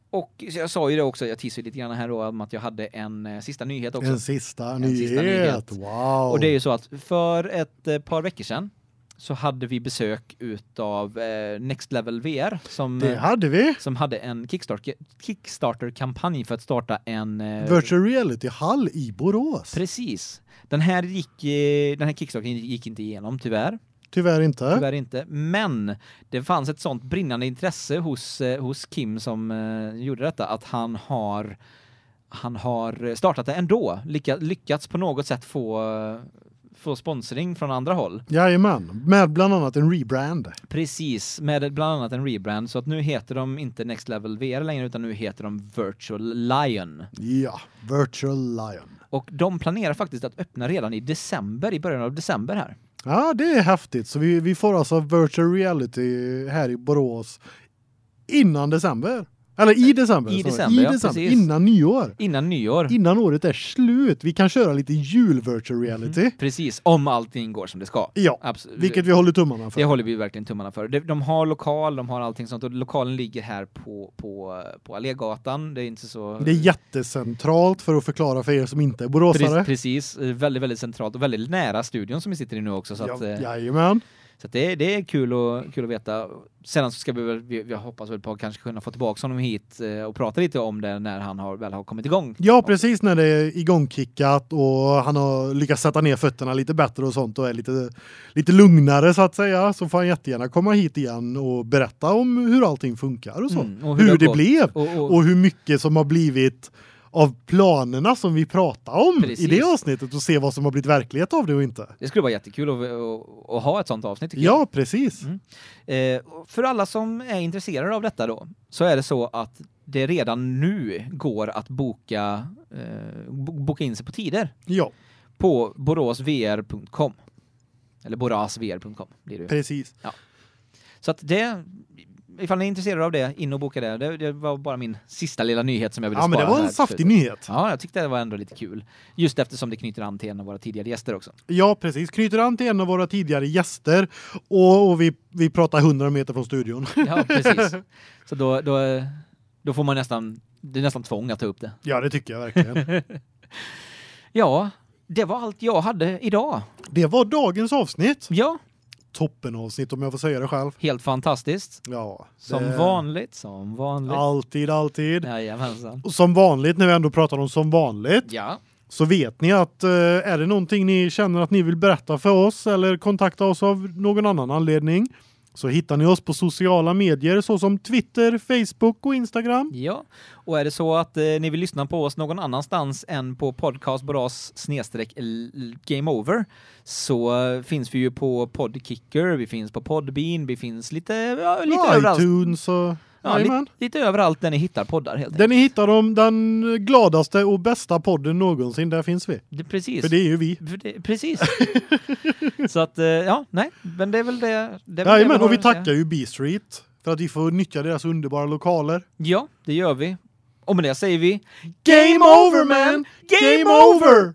Och så jag sa ju det också, jag teasade lite grann här då om att jag hade en eh, sista nyhet också. En sista En nyhet. sista nyhet. Wow. Och det är ju så att för ett eh, par veckor sedan så hade vi besök utav eh, Next Level VR som det hade vi. som hade en Kickstarter Kickstarter-kampanj för att starta en eh, Virtual reality-hall i Borås. Precis. Den här gick eh, den här Kickstarter gick inte igenom tyvärr. Tyvärr inte. Tyvärr inte, men det fanns ett sånt brinnande intresse hos eh, hos Kim som eh, gjorde detta att han har han har startat det ändå, Lycka, lyckats på något sätt få eh, få sponsring från andra håll. Jajamän, med bland annat en rebrand. Precis, med bland annat en rebrand så att nu heter de inte Next Level VR längre utan nu heter de Virtual Lion. Ja, Virtual Lion. Och de planerar faktiskt att öppna redan i december, i början av december här. Ja, det är häftigt. Så vi, vi får alltså virtual reality här i Borås innan december. Eller i december. I december, I ja, december precis. innan nyår. Innan nyår. Innan året är slut. Vi kan köra lite jul virtual reality. Precis, om allting går som det ska. Ja, Absolut. vilket vi håller tummarna för. Det håller vi verkligen tummarna för. De, har lokal, de har allting sånt och lokalen ligger här på på på Allégatan. Det är inte så Det är jättecentralt för att förklara för er som inte är boråsare. Precis, precis, väldigt väldigt centralt och väldigt nära studion som vi sitter i nu också så att Ja, eh, jajamän. Så det, det är kul och kul att veta. Sedan så ska vi väl vi, vi hoppas väl på att kanske kunna få tillbaka honom hit eh, och prata lite om det när han har väl har kommit igång. Ja, precis när det är igångkickat och han har lyckats sätta ner fötterna lite bättre och sånt och är lite lite lugnare så att säga så får han jättegärna komma hit igen och berätta om hur allting funkar och så. Mm, och hur har det gått. blev Och, och, och hur mycket som har blivit av planerna som vi pratade om Precis. i det avsnittet och se vad som har blivit verklighet av det och inte. det skulle vara jättekul att, att, att ha ett sånt avsnitt tycker jag. Ja, precis. Mm. Eh, för alla som är intresserade av detta då så är det så att det redan nu går att boka eh, bo- boka in sig på tider Ja, på boråsvr.com. Eller borasvr.com blir det precis. Så att det ifall ni är intresserade av det, in och boka det. Det, det var bara min sista lilla nyhet som jag ville Ja, men spara det var en saftig nyhet. Ja, jag tyckte det var ändå lite kul. Just eftersom det knyter an till en av våra tidigare gäster också. Ja, precis. Knyter an till en av våra tidigare gäster och, och vi vi pratar 100 meter från studion. Ja, precis. Så då då då får man nästan det är nästan tvång att ta upp det. ja, det tycker jag verkligen. Ja, det var allt jag hade idag. Det var dagens avsnitt. Ja, Toppen avsnitt om jag får säga det själv. helt fantastiskt. Ja. Som det- vanligt, som vanligt. Alltid, alltid. Jajamensan. Och som vanligt när vi ändå pratar om som vanligt Ja. så vet ni att eh, är det någonting ni känner att ni vill berätta för oss eller kontakta oss av någon annan anledning så hittar ni oss på sociala medier såsom Twitter, Facebook och Instagram. Ja, och är det så att eh, ni vill lyssna på oss någon annanstans än på podcast boras snedstreck game over så eh, finns vi ju på Podkicker, vi finns på Podbean, vi finns lite ja, lite överallt. iTunes och Ja, li Jajamän. lite överallt där ni hittar poddar helt enkelt. Där ni hittar dem, den gladaste och bästa podden någonsin, där finns vi. Det, precis. För det är ju vi. Det, precis. så att eh, ja, nej, men det är väl det. det är väl Jajamän, och vi tackar ju B-Street för att vi får nyttja deras underbara lokaler. Ja, det gör vi. Och med det säger vi Game over man! Game over!